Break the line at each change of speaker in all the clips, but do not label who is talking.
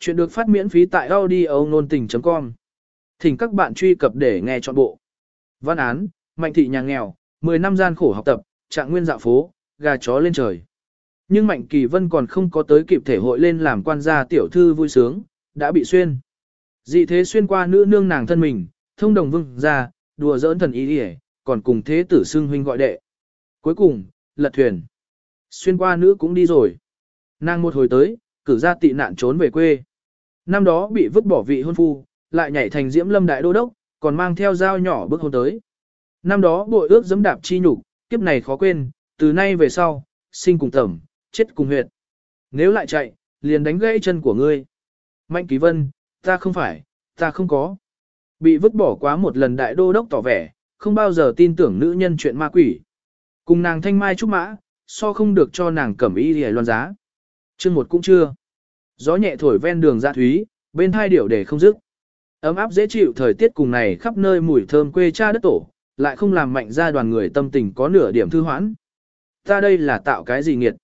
Chuyện được phát miễn phí tại audio nôn tình.com. Thỉnh các bạn truy cập để nghe trọn bộ. Văn án, Mạnh thị nhà nghèo, 10 năm gian khổ học tập, trạng nguyên dạo phố, gà chó lên trời. Nhưng Mạnh Kỳ Vân còn không có tới kịp thể hội lên làm quan gia tiểu thư vui sướng, đã bị xuyên. Dị thế xuyên qua nữ nương nàng thân mình, thông đồng vương ra, đùa giỡn thần ý hề, còn cùng thế tử xưng huynh gọi đệ. Cuối cùng, lật thuyền. Xuyên qua nữ cũng đi rồi. Nàng một hồi tới, cử ra tị nạn trốn về quê. Năm đó bị vứt bỏ vị hôn phu, lại nhảy thành diễm lâm đại đô đốc, còn mang theo dao nhỏ bước hôn tới. Năm đó bội ước dẫm đạp chi nhục, kiếp này khó quên, từ nay về sau, sinh cùng tẩm, chết cùng huyệt. Nếu lại chạy, liền đánh gãy chân của ngươi. Mạnh Ký Vân, ta không phải, ta không có. Bị vứt bỏ quá một lần đại đô đốc tỏ vẻ, không bao giờ tin tưởng nữ nhân chuyện ma quỷ. Cùng nàng thanh mai trúc mã, so không được cho nàng cẩm y hề loan giá. Chương một cũng chưa. Gió nhẹ thổi ven đường ra thúy, bên hai điểu để không dứt. Ấm áp dễ chịu thời tiết cùng này khắp nơi mùi thơm quê cha đất tổ, lại không làm mạnh ra đoàn người tâm tình có nửa điểm thư hoãn. Ta đây là tạo cái gì nghiệt?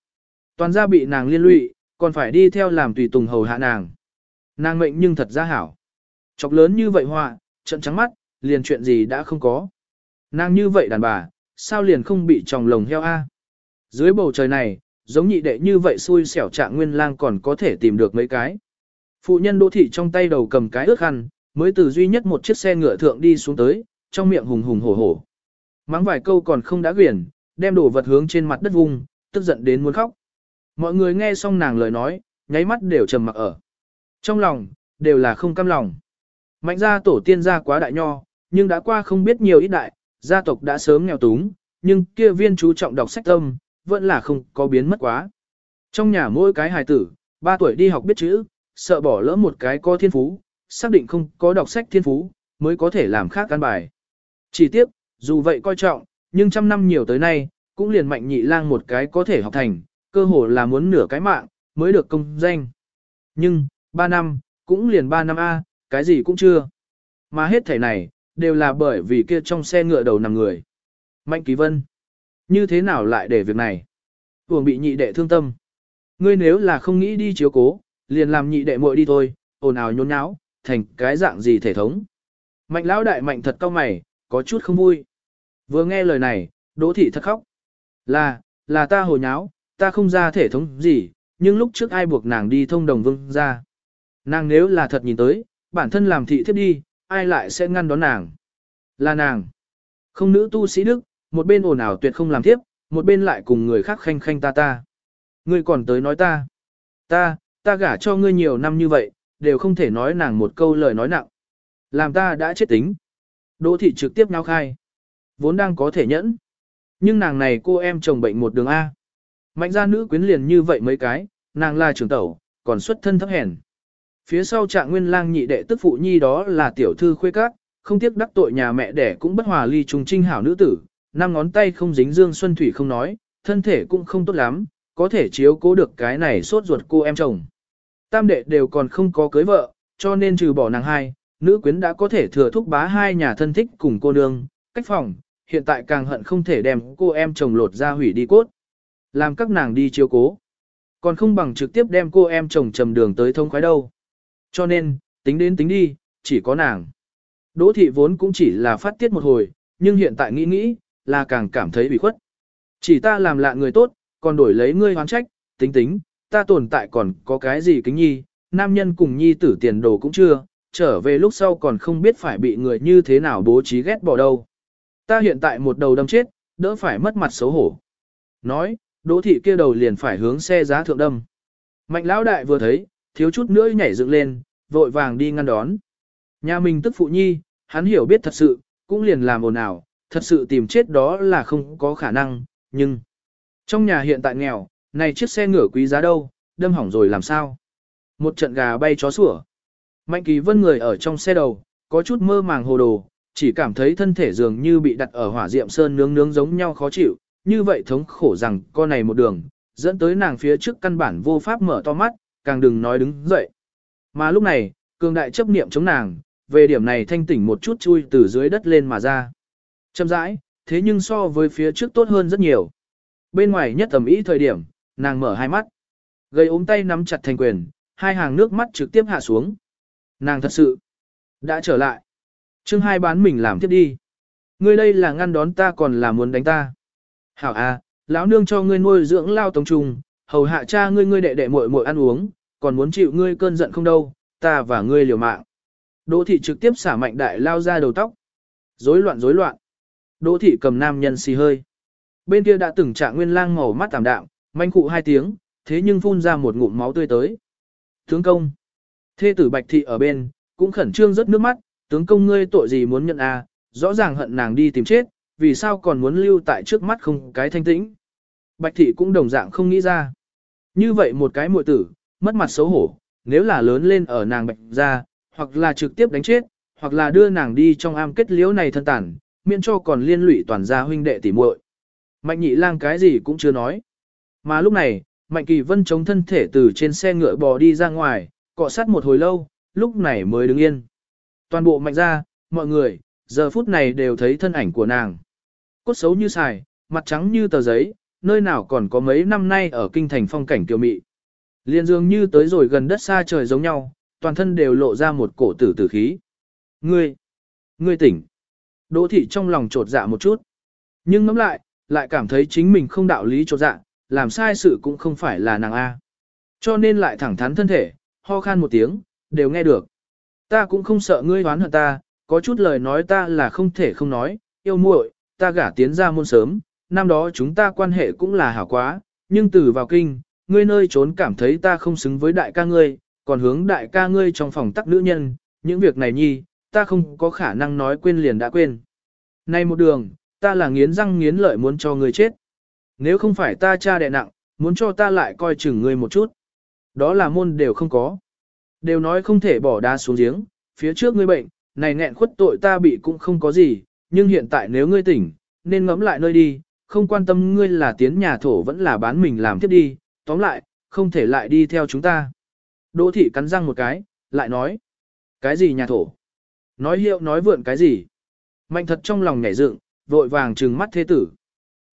Toàn gia bị nàng liên lụy, còn phải đi theo làm tùy tùng hầu hạ nàng. Nàng mệnh nhưng thật ra hảo. Chọc lớn như vậy họa, trận trắng mắt, liền chuyện gì đã không có. Nàng như vậy đàn bà, sao liền không bị tròng lồng heo a? Dưới bầu trời này, giống nhị đệ như vậy xui xẻo trạng nguyên lang còn có thể tìm được mấy cái. Phụ nhân đô thị trong tay đầu cầm cái ước khăn, mới từ duy nhất một chiếc xe ngựa thượng đi xuống tới, trong miệng hùng hùng hổ hổ. Mắng vài câu còn không đã quyển, đem đồ vật hướng trên mặt đất vùng, tức giận đến muốn khóc. Mọi người nghe xong nàng lời nói, nháy mắt đều trầm mặc ở. Trong lòng, đều là không cam lòng. Mạnh gia tổ tiên gia quá đại nho, nhưng đã qua không biết nhiều ít đại, gia tộc đã sớm nghèo túng, nhưng kia viên chú trọng đọc sách tâm, vẫn là không có biến mất quá. Trong nhà mỗi cái hài tử, 3 tuổi đi học biết chữ, sợ bỏ lỡ một cái có thiên phú, xác định không có đọc sách thiên phú, mới có thể làm khác căn bài. Chỉ tiếp, dù vậy coi trọng, nhưng trăm năm nhiều tới nay, cũng liền mạnh nhị lang một cái có thể học thành, cơ hồ là muốn nửa cái mạng, mới được công danh. Nhưng, 3 năm, cũng liền 3 năm A, cái gì cũng chưa. Mà hết thể này, đều là bởi vì kia trong xe ngựa đầu nằm người. Mạnh Kỳ Vân. Như thế nào lại để việc này? Uổng bị nhị đệ thương tâm. Ngươi nếu là không nghĩ đi chiếu cố, liền làm nhị đệ muội đi thôi, ồn ào nhốn nháo, thành cái dạng gì thể thống. Mạnh lão đại mạnh thật cao mày, có chút không vui. Vừa nghe lời này, đỗ thị thật khóc. Là, là ta hồ nháo, ta không ra thể thống gì, nhưng lúc trước ai buộc nàng đi thông đồng vương ra. Nàng nếu là thật nhìn tới, bản thân làm thị thiếp đi, ai lại sẽ ngăn đón nàng. Là nàng. Không nữ tu sĩ đức, một bên ồn ào tuyệt không làm tiếp, một bên lại cùng người khác khanh khanh ta ta. Ngươi còn tới nói ta. Ta, ta gả cho ngươi nhiều năm như vậy, đều không thể nói nàng một câu lời nói nặng. Làm ta đã chết tính. Đỗ thị trực tiếp ngao khai. Vốn đang có thể nhẫn. Nhưng nàng này cô em chồng bệnh một đường A. Mạnh gia nữ quyến liền như vậy mấy cái, nàng là trưởng tẩu, còn xuất thân thấp hèn. Phía sau trạng nguyên lang nhị đệ tức phụ nhi đó là tiểu thư khuê các, không tiếc đắc tội nhà mẹ đẻ cũng bất hòa ly trùng trinh hảo nữ tử, năm ngón tay không dính dương xuân thủy không nói, thân thể cũng không tốt lắm, có thể chiếu cố được cái này sốt ruột cô em chồng. Tam đệ đều còn không có cưới vợ, cho nên trừ bỏ nàng hai, nữ quyến đã có thể thừa thúc bá hai nhà thân thích cùng cô nương, cách phòng, hiện tại càng hận không thể đem cô em chồng lột ra hủy đi cốt. Làm các nàng đi chiếu cố. Còn không bằng trực tiếp đem cô em chồng trầm đường tới thông khoái đâu. Cho nên, tính đến tính đi, chỉ có nàng. Đỗ thị vốn cũng chỉ là phát tiết một hồi, nhưng hiện tại nghĩ nghĩ, là càng cảm thấy bị khuất. Chỉ ta làm lạ người tốt, còn đổi lấy ngươi hoán trách, tính tính, ta tồn tại còn có cái gì kính nhi, nam nhân cùng nhi tử tiền đồ cũng chưa, trở về lúc sau còn không biết phải bị người như thế nào bố trí ghét bỏ đâu. Ta hiện tại một đầu đâm chết, đỡ phải mất mặt xấu hổ. Nói, đỗ thị kia đầu liền phải hướng xe giá thượng đâm. Mạnh lão đại vừa thấy, thiếu chút nữa nhảy dựng lên, vội vàng đi ngăn đón. Nhà mình tức phụ nhi, hắn hiểu biết thật sự, cũng liền làm ồn ào, thật sự tìm chết đó là không có khả năng, nhưng... Trong nhà hiện tại nghèo, này chiếc xe ngựa quý giá đâu, đâm hỏng rồi làm sao? Một trận gà bay chó sủa. Mạnh kỳ vân người ở trong xe đầu, có chút mơ màng hồ đồ, chỉ cảm thấy thân thể dường như bị đặt ở hỏa diệm sơn nướng nướng giống nhau khó chịu, như vậy thống khổ rằng con này một đường, dẫn tới nàng phía trước căn bản vô pháp mở to mắt, càng đừng nói đứng dậy. Mà lúc này, cường đại chấp niệm chống nàng, về điểm này thanh tỉnh một chút chui từ dưới đất lên mà ra. Chậm rãi, thế nhưng so với phía trước tốt hơn rất nhiều. Bên ngoài nhất tầm ý thời điểm, nàng mở hai mắt. Gây ốm tay nắm chặt thành quyền, hai hàng nước mắt trực tiếp hạ xuống. Nàng thật sự đã trở lại. Chương hai bán mình làm tiếp đi. Ngươi đây là ngăn đón ta còn là muốn đánh ta. Hảo à, lão nương cho ngươi nuôi dưỡng lao tống trùng, hầu hạ cha ngươi ngươi đệ đệ muội muội ăn uống, còn muốn chịu ngươi cơn giận không đâu, ta và ngươi liều mạng. Đỗ thị trực tiếp xả mạnh đại lao ra đầu tóc. Rối loạn rối loạn. Đỗ thị cầm nam nhân xì hơi. Bên kia đã từng trạng nguyên lang màu mắt tạm đạm, manh cụ hai tiếng, thế nhưng phun ra một ngụm máu tươi tới. Tướng công. Thê tử bạch thị ở bên, cũng khẩn trương rất nước mắt, tướng công ngươi tội gì muốn nhận à, rõ ràng hận nàng đi tìm chết, vì sao còn muốn lưu tại trước mắt không cái thanh tĩnh. Bạch thị cũng đồng dạng không nghĩ ra. Như vậy một cái muội tử, mất mặt xấu hổ, nếu là lớn lên ở nàng bạch ra, hoặc là trực tiếp đánh chết, hoặc là đưa nàng đi trong am kết liễu này thân tàn, miễn cho còn liên lụy toàn gia huynh đệ tỉ muội. Mạnh nhị lang cái gì cũng chưa nói. Mà lúc này, Mạnh Kỳ Vân chống thân thể từ trên xe ngựa bò đi ra ngoài, cọ sát một hồi lâu, lúc này mới đứng yên. Toàn bộ mạnh ra, mọi người, giờ phút này đều thấy thân ảnh của nàng. Cốt xấu như xài, mặt trắng như tờ giấy, nơi nào còn có mấy năm nay ở kinh thành phong cảnh kiều mị. Liên dường như tới rồi gần đất xa trời giống nhau, toàn thân đều lộ ra một cổ tử tử khí. Ngươi, ngươi tỉnh. Đỗ thị trong lòng trột dạ một chút. Nhưng ngẫm lại, lại cảm thấy chính mình không đạo lý trột dạ, làm sai sự cũng không phải là nàng A. Cho nên lại thẳng thắn thân thể, ho khan một tiếng, đều nghe được. Ta cũng không sợ ngươi đoán hận ta, có chút lời nói ta là không thể không nói, yêu muội, ta gả tiến ra môn sớm, năm đó chúng ta quan hệ cũng là hảo quá, nhưng từ vào kinh, ngươi nơi trốn cảm thấy ta không xứng với đại ca ngươi, còn hướng đại ca ngươi trong phòng tắc nữ nhân, những việc này nhi, ta không có khả năng nói quên liền đã quên. Này một đường, ta là nghiến răng nghiến lợi muốn cho ngươi chết. Nếu không phải ta cha đẹ nặng, muốn cho ta lại coi chừng ngươi một chút. Đó là môn đều không có. Đều nói không thể bỏ đá xuống giếng, phía trước ngươi bệnh, này nghẹn khuất tội ta bị cũng không có gì, nhưng hiện tại nếu ngươi tỉnh, nên ngẫm lại nơi đi, không quan tâm ngươi là tiến nhà thổ vẫn là bán mình làm tiếp đi, tóm lại, không thể lại đi theo chúng ta. Đỗ thị cắn răng một cái, lại nói, cái gì nhà thổ? Nói hiệu nói vượn cái gì? Mạnh thật trong lòng nhảy dựng, vội vàng trừng mắt thế tử.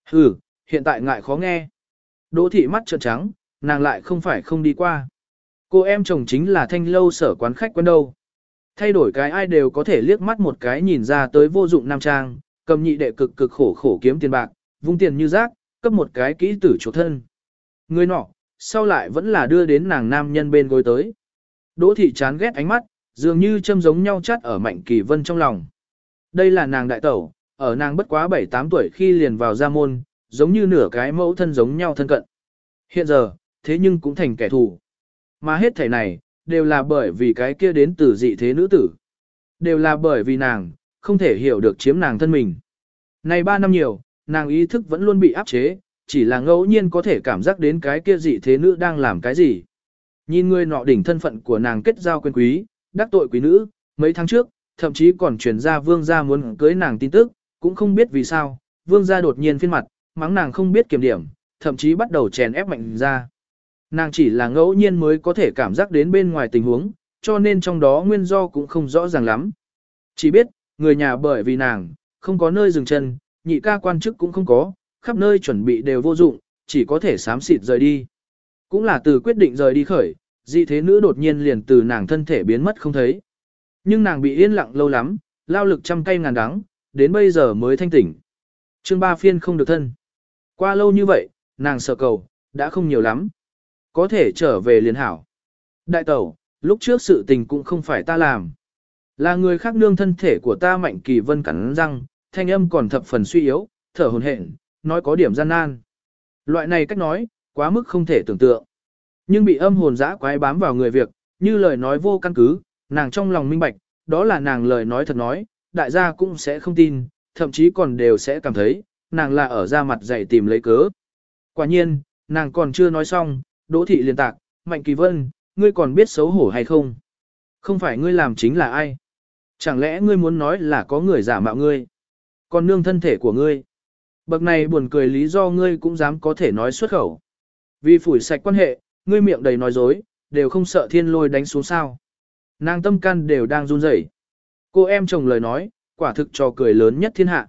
Hừ, hiện tại ngại khó nghe. Đỗ thị mắt trợn trắng, nàng lại không phải không đi qua. Cô em chồng chính là thanh lâu sở quán khách quen đâu. Thay đổi cái ai đều có thể liếc mắt một cái nhìn ra tới vô dụng nam trang, cầm nhị đệ cực cực khổ khổ kiếm tiền bạc, vung tiền như rác, cấp một cái kỹ tử chỗ thân. Người nọ, sau lại vẫn là đưa đến nàng nam nhân bên gối tới. Đỗ thị chán ghét ánh mắt, dường như châm giống nhau chắt ở mạnh kỳ vân trong lòng. Đây là nàng đại tẩu, ở nàng bất quá 7-8 tuổi khi liền vào gia môn, giống như nửa cái mẫu thân giống nhau thân cận. Hiện giờ, thế nhưng cũng thành kẻ thù. Mà hết thảy này, đều là bởi vì cái kia đến từ dị thế nữ tử. Đều là bởi vì nàng, không thể hiểu được chiếm nàng thân mình. Này 3 năm nhiều, nàng ý thức vẫn luôn bị áp chế, chỉ là ngẫu nhiên có thể cảm giác đến cái kia dị thế nữ đang làm cái gì. Nhìn người nọ đỉnh thân phận của nàng kết giao quyền quý, đắc tội quý nữ, mấy tháng trước, thậm chí còn truyền ra vương gia muốn cưới nàng tin tức, cũng không biết vì sao, vương gia đột nhiên phiên mặt, mắng nàng không biết kiểm điểm, thậm chí bắt đầu chèn ép mạnh ra. Nàng chỉ là ngẫu nhiên mới có thể cảm giác đến bên ngoài tình huống, cho nên trong đó nguyên do cũng không rõ ràng lắm. Chỉ biết, người nhà bởi vì nàng, không có nơi dừng chân, nhị ca quan chức cũng không có, khắp nơi chuẩn bị đều vô dụng, chỉ có thể sám xịt rời đi. Cũng là từ quyết định rời đi khởi, dị thế nữ đột nhiên liền từ nàng thân thể biến mất không thấy. Nhưng nàng bị yên lặng lâu lắm, lao lực trăm cây ngàn đắng, đến bây giờ mới thanh tỉnh. Chương ba phiên không được thân. Qua lâu như vậy, nàng sợ cầu, đã không nhiều lắm. Có thể trở về liền hảo. Đại tẩu, lúc trước sự tình cũng không phải ta làm. Là người khác nương thân thể của ta mạnh kỳ vân cắn răng, thanh âm còn thập phần suy yếu, thở hồn hển, nói có điểm gian nan. Loại này cách nói, quá mức không thể tưởng tượng. Nhưng bị âm hồn dã quái bám vào người việc, như lời nói vô căn cứ, nàng trong lòng minh bạch, đó là nàng lời nói thật nói, đại gia cũng sẽ không tin, thậm chí còn đều sẽ cảm thấy, nàng là ở ra mặt dạy tìm lấy cớ. Quả nhiên, nàng còn chưa nói xong, Đỗ thị liền tạc, Mạnh Kỳ Vân, ngươi còn biết xấu hổ hay không? Không phải ngươi làm chính là ai? Chẳng lẽ ngươi muốn nói là có người giả mạo ngươi? Còn nương thân thể của ngươi? Bậc này buồn cười lý do ngươi cũng dám có thể nói xuất khẩu. Vì phủi sạch quan hệ, ngươi miệng đầy nói dối, đều không sợ thiên lôi đánh xuống sao. Nàng tâm can đều đang run rẩy. Cô em chồng lời nói, quả thực trò cười lớn nhất thiên hạ.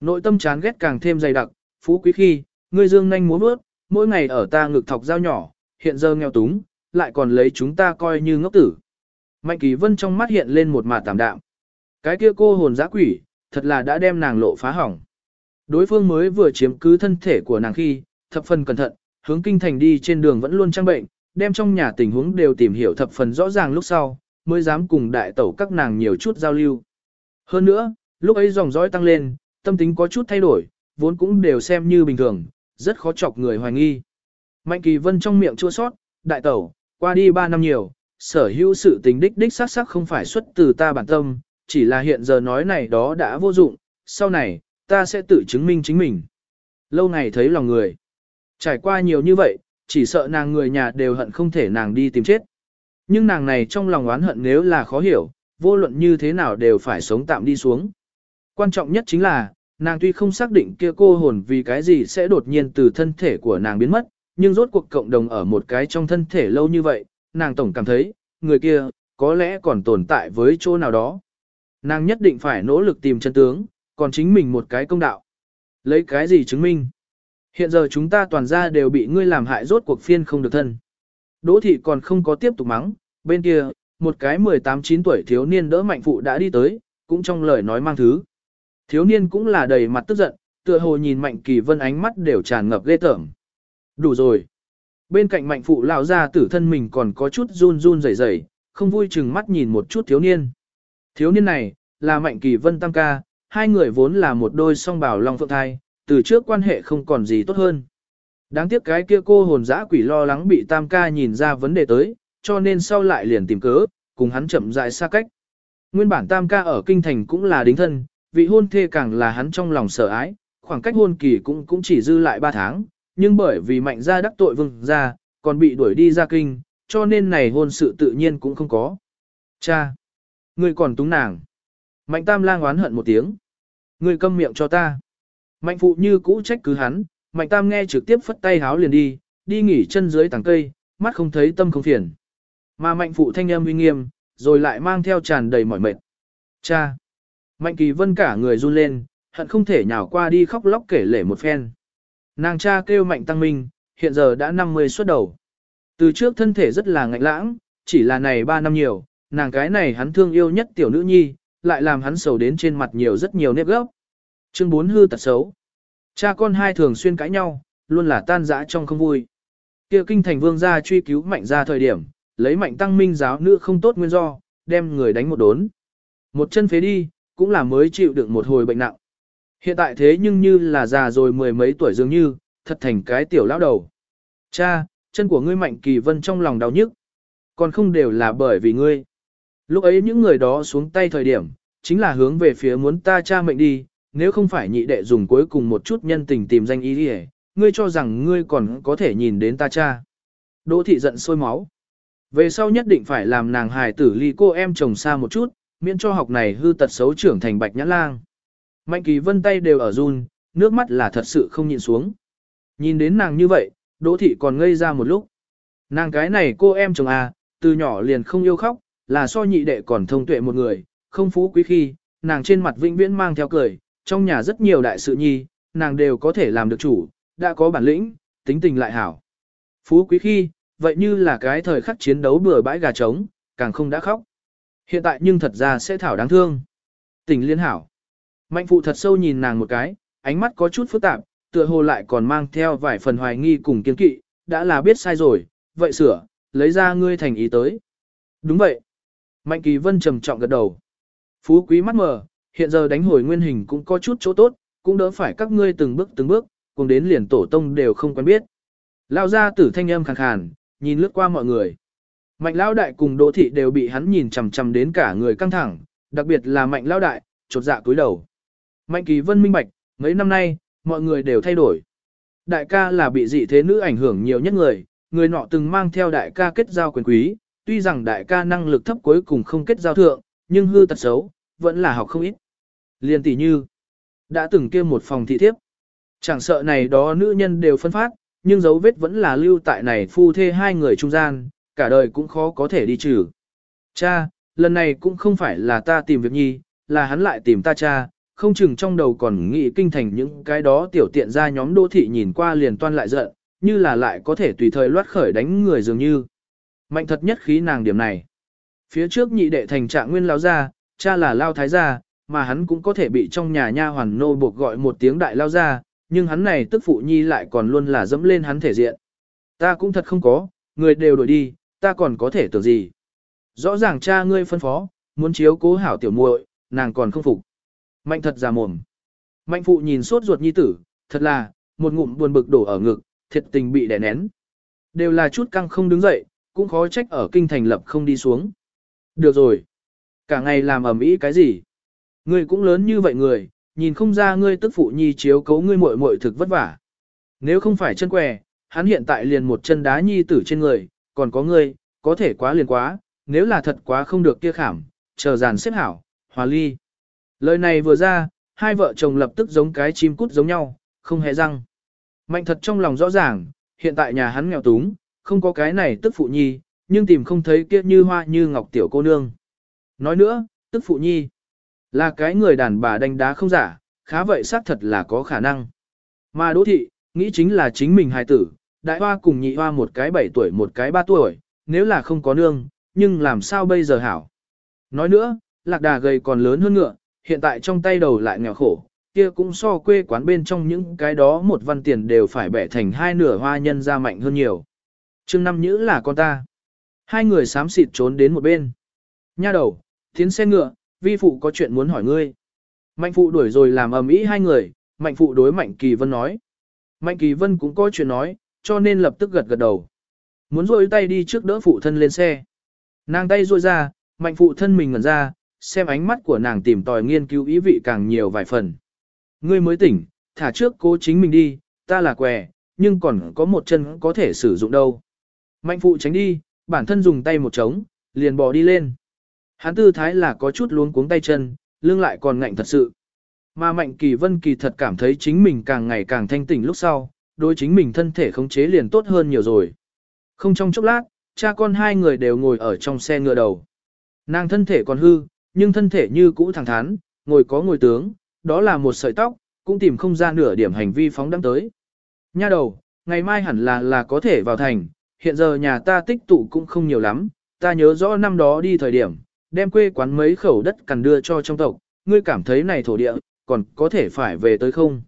Nội tâm chán ghét càng thêm dày đặc, phú quý khi, ngươi dương nhanh múa bước, mỗi ngày ở ta ngực thọc dao nhỏ, hiện giờ nghèo túng, lại còn lấy chúng ta coi như ngốc tử. Mạnh Kỳ Vân trong mắt hiện lên một mạt tạm đạm. Cái kia cô hồn dã quỷ, thật là đã đem nàng lộ phá hỏng. Đối phương mới vừa chiếm cứ thân thể của nàng khi, thập phần cẩn thận, hướng kinh thành đi trên đường vẫn luôn trang bệnh, đem trong nhà tình huống đều tìm hiểu thập phần rõ ràng lúc sau, mới dám cùng đại tẩu các nàng nhiều chút giao lưu. Hơn nữa, lúc ấy dòng dõi tăng lên, tâm tính có chút thay đổi, vốn cũng đều xem như bình thường, rất khó chọc người hoài nghi. Mạnh kỳ vân trong miệng chua sót, đại tẩu, qua đi 3 năm nhiều, sở hữu sự tình đích đích xác xác không phải xuất từ ta bản tâm, chỉ là hiện giờ nói này đó đã vô dụng, sau này, ta sẽ tự chứng minh chính mình. Lâu ngày thấy lòng người. Trải qua nhiều như vậy, chỉ sợ nàng người nhà đều hận không thể nàng đi tìm chết. Nhưng nàng này trong lòng oán hận nếu là khó hiểu, vô luận như thế nào đều phải sống tạm đi xuống. Quan trọng nhất chính là, nàng tuy không xác định kia cô hồn vì cái gì sẽ đột nhiên từ thân thể của nàng biến mất, nhưng rốt cuộc cộng đồng ở một cái trong thân thể lâu như vậy, nàng tổng cảm thấy, người kia, có lẽ còn tồn tại với chỗ nào đó. Nàng nhất định phải nỗ lực tìm chân tướng, còn chính mình một cái công đạo. Lấy cái gì chứng minh? Hiện giờ chúng ta toàn ra đều bị ngươi làm hại rốt cuộc phiên không được thân. Đỗ thị còn không có tiếp tục mắng, bên kia, một cái 18-9 tuổi thiếu niên đỡ mạnh phụ đã đi tới, cũng trong lời nói mang thứ. Thiếu niên cũng là đầy mặt tức giận, tựa hồ nhìn mạnh kỳ vân ánh mắt đều tràn ngập ghê tởm. Đủ rồi. Bên cạnh mạnh phụ lão ra tử thân mình còn có chút run run rẩy rẩy, không vui chừng mắt nhìn một chút thiếu niên. Thiếu niên này, là mạnh kỳ vân tam ca, hai người vốn là một đôi song bảo long phượng thai, từ trước quan hệ không còn gì tốt hơn. Đáng tiếc cái kia cô hồn dã quỷ lo lắng bị tam ca nhìn ra vấn đề tới, cho nên sau lại liền tìm cớ, cùng hắn chậm rãi xa cách. Nguyên bản tam ca ở kinh thành cũng là đính thân, vị hôn thê càng là hắn trong lòng sợ ái, khoảng cách hôn kỳ cũng cũng chỉ dư lại 3 tháng, nhưng bởi vì mạnh gia đắc tội vương gia, còn bị đuổi đi ra kinh, cho nên này hôn sự tự nhiên cũng không có. Cha! Ngươi còn túng nàng. Mạnh tam lang oán hận một tiếng. Ngươi câm miệng cho ta. Mạnh phụ như cũ trách cứ hắn, mạnh tam nghe trực tiếp phất tay háo liền đi, đi nghỉ chân dưới tảng cây, mắt không thấy tâm không phiền. Mà mạnh phụ thanh âm uy nghiêm, rồi lại mang theo tràn đầy mỏi mệt. Cha! Mạnh kỳ vân cả người run lên, hận không thể nhào qua đi khóc lóc kể lể một phen. Nàng cha kêu mạnh tăng minh, hiện giờ đã 50 xuất đầu. Từ trước thân thể rất là ngạnh lãng, chỉ là này 3 năm nhiều, nàng cái này hắn thương yêu nhất tiểu nữ nhi, lại làm hắn sầu đến trên mặt nhiều rất nhiều nếp gốc. Chương 4 hư tật xấu. Cha con hai thường xuyên cãi nhau, luôn là tan rã trong không vui. Kia kinh thành vương gia truy cứu mạnh ra thời điểm, lấy mạnh tăng minh giáo nữ không tốt nguyên do, đem người đánh một đốn. Một chân phế đi, cũng là mới chịu đựng một hồi bệnh nặng. Hiện tại thế nhưng như là già rồi mười mấy tuổi dường như, thật thành cái tiểu lão đầu. Cha, chân của ngươi mạnh kỳ vân trong lòng đau nhức. Còn không đều là bởi vì ngươi. Lúc ấy những người đó xuống tay thời điểm, chính là hướng về phía muốn ta cha mệnh đi, nếu không phải nhị đệ dùng cuối cùng một chút nhân tình tìm danh ý đi ngươi cho rằng ngươi còn có thể nhìn đến ta cha. Đỗ thị giận sôi máu. Về sau nhất định phải làm nàng hài tử ly cô em chồng xa một chút, miễn cho học này hư tật xấu trưởng thành bạch nhã lang. Mạnh kỳ vân tay đều ở run, nước mắt là thật sự không nhìn xuống. Nhìn đến nàng như vậy, đỗ thị còn ngây ra một lúc. Nàng cái này cô em chồng à, từ nhỏ liền không yêu khóc, là so nhị đệ còn thông tuệ một người, không phú quý khi, nàng trên mặt vĩnh viễn mang theo cười, trong nhà rất nhiều đại sự nhi, nàng đều có thể làm được chủ, đã có bản lĩnh, tính tình lại hảo. Phú quý khi, vậy như là cái thời khắc chiến đấu bừa bãi gà trống, càng không đã khóc. Hiện tại nhưng thật ra sẽ thảo đáng thương. Tình liên hảo. Mạnh phụ thật sâu nhìn nàng một cái, ánh mắt có chút phức tạp, tựa hồ lại còn mang theo vài phần hoài nghi cùng kiên kỵ, đã là biết sai rồi, vậy sửa, lấy ra ngươi thành ý tới. Đúng vậy. Mạnh kỳ vân trầm trọng gật đầu. Phú quý mắt mờ, hiện giờ đánh hồi nguyên hình cũng có chút chỗ tốt, cũng đỡ phải các ngươi từng bước từng bước, cùng đến liền tổ tông đều không quen biết. Lao ra tử thanh âm khàn khàn, nhìn lướt qua mọi người. Mạnh lao đại cùng đỗ thị đều bị hắn nhìn chằm chằm đến cả người căng thẳng, đặc biệt là mạnh lao đại, chột dạ cúi đầu. Mạnh kỳ vân minh bạch, mấy năm nay, mọi người đều thay đổi. Đại ca là bị dị thế nữ ảnh hưởng nhiều nhất người, người nọ từng mang theo đại ca kết giao quyền quý, tuy rằng đại ca năng lực thấp cuối cùng không kết giao thượng, nhưng hư tật xấu, vẫn là học không ít. Liên tỷ như, đã từng kia một phòng thị thiếp. Chẳng sợ này đó nữ nhân đều phân phát, nhưng dấu vết vẫn là lưu tại này phu thê hai người trung gian, cả đời cũng khó có thể đi trừ. Cha, lần này cũng không phải là ta tìm việc nhi, là hắn lại tìm ta cha, không chừng trong đầu còn nghĩ kinh thành những cái đó tiểu tiện ra nhóm đô thị nhìn qua liền toan lại giận, như là lại có thể tùy thời loát khởi đánh người dường như. Mạnh thật nhất khí nàng điểm này. Phía trước nhị đệ thành trạng nguyên lão ra, cha là lao thái gia, mà hắn cũng có thể bị trong nhà nha hoàn nô buộc gọi một tiếng đại lao gia, nhưng hắn này tức phụ nhi lại còn luôn là dẫm lên hắn thể diện. Ta cũng thật không có, người đều đổi đi, ta còn có thể tưởng gì. Rõ ràng cha ngươi phân phó, muốn chiếu cố hảo tiểu muội, nàng còn không phục. Mạnh thật già mồm. Mạnh phụ nhìn suốt ruột nhi tử, thật là, một ngụm buồn bực đổ ở ngực, thiệt tình bị đè nén. Đều là chút căng không đứng dậy, cũng khó trách ở kinh thành lập không đi xuống. Được rồi. Cả ngày làm ầm ĩ cái gì? Ngươi cũng lớn như vậy người, nhìn không ra ngươi tức phụ nhi chiếu cấu ngươi muội muội thực vất vả. Nếu không phải chân què, hắn hiện tại liền một chân đá nhi tử trên người, còn có ngươi, có thể quá liền quá, nếu là thật quá không được kia khảm, chờ giàn xếp hảo, hòa ly. Lời này vừa ra, hai vợ chồng lập tức giống cái chim cút giống nhau, không hề răng. Mạnh thật trong lòng rõ ràng, hiện tại nhà hắn nghèo túng, không có cái này tức phụ nhi, nhưng tìm không thấy kia như hoa như ngọc tiểu cô nương. Nói nữa, tức phụ nhi, là cái người đàn bà đánh đá không giả, khá vậy xác thật là có khả năng. Mà đỗ thị, nghĩ chính là chính mình hài tử, đại hoa cùng nhị hoa một cái 7 tuổi một cái 3 tuổi, nếu là không có nương, nhưng làm sao bây giờ hảo. Nói nữa, lạc đà gầy còn lớn hơn ngựa, hiện tại trong tay đầu lại nghèo khổ, kia cũng so quê quán bên trong những cái đó một văn tiền đều phải bẻ thành hai nửa hoa nhân ra mạnh hơn nhiều. Trương Năm Nhữ là con ta. Hai người xám xịt trốn đến một bên. Nha đầu, tiến xe ngựa, vi phụ có chuyện muốn hỏi ngươi. Mạnh phụ đuổi rồi làm ầm ĩ hai người, mạnh phụ đối mạnh kỳ vân nói. Mạnh kỳ vân cũng có chuyện nói, cho nên lập tức gật gật đầu. Muốn rôi tay đi trước đỡ phụ thân lên xe. Nàng tay rôi ra, mạnh phụ thân mình ngẩn ra, xem ánh mắt của nàng tìm tòi nghiên cứu ý vị càng nhiều vài phần. Ngươi mới tỉnh, thả trước cố chính mình đi, ta là què, nhưng còn có một chân có thể sử dụng đâu. Mạnh phụ tránh đi, bản thân dùng tay một trống, liền bò đi lên. Hắn tư thái là có chút luống cuống tay chân, lưng lại còn ngạnh thật sự. Mà Mạnh Kỳ Vân kỳ thật cảm thấy chính mình càng ngày càng thanh tỉnh lúc sau, đối chính mình thân thể khống chế liền tốt hơn nhiều rồi. Không trong chốc lát, cha con hai người đều ngồi ở trong xe ngựa đầu. Nàng thân thể còn hư, nhưng thân thể như cũ thẳng thắn, ngồi có ngồi tướng, đó là một sợi tóc, cũng tìm không ra nửa điểm hành vi phóng đăng tới. Nha đầu, ngày mai hẳn là là có thể vào thành, hiện giờ nhà ta tích tụ cũng không nhiều lắm, ta nhớ rõ năm đó đi thời điểm, đem quê quán mấy khẩu đất cần đưa cho trong tộc, ngươi cảm thấy này thổ địa, còn có thể phải về tới không?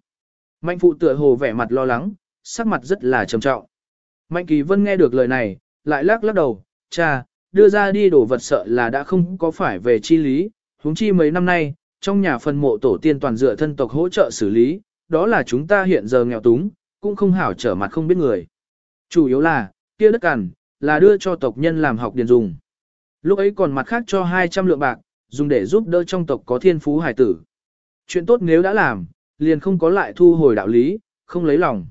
Mạnh phụ tựa hồ vẻ mặt lo lắng, sắc mặt rất là trầm trọng. Mạnh kỳ vân nghe được lời này, lại lắc lắc đầu, cha, đưa ra đi đổ vật sợ là đã không có phải về chi lý, huống chi mấy năm nay, trong nhà phần mộ tổ tiên toàn dựa thân tộc hỗ trợ xử lý, đó là chúng ta hiện giờ nghèo túng, cũng không hảo trở mặt không biết người. Chủ yếu là, kia đất cằn, là đưa cho tộc nhân làm học điền dùng. Lúc ấy còn mặt khác cho 200 lượng bạc, dùng để giúp đỡ trong tộc có thiên phú hải tử. Chuyện tốt nếu đã làm, liền không có lại thu hồi đạo lý, không lấy lòng.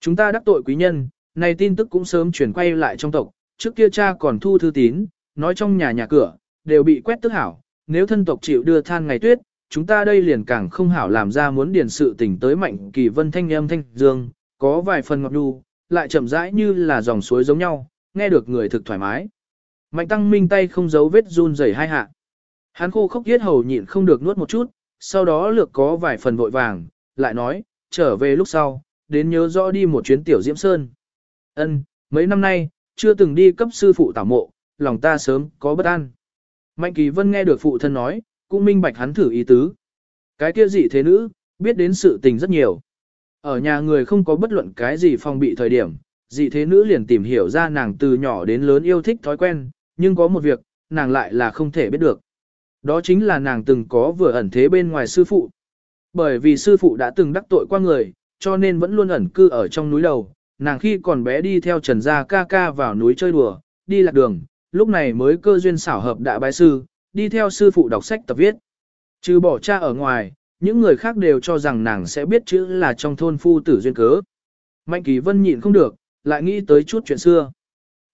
Chúng ta đắc tội quý nhân, này tin tức cũng sớm chuyển quay lại trong tộc, trước kia cha còn thu thư tín, nói trong nhà nhà cửa, đều bị quét tức hảo, nếu thân tộc chịu đưa than ngày tuyết, chúng ta đây liền càng không hảo làm ra muốn điền sự tình tới mạnh kỳ vân thanh âm thanh dương, có vài phần ngọc đu, lại chậm rãi như là dòng suối giống nhau, nghe được người thực thoải mái. Mạnh tăng minh tay không giấu vết run rẩy hai hạ. Hắn khô khốc yết hầu nhịn không được nuốt một chút, sau đó lược có vài phần vội vàng, lại nói, trở về lúc sau, đến nhớ rõ đi một chuyến tiểu diễm sơn. Ân, mấy năm nay, chưa từng đi cấp sư phụ tảo mộ, lòng ta sớm có bất an. Mạnh kỳ vân nghe được phụ thân nói, cũng minh bạch hắn thử ý tứ. Cái kia dị thế nữ, biết đến sự tình rất nhiều. Ở nhà người không có bất luận cái gì phong bị thời điểm, dị thế nữ liền tìm hiểu ra nàng từ nhỏ đến lớn yêu thích thói quen, nhưng có một việc, nàng lại là không thể biết được. Đó chính là nàng từng có vừa ẩn thế bên ngoài sư phụ. Bởi vì sư phụ đã từng đắc tội qua người, cho nên vẫn luôn ẩn cư ở trong núi đầu, nàng khi còn bé đi theo Trần Gia ca ca vào núi chơi đùa, đi lạc đường, lúc này mới cơ duyên xảo hợp đã bái sư, đi theo sư phụ đọc sách tập viết. Trừ bỏ cha ở ngoài, những người khác đều cho rằng nàng sẽ biết chữ là trong thôn phu tử duyên cớ. Mạnh Kỳ Vân nhịn không được, lại nghĩ tới chút chuyện xưa.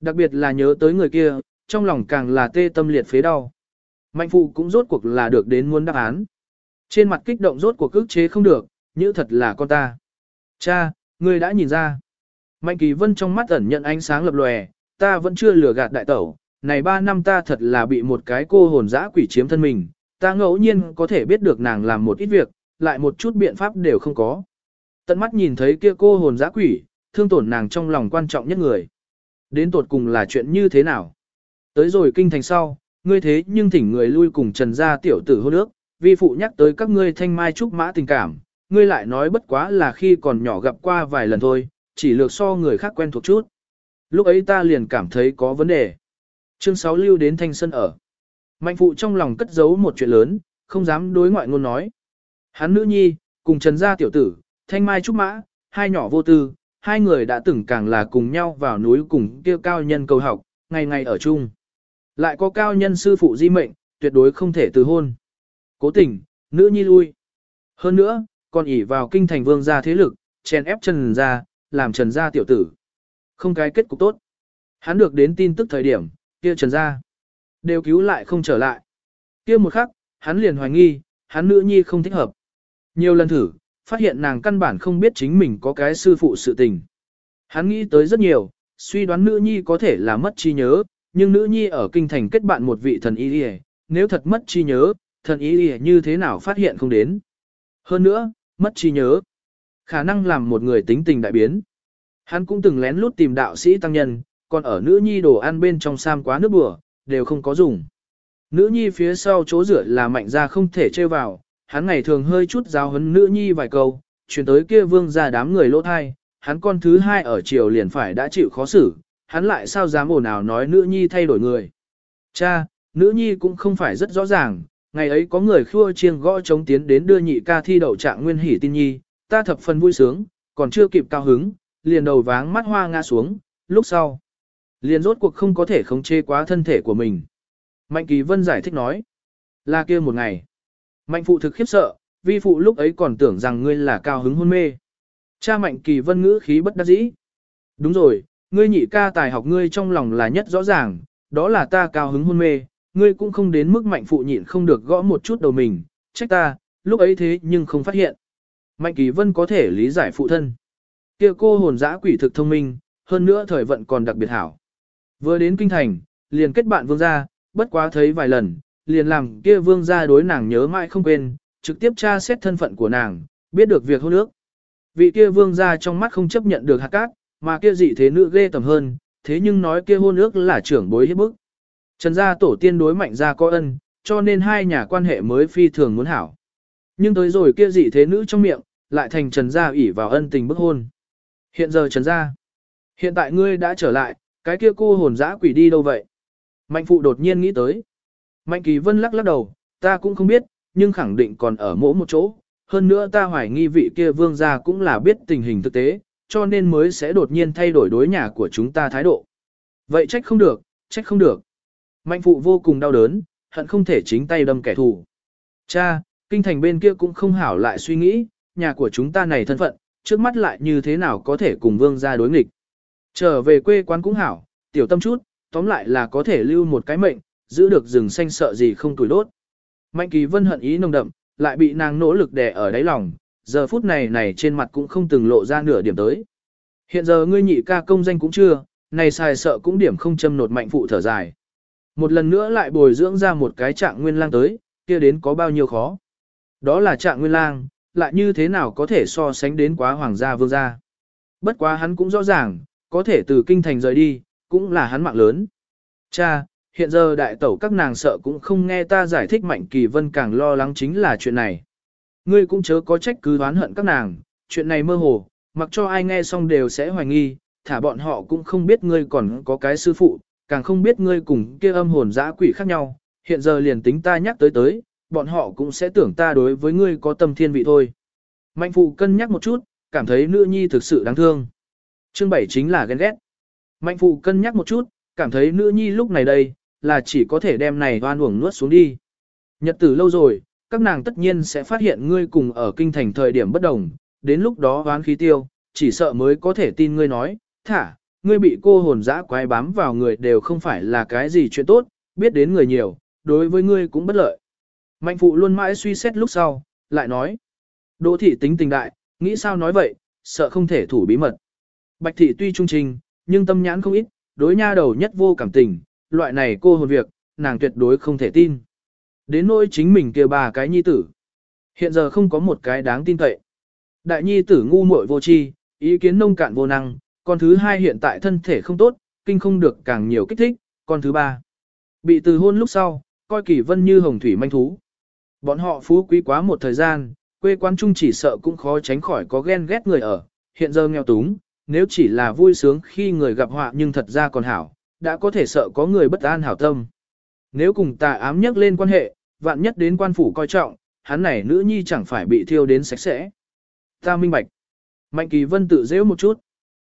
Đặc biệt là nhớ tới người kia, trong lòng càng là tê tâm liệt phế đau. Mạnh phụ cũng rốt cuộc là được đến muốn đáp án. Trên mặt kích động rốt cuộc ức chế không được, như thật là con ta. Cha, ngươi đã nhìn ra. Mạnh Kỳ Vân trong mắt ẩn nhận ánh sáng lập lòe, ta vẫn chưa lừa gạt đại tẩu, này ba năm ta thật là bị một cái cô hồn dã quỷ chiếm thân mình, ta ngẫu nhiên có thể biết được nàng làm một ít việc, lại một chút biện pháp đều không có. Tận mắt nhìn thấy kia cô hồn dã quỷ, thương tổn nàng trong lòng quan trọng nhất người. Đến tột cùng là chuyện như thế nào? Tới rồi kinh thành sau, ngươi thế nhưng thỉnh người lui cùng trần gia tiểu tử hôn ước, vi phụ nhắc tới các ngươi thanh mai trúc mã tình cảm, ngươi lại nói bất quá là khi còn nhỏ gặp qua vài lần thôi, chỉ lược so người khác quen thuộc chút. Lúc ấy ta liền cảm thấy có vấn đề. Chương 6 lưu đến thanh sân ở. Mạnh phụ trong lòng cất giấu một chuyện lớn, không dám đối ngoại ngôn nói. Hắn nữ nhi, cùng trần gia tiểu tử, thanh mai trúc mã, hai nhỏ vô tư, hai người đã từng càng là cùng nhau vào núi cùng kêu cao nhân cầu học, ngày ngày ở chung. Lại có cao nhân sư phụ di mệnh, tuyệt đối không thể từ hôn. Cố tình, nữ nhi lui. Hơn nữa, còn ỉ vào kinh thành vương gia thế lực, chèn ép trần gia, làm trần gia tiểu tử. Không cái kết cục tốt. Hắn được đến tin tức thời điểm, kia trần gia. Đều cứu lại không trở lại. Kia một khắc, hắn liền hoài nghi, hắn nữ nhi không thích hợp. Nhiều lần thử, phát hiện nàng căn bản không biết chính mình có cái sư phụ sự tình. Hắn nghĩ tới rất nhiều, suy đoán nữ nhi có thể là mất trí nhớ, nhưng nữ nhi ở kinh thành kết bạn một vị thần y đi nếu thật mất trí nhớ, thần y đi như thế nào phát hiện không đến. Hơn nữa, mất trí nhớ, khả năng làm một người tính tình đại biến. Hắn cũng từng lén lút tìm đạo sĩ tăng nhân, còn ở nữ nhi đồ ăn bên trong sam quá nước bừa, đều không có dùng. Nữ nhi phía sau chỗ rửa là mạnh ra không thể chơi vào, hắn ngày thường hơi chút giáo huấn nữ nhi vài câu, chuyển tới kia vương ra đám người lỗ thai, hắn con thứ hai ở triều liền phải đã chịu khó xử, hắn lại sao dám ồn nào nói nữ nhi thay đổi người. Cha, nữ nhi cũng không phải rất rõ ràng, ngày ấy có người khua chiêng gõ chống tiến đến đưa nhị ca thi đậu trạng nguyên hỷ tin nhi, ta thập phần vui sướng, còn chưa kịp cao hứng, liền đầu váng mắt hoa ngã xuống, lúc sau. Liền rốt cuộc không có thể khống chế quá thân thể của mình. Mạnh Kỳ Vân giải thích nói, là kia một ngày. Mạnh phụ thực khiếp sợ, vi phụ lúc ấy còn tưởng rằng ngươi là cao hứng hôn mê. Cha Mạnh Kỳ Vân ngữ khí bất đắc dĩ. Đúng rồi, ngươi nhị ca tài học ngươi trong lòng là nhất rõ ràng, đó là ta cao hứng hôn mê, ngươi cũng không đến mức mạnh phụ nhịn không được gõ một chút đầu mình, trách ta, lúc ấy thế nhưng không phát hiện. Mạnh Kỳ Vân có thể lý giải phụ thân. kia cô hồn dã quỷ thực thông minh, hơn nữa thời vận còn đặc biệt hảo. Vừa đến kinh thành, liền kết bạn vương gia, bất quá thấy vài lần, liền làm kia vương gia đối nàng nhớ mãi không quên, trực tiếp tra xét thân phận của nàng, biết được việc hôn ước. Vị kia vương gia trong mắt không chấp nhận được hạt cát, mà kia dị thế nữ ghê tầm hơn, thế nhưng nói kia hôn ước là trưởng bối hiếp bức. Trần gia tổ tiên đối mạnh gia có ân, cho nên hai nhà quan hệ mới phi thường muốn hảo. Nhưng tới rồi kia dị thế nữ trong miệng, lại thành Trần gia ủy vào ân tình bức hôn. Hiện giờ Trần gia, hiện tại ngươi đã trở lại, cái kia cô hồn dã quỷ đi đâu vậy? Mạnh phụ đột nhiên nghĩ tới. Mạnh kỳ vân lắc lắc đầu, ta cũng không biết, nhưng khẳng định còn ở mỗi một chỗ. Hơn nữa ta hoài nghi vị kia vương gia cũng là biết tình hình thực tế, cho nên mới sẽ đột nhiên thay đổi đối nhà của chúng ta thái độ. Vậy trách không được, trách không được. Mạnh phụ vô cùng đau đớn, hận không thể chính tay đâm kẻ thù. Cha, kinh thành bên kia cũng không hảo lại suy nghĩ, nhà của chúng ta này thân phận, trước mắt lại như thế nào có thể cùng vương gia đối nghịch. Trở về quê quán cũng hảo, tiểu tâm chút, tóm lại là có thể lưu một cái mệnh, giữ được rừng xanh sợ gì không tuổi đốt. Mạnh kỳ vân hận ý nồng đậm, lại bị nàng nỗ lực đè ở đáy lòng, giờ phút này này trên mặt cũng không từng lộ ra nửa điểm tới. Hiện giờ ngươi nhị ca công danh cũng chưa, này xài sợ cũng điểm không châm nột mạnh phụ thở dài. Một lần nữa lại bồi dưỡng ra một cái trạng nguyên lang tới, kia đến có bao nhiêu khó. Đó là trạng nguyên lang, lại như thế nào có thể so sánh đến quá hoàng gia vương gia. Bất quá hắn cũng rõ ràng, có thể từ kinh thành rời đi, cũng là hắn mạng lớn. Cha, hiện giờ đại tẩu các nàng sợ cũng không nghe ta giải thích mạnh kỳ vân càng lo lắng chính là chuyện này. Ngươi cũng chớ có trách cứ đoán hận các nàng, chuyện này mơ hồ, mặc cho ai nghe xong đều sẽ hoài nghi, thả bọn họ cũng không biết ngươi còn có cái sư phụ, càng không biết ngươi cùng kia âm hồn dã quỷ khác nhau, hiện giờ liền tính ta nhắc tới tới, bọn họ cũng sẽ tưởng ta đối với ngươi có tâm thiên vị thôi. Mạnh phụ cân nhắc một chút, cảm thấy nữ nhi thực sự đáng thương. Chương 7 chính là ghen ghét. Mạnh phụ cân nhắc một chút, cảm thấy nữ nhi lúc này đây, là chỉ có thể đem này hoan uổng nuốt xuống đi. Nhật tử lâu rồi, các nàng tất nhiên sẽ phát hiện ngươi cùng ở kinh thành thời điểm bất đồng, đến lúc đó oán khí tiêu, chỉ sợ mới có thể tin ngươi nói, thả, ngươi bị cô hồn dã quái bám vào người đều không phải là cái gì chuyện tốt, biết đến người nhiều, đối với ngươi cũng bất lợi. Mạnh phụ luôn mãi suy xét lúc sau, lại nói, đỗ thị tính tình đại, nghĩ sao nói vậy, sợ không thể thủ bí mật. Bạch thị tuy trung trình, nhưng tâm nhãn không ít, đối nha đầu nhất vô cảm tình, loại này cô hồn việc, nàng tuyệt đối không thể tin. Đến nỗi chính mình kia ba cái nhi tử. Hiện giờ không có một cái đáng tin cậy. Đại nhi tử ngu muội vô tri, ý kiến nông cạn vô năng, con thứ hai hiện tại thân thể không tốt, kinh không được càng nhiều kích thích, con thứ ba. Bị từ hôn lúc sau, coi kỳ vân như hồng thủy manh thú. Bọn họ phú quý quá một thời gian, quê quán trung chỉ sợ cũng khó tránh khỏi có ghen ghét người ở, hiện giờ nghèo túng, nếu chỉ là vui sướng khi người gặp họa nhưng thật ra còn hảo, đã có thể sợ có người bất an hảo tâm. Nếu cùng tà ám nhắc lên quan hệ, vạn nhất đến quan phủ coi trọng, hắn này nữ nhi chẳng phải bị thiêu đến sạch sẽ. Ta minh bạch. Mạnh kỳ vân tự dễ một chút.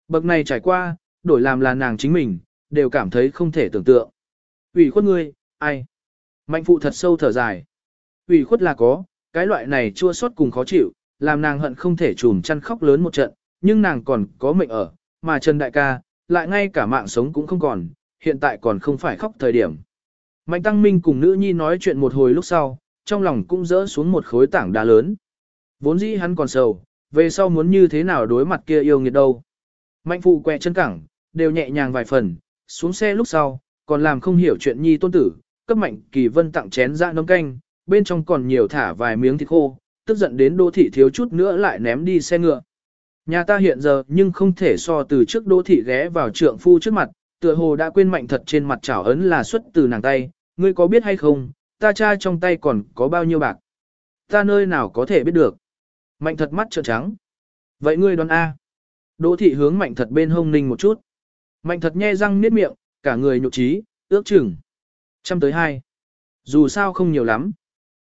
Bậc này trải qua, đổi làm là nàng chính mình, đều cảm thấy không thể tưởng tượng. ủy khuất ngươi, ai? Mạnh phụ thật sâu thở dài. ủy khuất là có, cái loại này chua xót cùng khó chịu, làm nàng hận không thể trùm chăn khóc lớn một trận, nhưng nàng còn có mệnh ở, mà Trần Đại ca, lại ngay cả mạng sống cũng không còn, hiện tại còn không phải khóc thời điểm. Mạnh Tăng Minh cùng nữ nhi nói chuyện một hồi lúc sau, trong lòng cũng rỡ xuống một khối tảng đá lớn. Vốn dĩ hắn còn sầu, về sau muốn như thế nào đối mặt kia yêu nghiệt đâu. Mạnh phụ quẹ chân cẳng, đều nhẹ nhàng vài phần, xuống xe lúc sau, còn làm không hiểu chuyện nhi tôn tử, cấp mạnh kỳ vân tặng chén ra nấm canh, bên trong còn nhiều thả vài miếng thịt khô, tức giận đến đô thị thiếu chút nữa lại ném đi xe ngựa. Nhà ta hiện giờ nhưng không thể so từ trước đô thị ghé vào trượng phu trước mặt, tựa hồ đã quên mạnh thật trên mặt chảo ấn là xuất từ nàng tay, ngươi có biết hay không, ta cha trong tay còn có bao nhiêu bạc. Ta nơi nào có thể biết được. Mạnh thật mắt trợn trắng. Vậy ngươi đoán A. Đỗ thị hướng mạnh thật bên hông ninh một chút. Mạnh thật nhe răng niết miệng, cả người nhục trí, ước chừng. Trăm tới hai. Dù sao không nhiều lắm.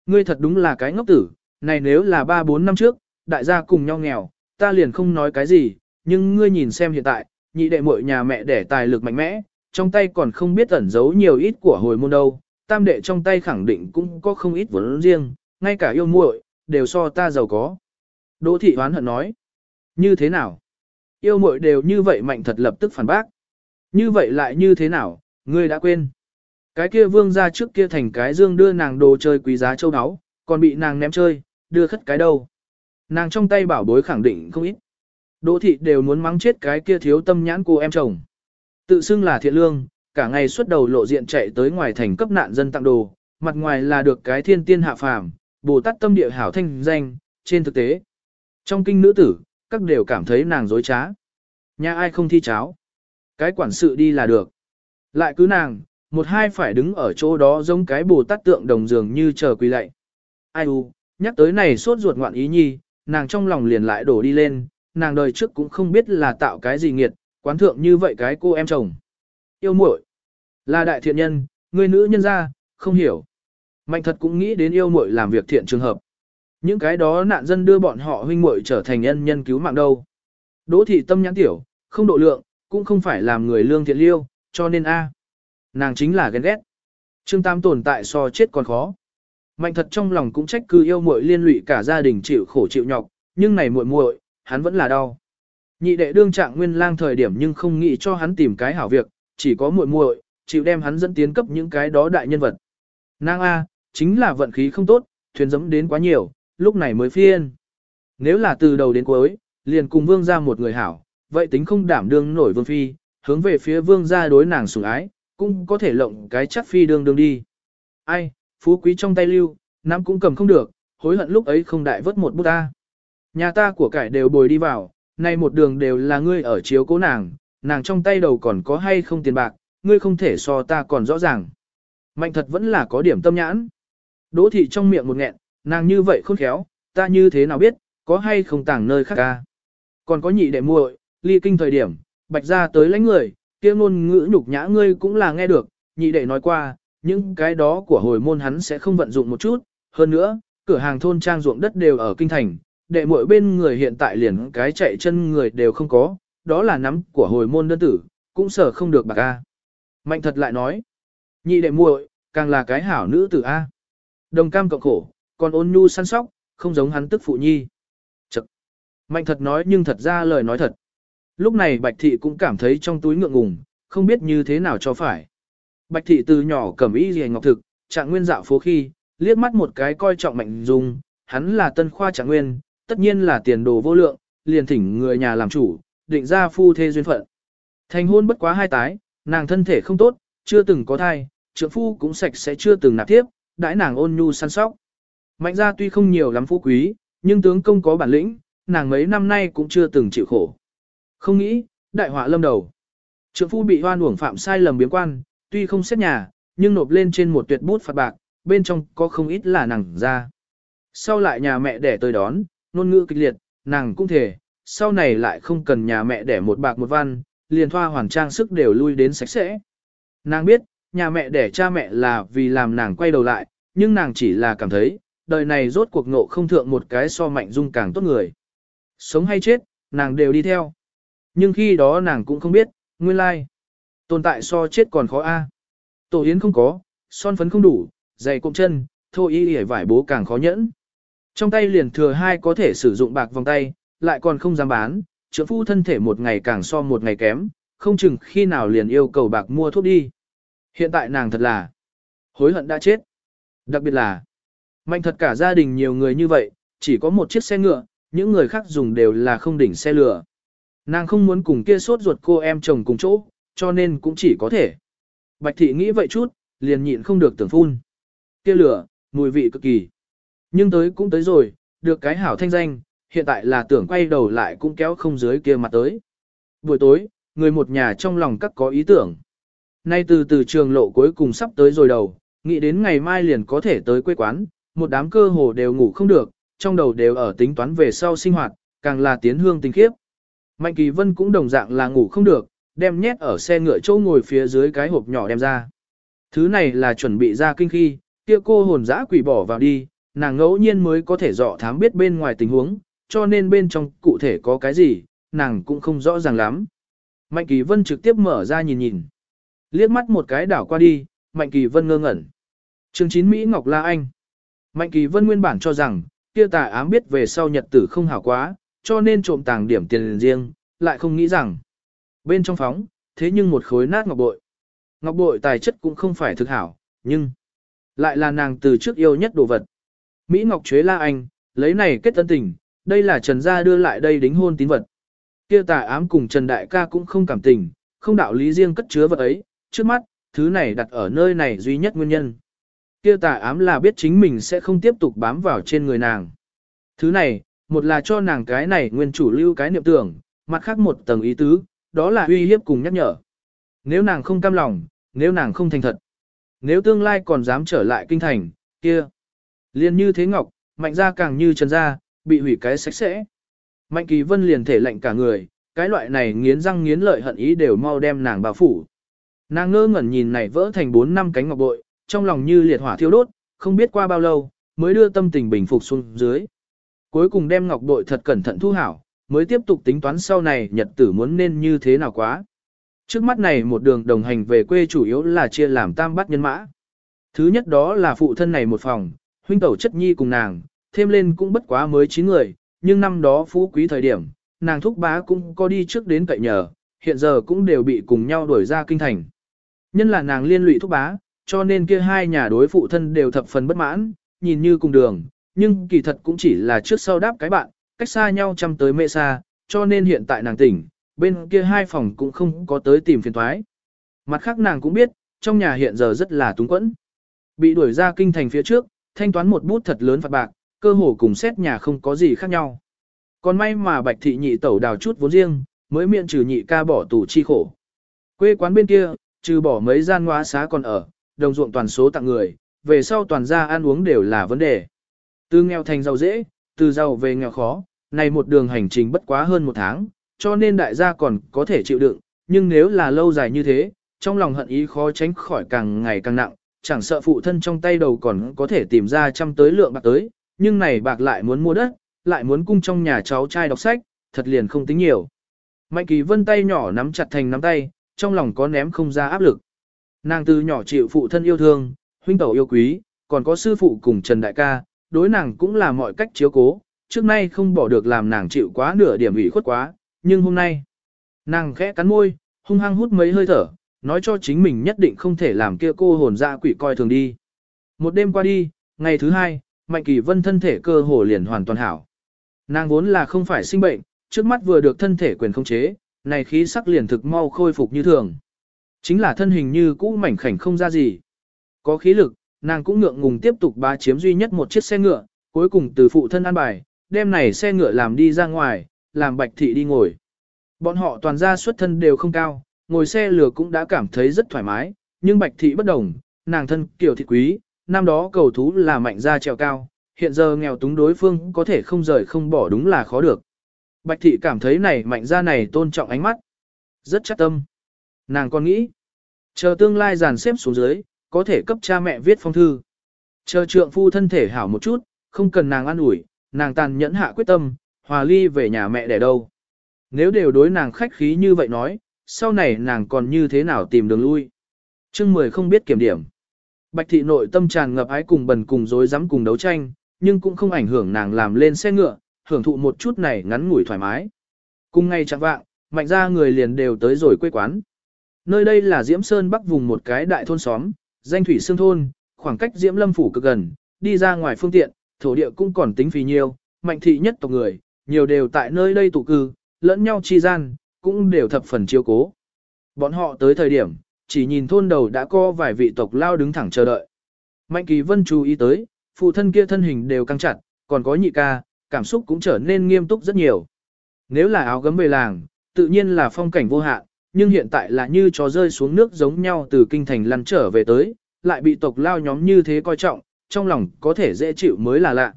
Ngươi thật đúng là cái ngốc tử, này nếu là ba bốn năm trước, đại gia cùng nhau nghèo, ta liền không nói cái gì, nhưng ngươi nhìn xem hiện tại, nhị đệ muội nhà mẹ đẻ tài lực mạnh mẽ, trong tay còn không biết ẩn giấu nhiều ít của hồi môn đâu, tam đệ trong tay khẳng định cũng có không ít vốn riêng, ngay cả yêu muội đều so ta giàu có. Đỗ thị hoán hận nói, như thế nào? Yêu muội đều như vậy mạnh thật lập tức phản bác. Như vậy lại như thế nào, ngươi đã quên. Cái kia vương ra trước kia thành cái dương đưa nàng đồ chơi quý giá châu áo, còn bị nàng ném chơi, đưa khất cái đâu. Nàng trong tay bảo bối khẳng định không ít. Đỗ thị đều muốn mắng chết cái kia thiếu tâm nhãn cô em chồng. Tự xưng là thiện lương, cả ngày suốt đầu lộ diện chạy tới ngoài thành cấp nạn dân tặng đồ, mặt ngoài là được cái thiên tiên hạ phàm, Bồ Tát tâm địa hảo thanh danh, trên thực tế. Trong kinh nữ tử, các đều cảm thấy nàng dối trá. Nhà ai không thi cháo. Cái quản sự đi là được. Lại cứ nàng, một hai phải đứng ở chỗ đó giống cái Bồ Tát tượng đồng dường như chờ quỳ lạy. Ai u, nhắc tới này sốt ruột ngoạn ý nhi, nàng trong lòng liền lại đổ đi lên, nàng đời trước cũng không biết là tạo cái gì nghiệt, quán thượng như vậy cái cô em chồng. Yêu muội là đại thiện nhân, người nữ nhân ra, không hiểu. Mạnh thật cũng nghĩ đến yêu muội làm việc thiện trường hợp. Những cái đó nạn dân đưa bọn họ huynh muội trở thành nhân nhân cứu mạng đâu. Đỗ thị tâm nhãn tiểu, không độ lượng, cũng không phải làm người lương thiện liêu, cho nên a, nàng chính là ghen ghét. Trương Tam tồn tại so chết còn khó. Mạnh thật trong lòng cũng trách cứ yêu muội liên lụy cả gia đình chịu khổ chịu nhọc, nhưng này muội muội, hắn vẫn là đau. Nhị đệ đương trạng nguyên lang thời điểm nhưng không nghĩ cho hắn tìm cái hảo việc, chỉ có muội muội chịu đem hắn dẫn tiến cấp những cái đó đại nhân vật. Nang A, chính là vận khí không tốt, thuyền dẫm đến quá nhiều, lúc này mới phiên. Nếu là từ đầu đến cuối, liền cùng vương ra một người hảo, vậy tính không đảm đương nổi vương phi, hướng về phía vương ra đối nàng sủng ái, cũng có thể lộng cái chắc phi đương đương đi. Ai, phú quý trong tay lưu, nắm cũng cầm không được, hối hận lúc ấy không đại vớt một bút ta. Nhà ta của cải đều bồi đi vào, nay một đường đều là ngươi ở chiếu cố nàng, nàng trong tay đầu còn có hay không tiền bạc, ngươi không thể so ta còn rõ ràng. Mạnh thật vẫn là có điểm tâm nhãn. Đỗ thị trong miệng một nghẹn, nàng như vậy khôn khéo, ta như thế nào biết, có hay không tàng nơi khác ca. Còn có nhị đệ muội, ly kinh thời điểm, bạch ra tới lãnh người, kia ngôn ngữ nhục nhã ngươi cũng là nghe được, nhị đệ nói qua, những cái đó của hồi môn hắn sẽ không vận dụng một chút, hơn nữa, cửa hàng thôn trang ruộng đất đều ở kinh thành, đệ muội bên người hiện tại liền cái chạy chân người đều không có, đó là nắm của hồi môn đơn tử, cũng sở không được bạc A. Mạnh thật lại nói, nhị đệ muội càng là cái hảo nữ tử A. Đồng cam cộng khổ, còn ôn nhu săn sóc, không giống hắn tức phụ nhi. Chậc. Mạnh thật nói nhưng thật ra lời nói thật. Lúc này Bạch Thị cũng cảm thấy trong túi ngượng ngùng, không biết như thế nào cho phải. Bạch Thị từ nhỏ cầm y gì ngọc thực, trạng nguyên dạo phố khi, liếc mắt một cái coi trọng mạnh dung, hắn là tân khoa trạng nguyên, tất nhiên là tiền đồ vô lượng, liền thỉnh người nhà làm chủ, định ra phu thê duyên phận. Thành hôn bất quá hai tái, nàng thân thể không tốt, chưa từng có thai, trượng phu cũng sạch sẽ chưa từng nạp tiếp, đãi nàng ôn nhu săn sóc. Mạnh gia tuy không nhiều lắm phú quý, nhưng tướng công có bản lĩnh, nàng mấy năm nay cũng chưa từng chịu khổ. Không nghĩ, đại họa lâm đầu. Trượng phu bị hoan uổng phạm sai lầm biếng quan, tuy không xét nhà, nhưng nộp lên trên một tuyệt bút phạt bạc, bên trong có không ít là nàng ra. Sau lại nhà mẹ đẻ tới đón, ngôn ngữ kịch liệt, nàng cũng thể, sau này lại không cần nhà mẹ đẻ một bạc một văn, liền thoa hoàn trang sức đều lui đến sạch sẽ. Nàng biết, nhà mẹ đẻ cha mẹ là vì làm nàng quay đầu lại, nhưng nàng chỉ là cảm thấy, đời này rốt cuộc ngộ không thượng một cái so mạnh dung càng tốt người. Sống hay chết, nàng đều đi theo. Nhưng khi đó nàng cũng không biết, nguyên lai. Tồn tại so chết còn khó a. Tổ yến không có, son phấn không đủ, giày cụm chân, thô y hề vải bố càng khó nhẫn. Trong tay liền thừa hai có thể sử dụng bạc vòng tay, lại còn không dám bán, trưởng phu thân thể một ngày càng so một ngày kém, không chừng khi nào liền yêu cầu bạc mua thuốc đi. Hiện tại nàng thật là hối hận đã chết. Đặc biệt là, mạnh thật cả gia đình nhiều người như vậy, chỉ có một chiếc xe ngựa, những người khác dùng đều là không đỉnh xe lửa. Nàng không muốn cùng kia sốt ruột cô em chồng cùng chỗ, cho nên cũng chỉ có thể. Bạch thị nghĩ vậy chút, liền nhịn không được tưởng phun. Kia lửa, mùi vị cực kỳ. Nhưng tới cũng tới rồi, được cái hảo thanh danh, hiện tại là tưởng quay đầu lại cũng kéo không dưới kia mặt tới. Buổi tối, người một nhà trong lòng các có ý tưởng. Nay từ từ trường lộ cuối cùng sắp tới rồi đầu, nghĩ đến ngày mai liền có thể tới quê quán, một đám cơ hồ đều ngủ không được, trong đầu đều ở tính toán về sau sinh hoạt, càng là tiến hương tình khiếp. Mạnh Kỳ Vân cũng đồng dạng là ngủ không được, đem nhét ở xe ngựa chỗ ngồi phía dưới cái hộp nhỏ đem ra. Thứ này là chuẩn bị ra kinh khi, kia cô hồn dã quỷ bỏ vào đi, nàng ngẫu nhiên mới có thể dọ thám biết bên ngoài tình huống, cho nên bên trong cụ thể có cái gì, nàng cũng không rõ ràng lắm. Mạnh Kỳ Vân trực tiếp mở ra nhìn nhìn. Liếc mắt một cái đảo qua đi, Mạnh Kỳ Vân ngơ ngẩn. Chương 9 Mỹ Ngọc La Anh. Mạnh Kỳ Vân nguyên bản cho rằng, kia tà ám biết về sau nhật tử không hảo quá, cho nên trộm tàng điểm tiền riêng, lại không nghĩ rằng. Bên trong phóng, thế nhưng một khối nát ngọc bội. Ngọc bội tài chất cũng không phải thực hảo, nhưng lại là nàng từ trước yêu nhất đồ vật. Mỹ Ngọc Chuế La Anh, lấy này kết tân tình, đây là Trần Gia đưa lại đây đính hôn tín vật. Kia tà ám cùng Trần Đại ca cũng không cảm tình, không đạo lý riêng cất chứa vật ấy, trước mắt, thứ này đặt ở nơi này duy nhất nguyên nhân. Kia tà ám là biết chính mình sẽ không tiếp tục bám vào trên người nàng. Thứ này, một là cho nàng cái này nguyên chủ lưu cái niệm tưởng, mặt khác một tầng ý tứ, đó là uy hiếp cùng nhắc nhở. Nếu nàng không cam lòng, nếu nàng không thành thật, nếu tương lai còn dám trở lại kinh thành, kia. Liên như thế ngọc, mạnh ra càng như trần ra, bị hủy cái sạch sẽ. Mạnh kỳ vân liền thể lệnh cả người, cái loại này nghiến răng nghiến lợi hận ý đều mau đem nàng bao phủ. Nàng ngơ ngẩn nhìn này vỡ thành bốn năm cánh ngọc bội, trong lòng như liệt hỏa thiêu đốt, không biết qua bao lâu, mới đưa tâm tình bình phục xuống dưới. Cuối cùng đem ngọc bội thật cẩn thận thu hảo, mới tiếp tục tính toán sau này nhật tử muốn nên như thế nào quá. Trước mắt này một đường đồng hành về quê chủ yếu là chia làm tam bát nhân mã. Thứ nhất đó là phụ thân này một phòng, huynh tẩu chất nhi cùng nàng, thêm lên cũng bất quá mới 9 người, nhưng năm đó phú quý thời điểm, nàng thúc bá cũng có đi trước đến cậy nhờ, hiện giờ cũng đều bị cùng nhau đuổi ra kinh thành. Nhân là nàng liên lụy thúc bá, cho nên kia hai nhà đối phụ thân đều thập phần bất mãn, nhìn như cùng đường, nhưng kỳ thật cũng chỉ là trước sau đáp cái bạn, cách xa nhau chăm tới mê xa, cho nên hiện tại nàng tỉnh, bên kia hai phòng cũng không có tới tìm phiền thoái. Mặt khác nàng cũng biết, trong nhà hiện giờ rất là túng quẫn. Bị đuổi ra kinh thành phía trước, thanh toán một bút thật lớn phạt bạc, cơ hồ cùng xét nhà không có gì khác nhau. Còn may mà bạch thị nhị tẩu đào chút vốn riêng, mới miệng trừ nhị ca bỏ tù chi khổ. Quê quán bên kia, trừ bỏ mấy gian ngoá xá còn ở, đồng ruộng toàn số tặng người, về sau toàn gia ăn uống đều là vấn đề. Từ nghèo thành giàu dễ, từ giàu về nghèo khó, này một đường hành trình bất quá hơn một tháng, cho nên đại gia còn có thể chịu đựng, nhưng nếu là lâu dài như thế, trong lòng hận ý khó tránh khỏi càng ngày càng nặng, chẳng sợ phụ thân trong tay đầu còn có thể tìm ra trăm tới lượng bạc tới, nhưng này bạc lại muốn mua đất, lại muốn cung trong nhà cháu trai đọc sách, thật liền không tính nhiều. Mạnh kỳ vân tay nhỏ nắm chặt thành nắm tay, trong lòng có ném không ra áp lực. Nàng từ nhỏ chịu phụ thân yêu thương, huynh tẩu yêu quý, còn có sư phụ cùng Trần Đại ca, đối nàng cũng là mọi cách chiếu cố, trước nay không bỏ được làm nàng chịu quá nửa điểm ủy khuất quá, nhưng hôm nay, nàng khẽ cắn môi, hung hăng hút mấy hơi thở, nói cho chính mình nhất định không thể làm kia cô hồn dạ quỷ coi thường đi. Một đêm qua đi, ngày thứ hai, Mạnh Kỳ Vân thân thể cơ hồ liền hoàn toàn hảo. Nàng vốn là không phải sinh bệnh, trước mắt vừa được thân thể quyền không chế, này khí sắc liền thực mau khôi phục như thường. Chính là thân hình như cũ mảnh khảnh không ra gì. Có khí lực, nàng cũng ngượng ngùng tiếp tục bá chiếm duy nhất một chiếc xe ngựa, cuối cùng từ phụ thân an bài, đem này xe ngựa làm đi ra ngoài, làm bạch thị đi ngồi. Bọn họ toàn ra xuất thân đều không cao, ngồi xe lửa cũng đã cảm thấy rất thoải mái, nhưng bạch thị bất đồng, nàng thân kiểu thị quý, năm đó cầu thú là mạnh gia trèo cao, hiện giờ nghèo túng đối phương có thể không rời không bỏ đúng là khó được. Bạch thị cảm thấy này mạnh gia này tôn trọng ánh mắt. Rất chắc tâm. Nàng còn nghĩ. Chờ tương lai dàn xếp xuống dưới, có thể cấp cha mẹ viết phong thư. Chờ trượng phu thân thể hảo một chút, không cần nàng ăn ủi, nàng tàn nhẫn hạ quyết tâm, hòa ly về nhà mẹ để đâu. Nếu đều đối nàng khách khí như vậy nói, sau này nàng còn như thế nào tìm đường lui. chương 10 không biết kiểm điểm. Bạch thị nội tâm tràn ngập ái cùng bần cùng dối dám cùng đấu tranh, nhưng cũng không ảnh hưởng nàng làm lên xe ngựa, hưởng thụ một chút này ngắn ngủi thoải mái. Cùng ngay chẳng vạng, mạnh ra người liền đều tới rồi quê quán. Nơi đây là Diễm Sơn Bắc vùng một cái đại thôn xóm, danh thủy xương thôn, khoảng cách Diễm Lâm phủ cực gần, đi ra ngoài phương tiện, thổ địa cũng còn tính phì nhiều. mạnh thị nhất tộc người, nhiều đều tại nơi đây tụ cư, lẫn nhau chi gian, cũng đều thập phần chiêu cố. Bọn họ tới thời điểm, chỉ nhìn thôn đầu đã có vài vị tộc lao đứng thẳng chờ đợi. Mạnh kỳ vân chú ý tới, phụ thân kia thân hình đều căng chặt, còn có nhị ca, cảm xúc cũng trở nên nghiêm túc rất nhiều. Nếu là áo gấm về làng, tự nhiên là phong cảnh vô hạn, nhưng hiện tại là như chó rơi xuống nước giống nhau từ kinh thành lăn trở về tới, lại bị tộc lao nhóm như thế coi trọng, trong lòng có thể dễ chịu mới là lạ.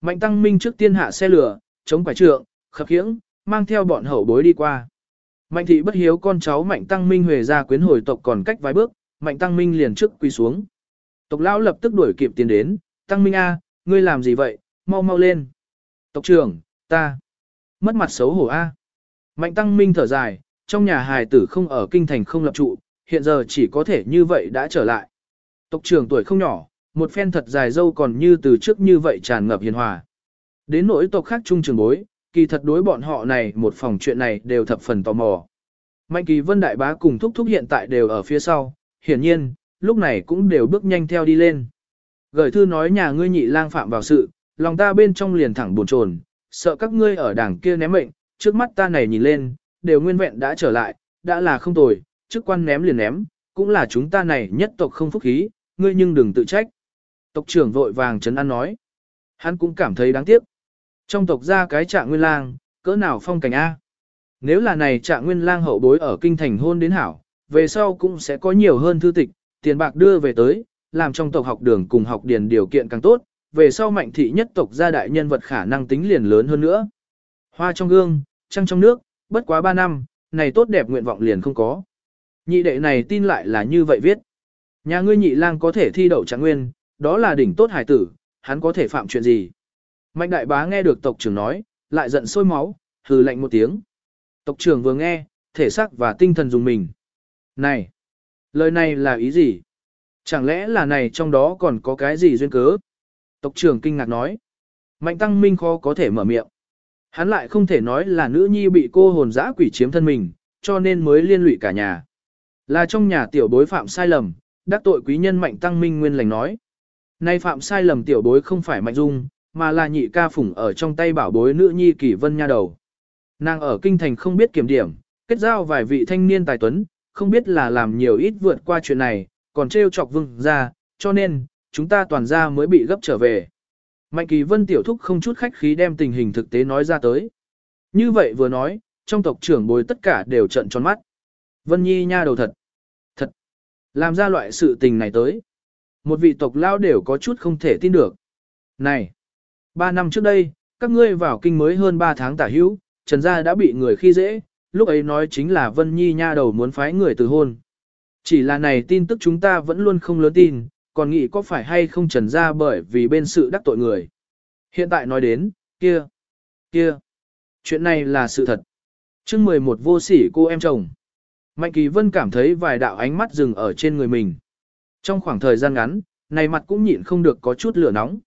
Mạnh tăng minh trước tiên hạ xe lửa, chống quải trượng, khập khiễng, mang theo bọn hậu bối đi qua. Mạnh thị bất hiếu con cháu mạnh tăng minh huề ra quyến hồi tộc còn cách vài bước, mạnh tăng minh liền trước quỳ xuống. Tộc lão lập tức đuổi kịp tiến đến, tăng minh A, ngươi làm gì vậy, mau mau lên. Tộc trưởng, ta, mất mặt xấu hổ A. Mạnh tăng minh thở dài, trong nhà hài tử không ở kinh thành không lập trụ, hiện giờ chỉ có thể như vậy đã trở lại. Tộc trưởng tuổi không nhỏ, một phen thật dài dâu còn như từ trước như vậy tràn ngập hiền hòa. Đến nỗi tộc khác trung trường bối, kỳ thật đối bọn họ này một phòng chuyện này đều thập phần tò mò. Mạnh kỳ vân đại bá cùng thúc thúc hiện tại đều ở phía sau, hiển nhiên, lúc này cũng đều bước nhanh theo đi lên. Gửi thư nói nhà ngươi nhị lang phạm vào sự, lòng ta bên trong liền thẳng buồn chồn, sợ các ngươi ở đảng kia ném mệnh, trước mắt ta này nhìn lên, đều nguyên vẹn đã trở lại, đã là không tồi, chức quan ném liền ném, cũng là chúng ta này nhất tộc không phúc khí, ngươi nhưng đừng tự trách. Tộc trưởng vội vàng chấn an nói. Hắn cũng cảm thấy đáng tiếc. Trong tộc ra cái trạng nguyên lang, cỡ nào phong cảnh A. Nếu là này trạng nguyên lang hậu bối ở kinh thành hôn đến hảo, về sau cũng sẽ có nhiều hơn thư tịch, tiền bạc đưa về tới, làm trong tộc học đường cùng học điền điều kiện càng tốt, về sau mạnh thị nhất tộc gia đại nhân vật khả năng tính liền lớn hơn nữa. Hoa trong gương, trăng trong nước, bất quá 3 năm, này tốt đẹp nguyện vọng liền không có. Nhị đệ này tin lại là như vậy viết. Nhà ngươi nhị lang có thể thi đậu trạng nguyên, đó là đỉnh tốt hải tử, hắn có thể phạm chuyện gì. Mạnh đại bá nghe được tộc trưởng nói, lại giận sôi máu, hừ lạnh một tiếng. Tộc trưởng vừa nghe, thể xác và tinh thần dùng mình. Này, lời này là ý gì? Chẳng lẽ là này trong đó còn có cái gì duyên cớ? Tộc trưởng kinh ngạc nói. Mạnh tăng minh khó có thể mở miệng. Hắn lại không thể nói là nữ nhi bị cô hồn dã quỷ chiếm thân mình, cho nên mới liên lụy cả nhà. Là trong nhà tiểu bối phạm sai lầm, đắc tội quý nhân mạnh tăng minh nguyên lành nói. Nay phạm sai lầm tiểu bối không phải mạnh dung, mà là nhị ca phủng ở trong tay bảo bối nữ nhi kỷ vân nha đầu. Nàng ở kinh thành không biết kiểm điểm, kết giao vài vị thanh niên tài tuấn, không biết là làm nhiều ít vượt qua chuyện này, còn trêu chọc vương ra, cho nên, chúng ta toàn ra mới bị gấp trở về. Mạnh kỳ vân tiểu thúc không chút khách khí đem tình hình thực tế nói ra tới. Như vậy vừa nói, trong tộc trưởng bối tất cả đều trận tròn mắt. Vân Nhi nha đầu thật. Thật. Làm ra loại sự tình này tới. Một vị tộc lao đều có chút không thể tin được. Này. Ba năm trước đây, các ngươi vào kinh mới hơn ba tháng tả hữu, Trần Gia đã bị người khi dễ, lúc ấy nói chính là Vân Nhi nha đầu muốn phái người từ hôn. Chỉ là này tin tức chúng ta vẫn luôn không lớn tin, còn nghĩ có phải hay không Trần Gia bởi vì bên sự đắc tội người. Hiện tại nói đến, kia, kia, chuyện này là sự thật. chương 11 vô sỉ cô em chồng. Mạnh Kỳ Vân cảm thấy vài đạo ánh mắt dừng ở trên người mình. Trong khoảng thời gian ngắn, này mặt cũng nhịn không được có chút lửa nóng.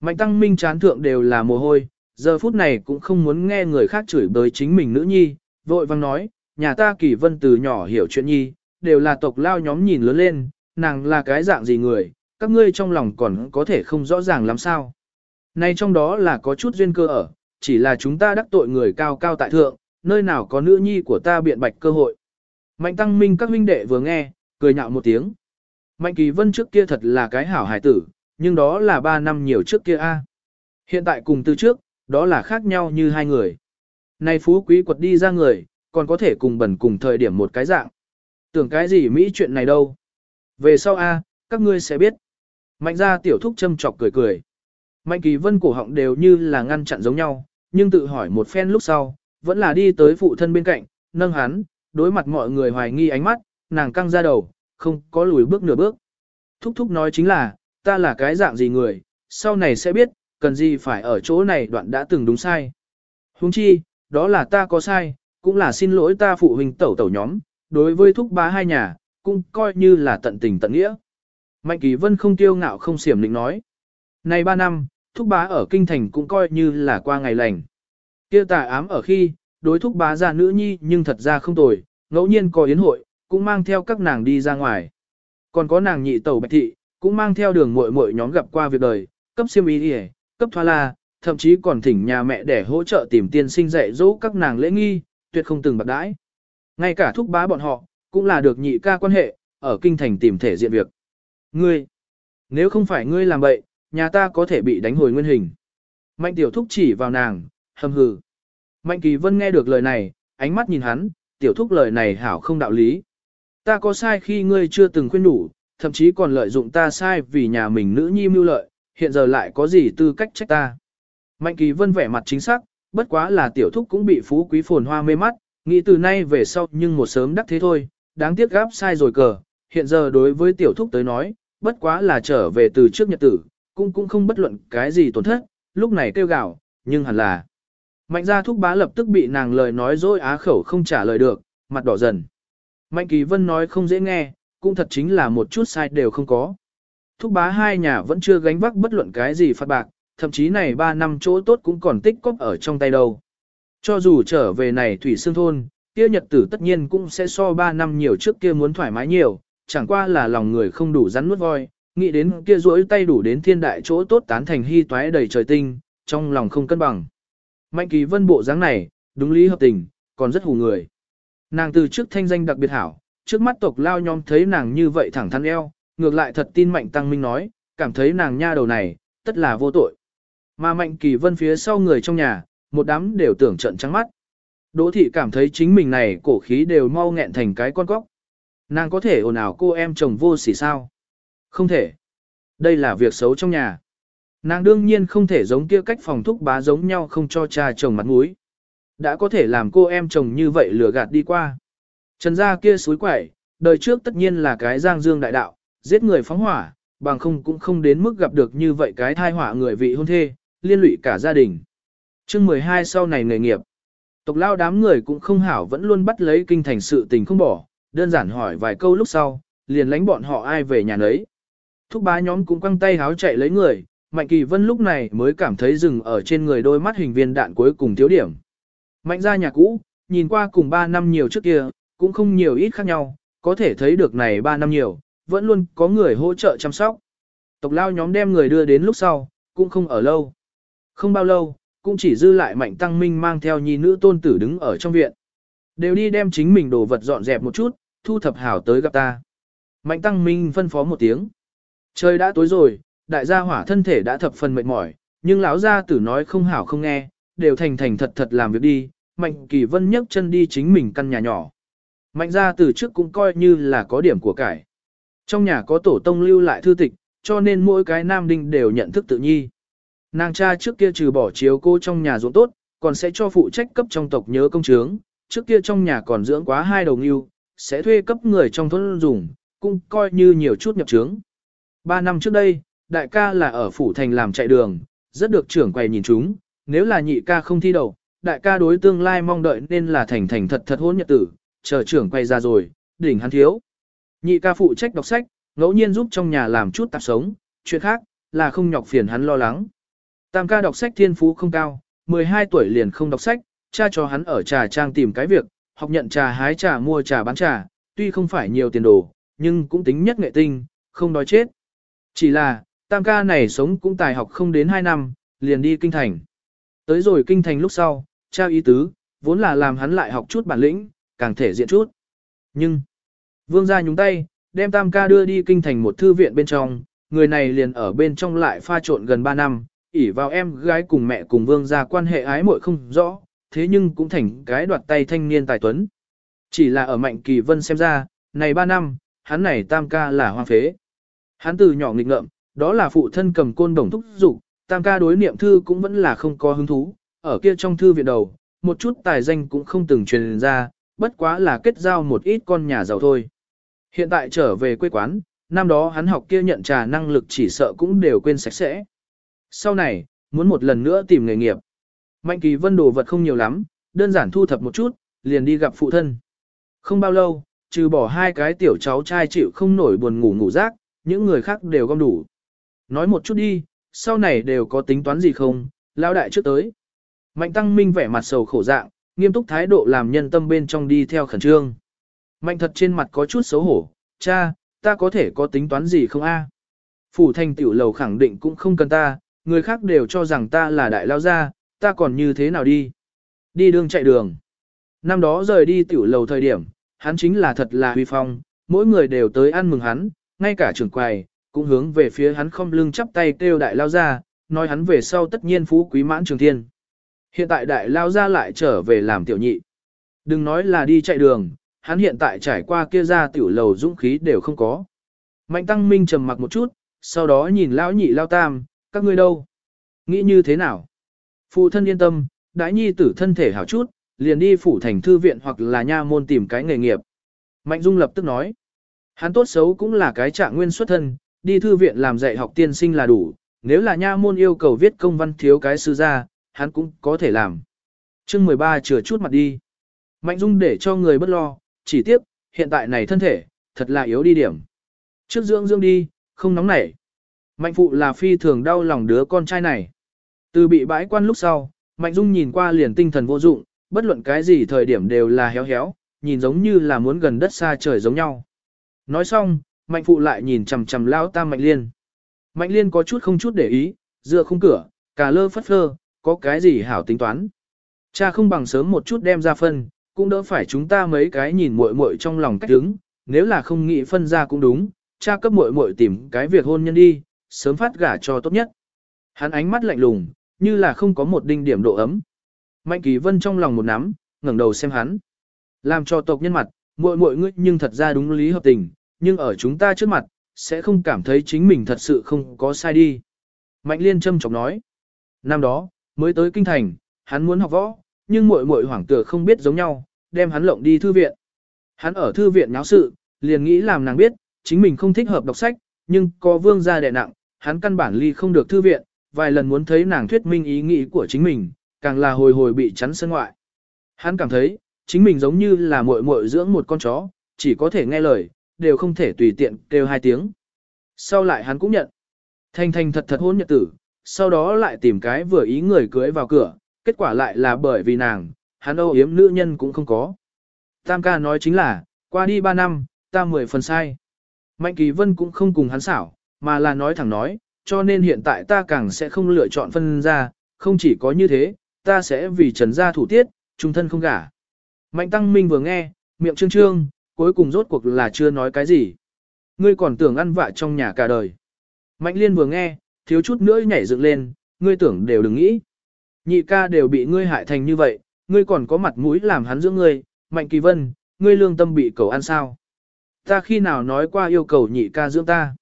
Mạnh Tăng Minh chán thượng đều là mồ hôi, giờ phút này cũng không muốn nghe người khác chửi bới chính mình nữ nhi, vội vang nói, nhà ta Kỳ Vân từ nhỏ hiểu chuyện nhi, đều là tộc lao nhóm nhìn lớn lên, nàng là cái dạng gì người, các ngươi trong lòng còn có thể không rõ ràng làm sao. Nay trong đó là có chút duyên cơ ở, chỉ là chúng ta đắc tội người cao cao tại thượng, nơi nào có nữ nhi của ta biện bạch cơ hội. Mạnh tăng minh các huynh đệ vừa nghe, cười nhạo một tiếng. Mạnh kỳ vân trước kia thật là cái hảo hài tử, nhưng đó là ba năm nhiều trước kia a. Hiện tại cùng từ trước, đó là khác nhau như hai người. Nay phú quý quật đi ra người, còn có thể cùng bẩn cùng thời điểm một cái dạng. Tưởng cái gì Mỹ chuyện này đâu. Về sau a, các ngươi sẽ biết. Mạnh ra tiểu thúc châm chọc cười cười. Mạnh kỳ vân cổ họng đều như là ngăn chặn giống nhau, nhưng tự hỏi một phen lúc sau, vẫn là đi tới phụ thân bên cạnh, nâng hắn, đối mặt mọi người hoài nghi ánh mắt, nàng căng ra đầu, không có lùi bước nửa bước. Thúc thúc nói chính là, ta là cái dạng gì người, sau này sẽ biết, cần gì phải ở chỗ này đoạn đã từng đúng sai. Huống chi, đó là ta có sai, cũng là xin lỗi ta phụ huynh tẩu tẩu nhóm, đối với thúc bá hai nhà, cũng coi như là tận tình tận nghĩa. Mạnh Kỳ Vân không tiêu ngạo không xiểm định nói. Này ba năm, thúc bá ở kinh thành cũng coi như là qua ngày lành. Kia tà ám ở khi, đối thúc bá ra nữ nhi nhưng thật ra không tồi, ngẫu nhiên có yến hội, cũng mang theo các nàng đi ra ngoài. Còn có nàng nhị tẩu bạch thị, cũng mang theo đường muội muội nhóm gặp qua việc đời, cấp siêm ý đi cấp thoa la, thậm chí còn thỉnh nhà mẹ để hỗ trợ tìm tiên sinh dạy dỗ các nàng lễ nghi, tuyệt không từng bạc đãi. Ngay cả thúc bá bọn họ, cũng là được nhị ca quan hệ, ở kinh thành tìm thể diện việc. Ngươi, nếu không phải ngươi làm bậy, nhà ta có thể bị đánh hồi nguyên hình. Mạnh tiểu thúc chỉ vào nàng, hầm hừ. Mạnh kỳ vân nghe được lời này, ánh mắt nhìn hắn, tiểu thúc lời này hảo không đạo lý. Ta có sai khi ngươi chưa từng khuyên đủ, thậm chí còn lợi dụng ta sai vì nhà mình nữ nhi mưu lợi, hiện giờ lại có gì tư cách trách ta. Mạnh kỳ vân vẻ mặt chính xác, bất quá là tiểu thúc cũng bị phú quý phồn hoa mê mắt, nghĩ từ nay về sau nhưng một sớm đắc thế thôi, đáng tiếc gáp sai rồi cờ, hiện giờ đối với tiểu thúc tới nói, bất quá là trở về từ trước nhật tử, cũng cũng không bất luận cái gì tổn thất, lúc này kêu gạo, nhưng hẳn là. Mạnh gia thúc bá lập tức bị nàng lời nói dối á khẩu không trả lời được, mặt đỏ dần. Mạnh kỳ vân nói không dễ nghe, cũng thật chính là một chút sai đều không có. Thúc bá hai nhà vẫn chưa gánh vác bất luận cái gì phạt bạc, thậm chí này 3 năm chỗ tốt cũng còn tích cóp ở trong tay đâu. Cho dù trở về này thủy xương thôn, kia nhật tử tất nhiên cũng sẽ so 3 năm nhiều trước kia muốn thoải mái nhiều, chẳng qua là lòng người không đủ rắn nuốt voi, nghĩ đến kia rỗi tay đủ đến thiên đại chỗ tốt tán thành hy toái đầy trời tinh, trong lòng không cân bằng. Mạnh kỳ vân bộ dáng này, đúng lý hợp tình, còn rất hù người. Nàng từ trước thanh danh đặc biệt hảo, trước mắt tộc lao nhóm thấy nàng như vậy thẳng thắn eo, ngược lại thật tin mạnh tăng minh nói, cảm thấy nàng nha đầu này, tất là vô tội. Mà mạnh kỳ vân phía sau người trong nhà, một đám đều tưởng trận trắng mắt. Đỗ thị cảm thấy chính mình này cổ khí đều mau nghẹn thành cái con cóc. Nàng có thể ồn ào cô em chồng vô sỉ sao? Không thể. Đây là việc xấu trong nhà. Nàng đương nhiên không thể giống kia cách phòng thúc bá giống nhau không cho cha chồng mặt mũi. Đã có thể làm cô em chồng như vậy lừa gạt đi qua. Trần gia kia suối quẩy, đời trước tất nhiên là cái giang dương đại đạo, giết người phóng hỏa, bằng không cũng không đến mức gặp được như vậy cái thai hỏa người vị hôn thê, liên lụy cả gia đình. chương 12 sau này nghề nghiệp. Tộc lao đám người cũng không hảo vẫn luôn bắt lấy kinh thành sự tình không bỏ, đơn giản hỏi vài câu lúc sau, liền lánh bọn họ ai về nhà nấy. Thúc bá nhóm cũng quăng tay háo chạy lấy người, Mạnh Kỳ Vân lúc này mới cảm thấy dừng ở trên người đôi mắt hình viên đạn cuối cùng thiếu điểm. Mạnh ra nhà cũ, nhìn qua cùng 3 năm nhiều trước kia, cũng không nhiều ít khác nhau, có thể thấy được này 3 năm nhiều, vẫn luôn có người hỗ trợ chăm sóc. Tộc lao nhóm đem người đưa đến lúc sau, cũng không ở lâu. Không bao lâu, cũng chỉ dư lại mạnh tăng minh mang theo nhi nữ tôn tử đứng ở trong viện. Đều đi đem chính mình đồ vật dọn dẹp một chút, thu thập hảo tới gặp ta. Mạnh tăng minh phân phó một tiếng. Trời đã tối rồi, đại gia hỏa thân thể đã thập phần mệt mỏi, nhưng lão gia tử nói không hảo không nghe, đều thành thành thật thật làm việc đi. Mạnh kỳ vân nhấc chân đi chính mình căn nhà nhỏ. Mạnh gia từ trước cũng coi như là có điểm của cải. Trong nhà có tổ tông lưu lại thư tịch, cho nên mỗi cái nam đinh đều nhận thức tự nhi. Nàng cha trước kia trừ bỏ chiếu cô trong nhà ruộng tốt, còn sẽ cho phụ trách cấp trong tộc nhớ công chướng, trước kia trong nhà còn dưỡng quá hai đầu ngưu, sẽ thuê cấp người trong thôn dùng, cũng coi như nhiều chút nhập chướng. Ba năm trước đây, đại ca là ở phủ thành làm chạy đường, rất được trưởng quầy nhìn chúng, nếu là nhị ca không thi đầu, đại ca đối tương lai mong đợi nên là thành thành thật thật hôn nhật tử, chờ trưởng quay ra rồi, đỉnh hắn thiếu. Nhị ca phụ trách đọc sách, ngẫu nhiên giúp trong nhà làm chút tạp sống, chuyện khác, là không nhọc phiền hắn lo lắng. Tam ca đọc sách thiên phú không cao, 12 tuổi liền không đọc sách, cha cho hắn ở trà trang tìm cái việc, học nhận trà hái trà mua trà bán trà, tuy không phải nhiều tiền đồ, nhưng cũng tính nhất nghệ tinh, không đói chết. Chỉ là, tam ca này sống cũng tài học không đến 2 năm, liền đi kinh thành. Tới rồi kinh thành lúc sau, cha ý tứ, vốn là làm hắn lại học chút bản lĩnh, càng thể diện chút. Nhưng, vương gia nhúng tay, đem tam ca đưa đi kinh thành một thư viện bên trong, người này liền ở bên trong lại pha trộn gần 3 năm, ỉ vào em gái cùng mẹ cùng vương gia quan hệ ái muội không rõ, thế nhưng cũng thành cái đoạt tay thanh niên tài tuấn. Chỉ là ở mạnh kỳ vân xem ra, này 3 năm, hắn này tam ca là hoang phế. Hắn từ nhỏ nghịch ngợm, đó là phụ thân cầm côn đồng thúc dục tam ca đối niệm thư cũng vẫn là không có hứng thú, ở kia trong thư viện đầu, một chút tài danh cũng không từng truyền ra, bất quá là kết giao một ít con nhà giàu thôi. Hiện tại trở về quê quán, năm đó hắn học kia nhận trà năng lực chỉ sợ cũng đều quên sạch sẽ. Sau này, muốn một lần nữa tìm nghề nghiệp. Mạnh kỳ vân đồ vật không nhiều lắm, đơn giản thu thập một chút, liền đi gặp phụ thân. Không bao lâu, trừ bỏ hai cái tiểu cháu trai chịu không nổi buồn ngủ ngủ rác, những người khác đều gom đủ. Nói một chút đi, sau này đều có tính toán gì không, lao đại trước tới. Mạnh tăng minh vẻ mặt sầu khổ dạng, nghiêm túc thái độ làm nhân tâm bên trong đi theo khẩn trương. Mạnh thật trên mặt có chút xấu hổ, cha, ta có thể có tính toán gì không a? Phủ thành tiểu lầu khẳng định cũng không cần ta, người khác đều cho rằng ta là đại lao gia, ta còn như thế nào đi? Đi đường chạy đường. Năm đó rời đi tiểu lầu thời điểm, hắn chính là thật là huy phong, mỗi người đều tới ăn mừng hắn, ngay cả trưởng quầy, cũng hướng về phía hắn không lưng chắp tay kêu đại lao gia, nói hắn về sau tất nhiên phú quý mãn trường thiên. Hiện tại đại lao gia lại trở về làm tiểu nhị. Đừng nói là đi chạy đường, hắn hiện tại trải qua kia ra tiểu lầu dũng khí đều không có. Mạnh tăng minh trầm mặc một chút, sau đó nhìn lão nhị lao tam, các ngươi đâu? Nghĩ như thế nào? Phụ thân yên tâm, đãi nhi tử thân thể hảo chút, liền đi phủ thành thư viện hoặc là nha môn tìm cái nghề nghiệp. Mạnh Dung lập tức nói, hắn tốt xấu cũng là cái trạng nguyên xuất thân, đi thư viện làm dạy học tiên sinh là đủ, nếu là nha môn yêu cầu viết công văn thiếu cái sư gia hắn cũng có thể làm. chương 13 chừa chút mặt đi. Mạnh Dung để cho người bất lo, chỉ tiếp, hiện tại này thân thể, thật là yếu đi điểm. Trước dưỡng dưỡng đi, không nóng nảy. Mạnh phụ là phi thường đau lòng đứa con trai này. Từ bị bãi quan lúc sau, Mạnh Dung nhìn qua liền tinh thần vô dụng, bất luận cái gì thời điểm đều là héo héo, nhìn giống như là muốn gần đất xa trời giống nhau. Nói xong, Mạnh phụ lại nhìn chằm chằm lão tam Mạnh Liên. Mạnh Liên có chút không chút để ý, dựa khung cửa, cà lơ phất phơ, có cái gì hảo tính toán. Cha không bằng sớm một chút đem ra phân, cũng đỡ phải chúng ta mấy cái nhìn muội muội trong lòng cách đứng, nếu là không nghĩ phân ra cũng đúng, cha cấp muội muội tìm cái việc hôn nhân đi, sớm phát gả cho tốt nhất. Hắn ánh mắt lạnh lùng, như là không có một đinh điểm độ ấm. Mạnh Kỳ Vân trong lòng một nắm, ngẩng đầu xem hắn. Làm cho tộc nhân mặt, muội muội ngươi nhưng thật ra đúng lý hợp tình, nhưng ở chúng ta trước mặt, sẽ không cảm thấy chính mình thật sự không có sai đi. Mạnh Liên châm chọc nói. Năm đó, mới tới kinh thành, hắn muốn học võ, nhưng muội muội hoảng tựa không biết giống nhau, đem hắn lộng đi thư viện. Hắn ở thư viện nháo sự, liền nghĩ làm nàng biết, chính mình không thích hợp đọc sách, nhưng có vương gia đè nặng, hắn căn bản ly không được thư viện, vài lần muốn thấy nàng thuyết minh ý nghĩ của chính mình, càng là hồi hồi bị chắn sân ngoại. Hắn cảm thấy, chính mình giống như là muội muội dưỡng một con chó, chỉ có thể nghe lời, đều không thể tùy tiện kêu hai tiếng. Sau lại hắn cũng nhận. Thanh thanh thật thật hôn nhật tử, sau đó lại tìm cái vừa ý người cưới vào cửa, kết quả lại là bởi vì nàng, hắn âu yếm nữ nhân cũng không có. Tam ca nói chính là, qua đi ba năm, ta mười phần sai. Mạnh Kỳ Vân cũng không cùng hắn xảo, mà là nói thẳng nói, cho nên hiện tại ta càng sẽ không lựa chọn phân ra, không chỉ có như thế, ta sẽ vì trần gia thủ tiết, trung thân không gả. Mạnh Tăng Minh vừa nghe, miệng trương trương, cuối cùng rốt cuộc là chưa nói cái gì. Ngươi còn tưởng ăn vạ trong nhà cả đời. Mạnh Liên vừa nghe, thiếu chút nữa nhảy dựng lên, ngươi tưởng đều đừng nghĩ. Nhị ca đều bị ngươi hại thành như vậy, ngươi còn có mặt mũi làm hắn dưỡng ngươi, Mạnh Kỳ Vân, ngươi lương tâm bị cầu ăn sao. Ta khi nào nói qua yêu cầu nhị ca dưỡng ta.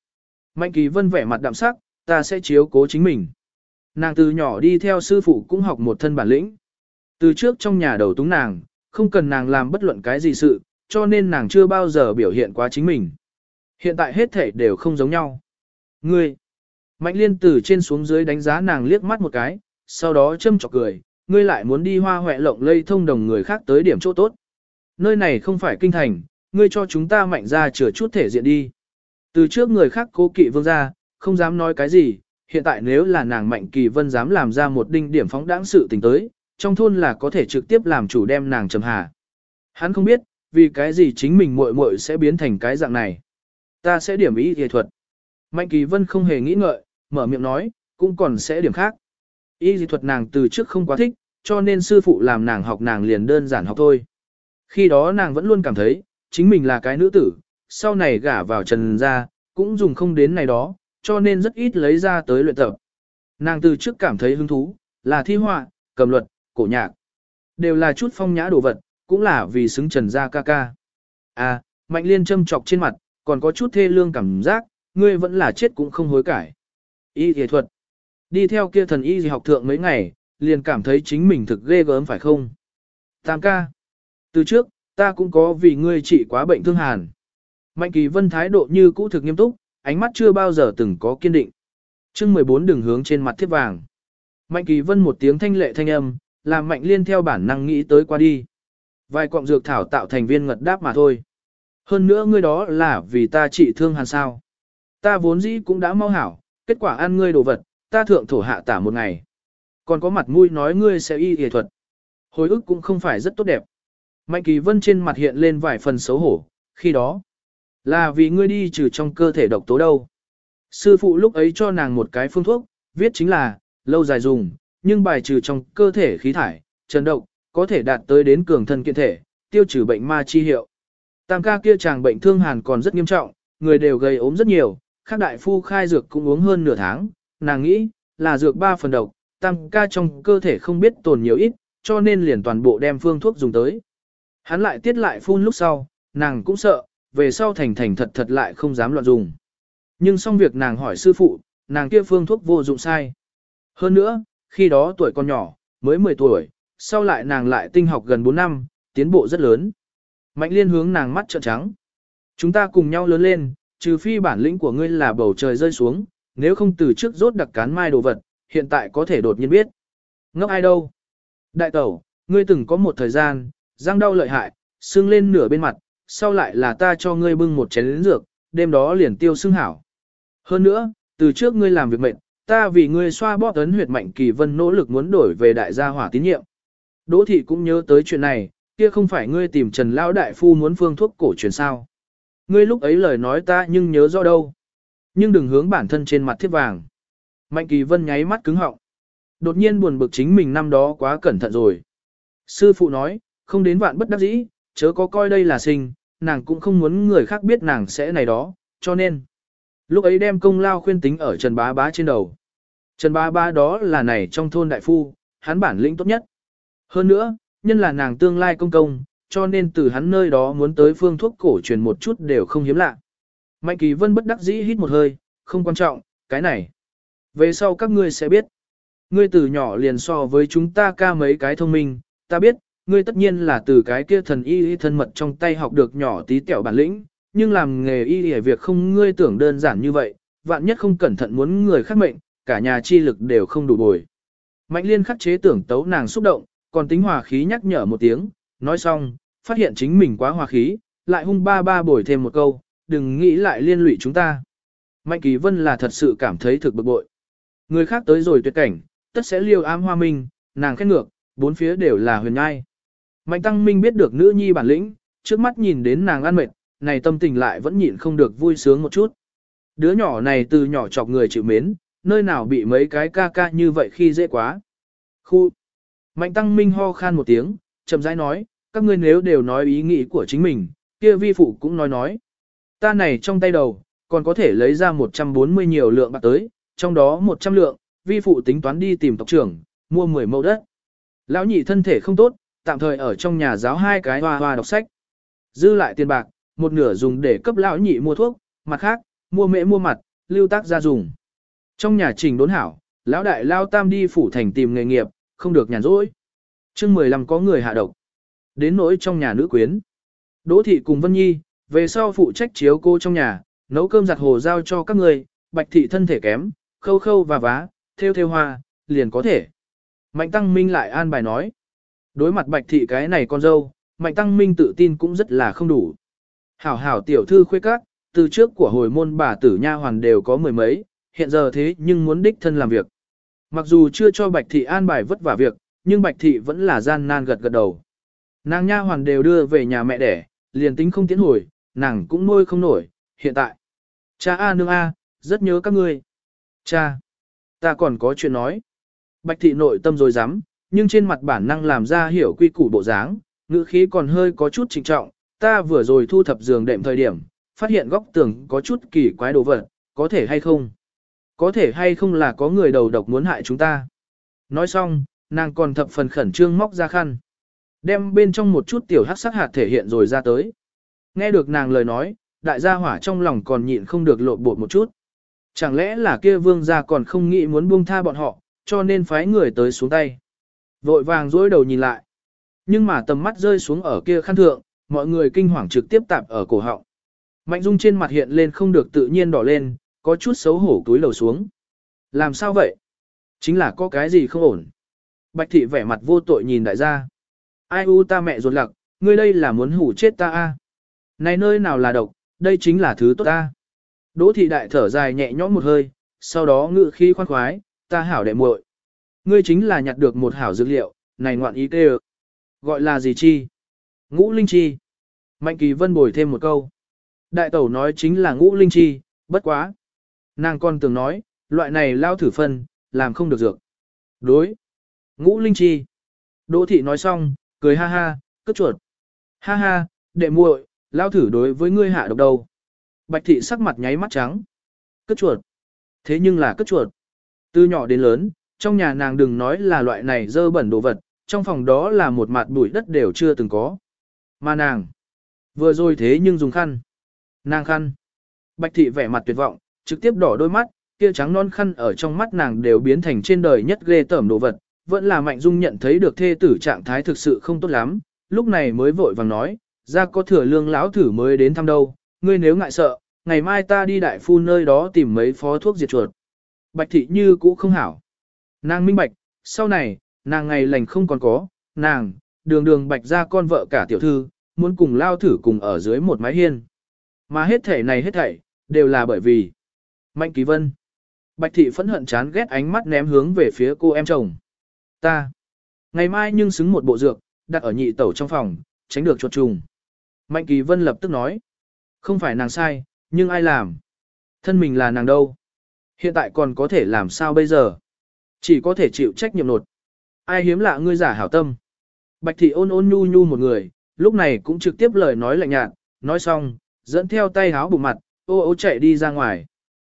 Mạnh Kỳ Vân vẻ mặt đạm sắc, ta sẽ chiếu cố chính mình. Nàng từ nhỏ đi theo sư phụ cũng học một thân bản lĩnh. Từ trước trong nhà đầu túng nàng, không cần nàng làm bất luận cái gì sự, cho nên nàng chưa bao giờ biểu hiện quá chính mình. Hiện tại hết thể đều không giống nhau. Ngươi, Mạnh Liên từ trên xuống dưới đánh giá nàng liếc mắt một cái, sau đó châm chọc cười, ngươi lại muốn đi hoa hoẹ lộng lây thông đồng người khác tới điểm chỗ tốt. Nơi này không phải kinh thành, ngươi cho chúng ta mạnh ra chừa chút thể diện đi. Từ trước người khác cố kỵ vương ra, không dám nói cái gì, hiện tại nếu là nàng mạnh kỳ vân dám làm ra một đinh điểm phóng đãng sự tình tới, trong thôn là có thể trực tiếp làm chủ đem nàng trầm hà. Hắn không biết, vì cái gì chính mình muội muội sẽ biến thành cái dạng này. Ta sẽ điểm ý y thuật. Mạnh kỳ vân không hề nghĩ ngợi, mở miệng nói, cũng còn sẽ điểm khác. Y dị thuật nàng từ trước không quá thích, cho nên sư phụ làm nàng học nàng liền đơn giản học thôi. Khi đó nàng vẫn luôn cảm thấy, chính mình là cái nữ tử, sau này gả vào trần gia, cũng dùng không đến này đó, cho nên rất ít lấy ra tới luyện tập. Nàng từ trước cảm thấy hứng thú, là thi họa, cầm luật, cổ nhạc. Đều là chút phong nhã đồ vật, cũng là vì xứng trần gia ca ca. À, Mạnh liên châm chọc trên mặt, còn có chút thê lương cảm giác, ngươi vẫn là chết cũng không hối cải. Y y thuật. Đi theo kia thần y gì học thượng mấy ngày, liền cảm thấy chính mình thực ghê gớm phải không? Tam ca. Từ trước, ta cũng có vì ngươi trị quá bệnh thương hàn. Mạnh kỳ vân thái độ như cũ thực nghiêm túc, ánh mắt chưa bao giờ từng có kiên định. chương 14 đường hướng trên mặt thiếp vàng. Mạnh kỳ vân một tiếng thanh lệ thanh âm, làm mạnh liên theo bản năng nghĩ tới qua đi. Vài cọng dược thảo tạo thành viên ngật đáp mà thôi. Hơn nữa ngươi đó là vì ta trị thương hàn sao. Ta vốn dĩ cũng đã mau hảo, kết quả ăn ngươi đồ vật, ta thượng thổ hạ tả một ngày. Còn có mặt mũi nói ngươi sẽ y y thuật. Hồi ức cũng không phải rất tốt đẹp. Mạnh kỳ vân trên mặt hiện lên vài phần xấu hổ, khi đó. Là vì ngươi đi trừ trong cơ thể độc tố đâu. Sư phụ lúc ấy cho nàng một cái phương thuốc, viết chính là, lâu dài dùng, nhưng bài trừ trong cơ thể khí thải, trần độc, có thể đạt tới đến cường thân kiện thể, tiêu trừ bệnh ma chi hiệu. Tam ca kia chàng bệnh thương hàn còn rất nghiêm trọng, người đều gây ốm rất nhiều, các đại phu khai dược cũng uống hơn nửa tháng, nàng nghĩ, là dược ba phần độc, tam ca trong cơ thể không biết tồn nhiều ít, cho nên liền toàn bộ đem phương thuốc dùng tới. Hắn lại tiết lại phun lúc sau, nàng cũng sợ, về sau thành thành thật thật lại không dám loạn dùng. Nhưng xong việc nàng hỏi sư phụ, nàng kia phương thuốc vô dụng sai. Hơn nữa, khi đó tuổi còn nhỏ, mới 10 tuổi, sau lại nàng lại tinh học gần 4 năm, tiến bộ rất lớn. Mạnh liên hướng nàng mắt trợn trắng. Chúng ta cùng nhau lớn lên, trừ phi bản lĩnh của ngươi là bầu trời rơi xuống, nếu không từ trước rốt đặc cán mai đồ vật, hiện tại có thể đột nhiên biết. Ngốc ai đâu? Đại tẩu, ngươi từng có một thời gian, răng đau lợi hại, sưng lên nửa bên mặt, sau lại là ta cho ngươi bưng một chén lĩnh dược, đêm đó liền tiêu sưng hảo. Hơn nữa, từ trước ngươi làm việc mệnh, ta vì ngươi xoa bóp ấn huyệt mạnh kỳ vân nỗ lực muốn đổi về đại gia hỏa tín nhiệm. Đỗ thị cũng nhớ tới chuyện này, kia không phải ngươi tìm Trần Lão Đại Phu muốn phương thuốc cổ truyền sao. Ngươi lúc ấy lời nói ta nhưng nhớ rõ đâu. Nhưng đừng hướng bản thân trên mặt thiết vàng. Mạnh kỳ vân nháy mắt cứng họng. Đột nhiên buồn bực chính mình năm đó quá cẩn thận rồi. Sư phụ nói, không đến vạn bất đắc dĩ, chớ có coi đây là sinh, nàng cũng không muốn người khác biết nàng sẽ này đó, cho nên. Lúc ấy đem công lao khuyên tính ở Trần Bá Bá trên đầu. Trần Bá Bá đó là này trong thôn đại phu, hắn bản lĩnh tốt nhất. Hơn nữa, nhân là nàng tương lai công công, cho nên từ hắn nơi đó muốn tới phương thuốc cổ truyền một chút đều không hiếm lạ. Mạnh Kỳ Vân bất đắc dĩ hít một hơi, không quan trọng, cái này. Về sau các ngươi sẽ biết. Ngươi từ nhỏ liền so với chúng ta ca mấy cái thông minh, ta biết, ngươi tất nhiên là từ cái kia thần y thân mật trong tay học được nhỏ tí tẹo bản lĩnh, nhưng làm nghề y y việc không ngươi tưởng đơn giản như vậy, vạn nhất không cẩn thận muốn người khác mệnh, cả nhà chi lực đều không đủ bồi. Mạnh liên khắc chế tưởng tấu nàng xúc động, còn tính hòa khí nhắc nhở một tiếng, nói xong, phát hiện chính mình quá hòa khí, lại hung ba ba bồi thêm một câu, đừng nghĩ lại liên lụy chúng ta. Mạnh Kỳ Vân là thật sự cảm thấy thực bực bội. Người khác tới rồi tuyệt cảnh, tất sẽ liêu ám hoa minh, nàng khét ngược, bốn phía đều là huyền nhai. Mạnh Tăng Minh biết được nữ nhi bản lĩnh, trước mắt nhìn đến nàng ăn mệt, này tâm tình lại vẫn nhịn không được vui sướng một chút. Đứa nhỏ này từ nhỏ chọc người chịu mến, nơi nào bị mấy cái ca ca như vậy khi dễ quá. Khu. Mạnh Tăng Minh ho khan một tiếng, chậm rãi nói, các ngươi nếu đều nói ý nghĩ của chính mình, kia vi phụ cũng nói nói. Ta này trong tay đầu, còn có thể lấy ra 140 nhiều lượng bạc tới, trong đó 100 lượng, vi phụ tính toán đi tìm tộc trưởng, mua 10 mẫu đất. Lão nhị thân thể không tốt, tạm thời ở trong nhà giáo hai cái hoa hoa đọc sách. Dư lại tiền bạc, một nửa dùng để cấp lão nhị mua thuốc, mặt khác, mua mễ mua mặt, lưu tác ra dùng. Trong nhà trình đốn hảo, lão đại lao tam đi phủ thành tìm nghề nghiệp, không được nhàn rỗi chương 15 có người hạ độc. Đến nỗi trong nhà nữ quyến. Đỗ thị cùng Vân Nhi, về sau phụ trách chiếu cô trong nhà, nấu cơm giặt hồ giao cho các người, bạch thị thân thể kém, khâu khâu và vá, theo theo hoa, liền có thể. Mạnh Tăng Minh lại an bài nói. Đối mặt bạch thị cái này con dâu, Mạnh Tăng Minh tự tin cũng rất là không đủ. Hảo hảo tiểu thư khuê các, từ trước của hồi môn bà tử nha hoàn đều có mười mấy, hiện giờ thế nhưng muốn đích thân làm việc. Mặc dù chưa cho bạch thị an bài vất vả việc, nhưng bạch thị vẫn là gian nan gật gật đầu. Nàng nha hoàn đều đưa về nhà mẹ đẻ, liền tính không tiến hồi, nàng cũng nuôi không nổi, hiện tại. Cha A nương A, rất nhớ các ngươi. Cha, ta còn có chuyện nói. Bạch thị nội tâm rồi dám, nhưng trên mặt bản năng làm ra hiểu quy củ bộ dáng, ngữ khí còn hơi có chút trịnh trọng. Ta vừa rồi thu thập giường đệm thời điểm, phát hiện góc tường có chút kỳ quái đồ vật, có thể hay không? Có thể hay không là có người đầu độc muốn hại chúng ta? Nói xong, nàng còn thập phần khẩn trương móc ra khăn. Đem bên trong một chút tiểu hắc sắc hạt thể hiện rồi ra tới. Nghe được nàng lời nói, đại gia hỏa trong lòng còn nhịn không được lộ bột một chút. Chẳng lẽ là kia vương gia còn không nghĩ muốn buông tha bọn họ, cho nên phái người tới xuống tay. Vội vàng dối đầu nhìn lại. Nhưng mà tầm mắt rơi xuống ở kia khăn thượng, mọi người kinh hoàng trực tiếp tạp ở cổ họng. Mạnh Dung trên mặt hiện lên không được tự nhiên đỏ lên, có chút xấu hổ túi lầu xuống. Làm sao vậy? Chính là có cái gì không ổn. Bạch thị vẻ mặt vô tội nhìn đại gia. Ai u ta mẹ ruột lặc, ngươi đây là muốn hủ chết ta a? Này nơi nào là độc, đây chính là thứ tốt ta. Đỗ thị đại thở dài nhẹ nhõm một hơi, sau đó ngự khí khoan khoái, ta hảo đệ muội. Ngươi chính là nhặt được một hảo dược liệu, này ngoạn ý tê Gọi là gì chi? Ngũ linh chi. Mạnh kỳ vân bồi thêm một câu. Đại tẩu nói chính là ngũ linh chi, bất quá. Nàng con tưởng nói, loại này lao thử phân, làm không được dược. Đối. Ngũ linh chi. Đỗ thị nói xong, cười ha ha, cất chuột. Ha ha, đệ muội, lao thử đối với ngươi hạ độc đầu. Bạch thị sắc mặt nháy mắt trắng. Cất chuột. Thế nhưng là cất chuột. Từ nhỏ đến lớn, trong nhà nàng đừng nói là loại này dơ bẩn đồ vật, trong phòng đó là một mặt bụi đất đều chưa từng có. Mà nàng, vừa rồi thế nhưng dùng khăn. Nàng khăn. Bạch thị vẻ mặt tuyệt vọng, trực tiếp đỏ đôi mắt, kia trắng non khăn ở trong mắt nàng đều biến thành trên đời nhất ghê tởm đồ vật. Vẫn là Mạnh Dung nhận thấy được thê tử trạng thái thực sự không tốt lắm, lúc này mới vội vàng nói, ra có thừa lương lão thử mới đến thăm đâu, ngươi nếu ngại sợ, ngày mai ta đi đại phu nơi đó tìm mấy phó thuốc diệt chuột. Bạch thị như cũ không hảo. Nàng minh bạch, sau này, nàng ngày lành không còn có, nàng, đường đường bạch ra con vợ cả tiểu thư, muốn cùng lao thử cùng ở dưới một mái hiên. Mà hết thể này hết thảy, đều là bởi vì Mạnh Kỳ Vân. Bạch thị phẫn hận chán ghét ánh mắt ném hướng về phía cô em chồng. Ta. Ngày mai nhưng xứng một bộ dược, đặt ở nhị tẩu trong phòng, tránh được chuột trùng. Mạnh Kỳ Vân lập tức nói. Không phải nàng sai, nhưng ai làm? Thân mình là nàng đâu? Hiện tại còn có thể làm sao bây giờ? Chỉ có thể chịu trách nhiệm nột. Ai hiếm lạ ngươi giả hảo tâm. Bạch thị ôn ôn nhu nhu một người, lúc này cũng trực tiếp lời nói lạnh nhạt, nói xong, dẫn theo tay háo bụng mặt, ô ô chạy đi ra ngoài.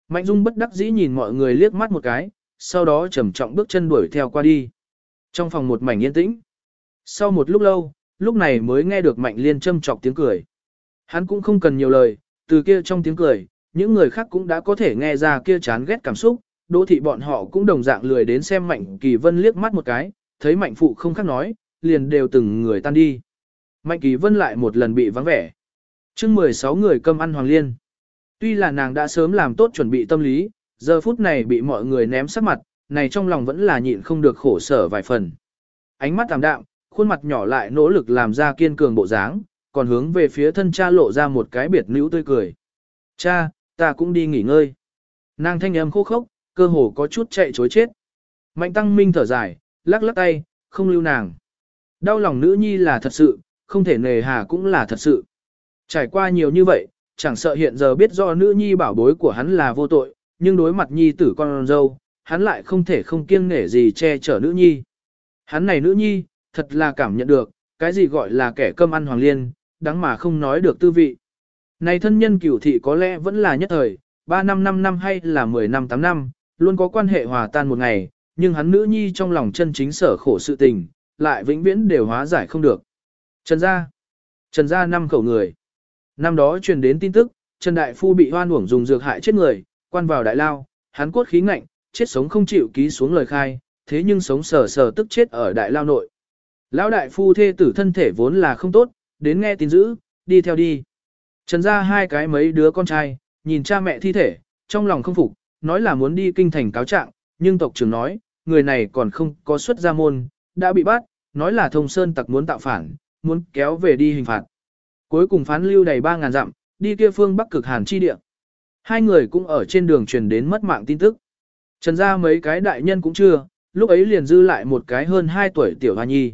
Mạnh Dung bất đắc dĩ nhìn mọi người liếc mắt một cái, sau đó trầm trọng bước chân đuổi theo qua đi. Trong phòng một mảnh yên tĩnh. Sau một lúc lâu, lúc này mới nghe được Mạnh Liên châm chọc tiếng cười. Hắn cũng không cần nhiều lời, từ kia trong tiếng cười, những người khác cũng đã có thể nghe ra kia chán ghét cảm xúc, đỗ thị bọn họ cũng đồng dạng lười đến xem Mạnh Kỳ Vân liếc mắt một cái, thấy Mạnh Phụ không khác nói, liền đều từng người tan đi. Mạnh Kỳ Vân lại một lần bị vắng vẻ. chương 16 người cơm ăn Hoàng Liên. Tuy là nàng đã sớm làm tốt chuẩn bị tâm lý, giờ phút này bị mọi người ném sắc mặt, này trong lòng vẫn là nhịn không được khổ sở vài phần. Ánh mắt tạm đạm, khuôn mặt nhỏ lại nỗ lực làm ra kiên cường bộ dáng, còn hướng về phía thân cha lộ ra một cái biệt nữ tươi cười. Cha, ta cũng đi nghỉ ngơi. Nàng thanh âm khô khốc, cơ hồ có chút chạy chối chết. Mạnh tăng minh thở dài, lắc lắc tay, không lưu nàng. Đau lòng nữ nhi là thật sự, không thể nề hà cũng là thật sự. Trải qua nhiều như vậy, chẳng sợ hiện giờ biết do nữ nhi bảo bối của hắn là vô tội, nhưng đối mặt nhi tử con dâu, hắn lại không thể không kiêng nể gì che chở nữ nhi. Hắn này nữ nhi, thật là cảm nhận được, cái gì gọi là kẻ cơm ăn hoàng liên, đáng mà không nói được tư vị. Này thân nhân cửu thị có lẽ vẫn là nhất thời, 3 năm 5 năm hay là 10 năm 8 năm, luôn có quan hệ hòa tan một ngày, nhưng hắn nữ nhi trong lòng chân chính sở khổ sự tình, lại vĩnh viễn đều hóa giải không được. Trần gia, Trần gia năm khẩu người. Năm đó truyền đến tin tức, Trần Đại Phu bị hoan uổng dùng dược hại chết người, quan vào đại lao, hắn cốt khí ngạnh, chết sống không chịu ký xuống lời khai, thế nhưng sống sờ sờ tức chết ở đại lao nội. Lão đại phu thê tử thân thể vốn là không tốt, đến nghe tin dữ, đi theo đi. Trần ra hai cái mấy đứa con trai, nhìn cha mẹ thi thể, trong lòng không phục, nói là muốn đi kinh thành cáo trạng, nhưng tộc trưởng nói, người này còn không có xuất gia môn, đã bị bắt, nói là thông sơn tặc muốn tạo phản, muốn kéo về đi hình phạt. Cuối cùng phán lưu đầy 3.000 dặm, đi kia phương bắc cực hàn chi địa. Hai người cũng ở trên đường truyền đến mất mạng tin tức. Trần ra mấy cái đại nhân cũng chưa, lúc ấy liền dư lại một cái hơn 2 tuổi tiểu hoa nhi.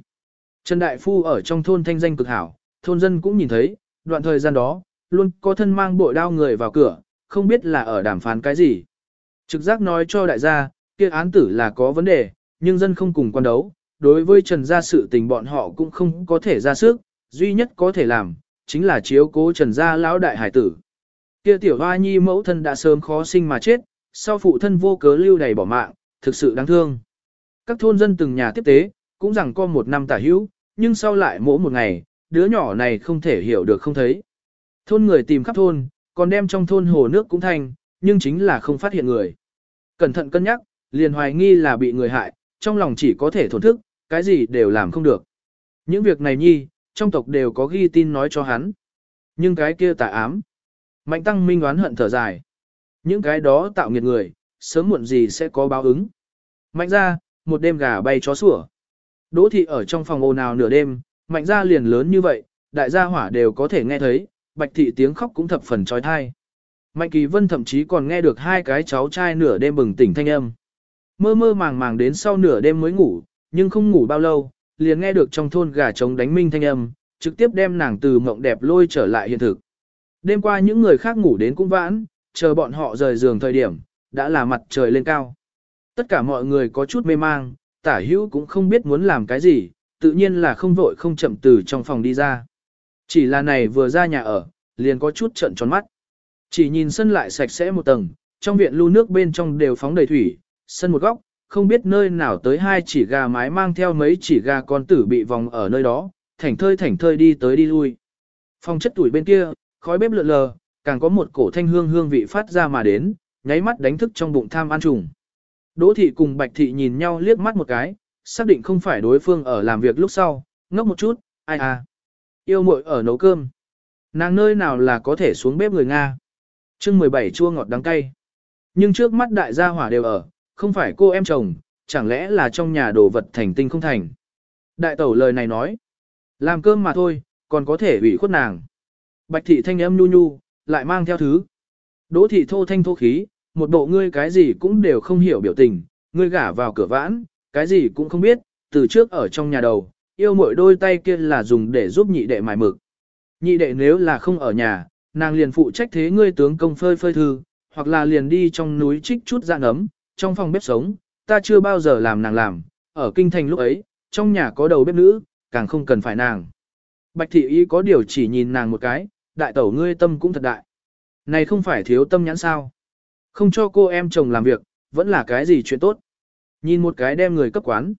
Trần Đại Phu ở trong thôn thanh danh cực hảo, thôn dân cũng nhìn thấy, đoạn thời gian đó, luôn có thân mang bội đao người vào cửa, không biết là ở đàm phán cái gì. Trực giác nói cho đại gia, kia án tử là có vấn đề, nhưng dân không cùng quan đấu, đối với Trần gia sự tình bọn họ cũng không có thể ra sức, duy nhất có thể làm, chính là chiếu cố Trần gia lão đại hải tử. Kia tiểu hoa nhi mẫu thân đã sớm khó sinh mà chết, sau phụ thân vô cớ lưu đầy bỏ mạng, thực sự đáng thương. Các thôn dân từng nhà tiếp tế, cũng rằng co một năm tả hữu, nhưng sau lại mỗi một ngày, đứa nhỏ này không thể hiểu được không thấy. Thôn người tìm khắp thôn, còn đem trong thôn hồ nước cũng thành, nhưng chính là không phát hiện người. Cẩn thận cân nhắc, liền hoài nghi là bị người hại, trong lòng chỉ có thể thổn thức, cái gì đều làm không được. Những việc này nhi, trong tộc đều có ghi tin nói cho hắn. Nhưng cái kia tà ám. Mạnh tăng minh oán hận thở dài. Những cái đó tạo nghiệt người, sớm muộn gì sẽ có báo ứng. Mạnh ra, một đêm gà bay chó sủa. Đỗ thị ở trong phòng ồn ào nửa đêm, mạnh ra liền lớn như vậy, đại gia hỏa đều có thể nghe thấy, bạch thị tiếng khóc cũng thập phần trói thai. Mạnh kỳ vân thậm chí còn nghe được hai cái cháu trai nửa đêm bừng tỉnh thanh âm. Mơ mơ màng màng đến sau nửa đêm mới ngủ, nhưng không ngủ bao lâu, liền nghe được trong thôn gà trống đánh minh thanh âm, trực tiếp đem nàng từ mộng đẹp lôi trở lại hiện thực. Đêm qua những người khác ngủ đến cũng vãn, chờ bọn họ rời giường thời điểm, đã là mặt trời lên cao. Tất cả mọi người có chút mê mang, tả hữu cũng không biết muốn làm cái gì, tự nhiên là không vội không chậm từ trong phòng đi ra. Chỉ là này vừa ra nhà ở, liền có chút trận tròn mắt. Chỉ nhìn sân lại sạch sẽ một tầng, trong viện lưu nước bên trong đều phóng đầy thủy, sân một góc, không biết nơi nào tới hai chỉ gà mái mang theo mấy chỉ gà con tử bị vòng ở nơi đó, thảnh thơi thảnh thơi đi tới đi lui. Phòng chất tuổi bên kia, khói bếp lượn lờ, càng có một cổ thanh hương hương vị phát ra mà đến, nháy mắt đánh thức trong bụng tham ăn trùng. Đỗ thị cùng Bạch thị nhìn nhau liếc mắt một cái, xác định không phải đối phương ở làm việc lúc sau, ngốc một chút, ai à. Yêu muội ở nấu cơm. Nàng nơi nào là có thể xuống bếp người Nga. chương 17 chua ngọt đắng cay. Nhưng trước mắt đại gia hỏa đều ở, không phải cô em chồng, chẳng lẽ là trong nhà đồ vật thành tinh không thành. Đại tẩu lời này nói, làm cơm mà thôi, còn có thể ủy khuất nàng. Bạch thị thanh âm nhu nhu, lại mang theo thứ. Đỗ thị thô thanh thô khí, một bộ ngươi cái gì cũng đều không hiểu biểu tình, ngươi gả vào cửa vãn, cái gì cũng không biết, từ trước ở trong nhà đầu, yêu mỗi đôi tay kia là dùng để giúp nhị đệ mài mực. Nhị đệ nếu là không ở nhà, nàng liền phụ trách thế ngươi tướng công phơi phơi thư, hoặc là liền đi trong núi trích chút dạng ấm, trong phòng bếp sống, ta chưa bao giờ làm nàng làm, ở kinh thành lúc ấy, trong nhà có đầu bếp nữ, càng không cần phải nàng. Bạch thị ý có điều chỉ nhìn nàng một cái, đại tẩu ngươi tâm cũng thật đại. Này không phải thiếu tâm nhãn sao. Không cho cô em chồng làm việc, vẫn là cái gì chuyện tốt. Nhìn một cái đem người cấp quán.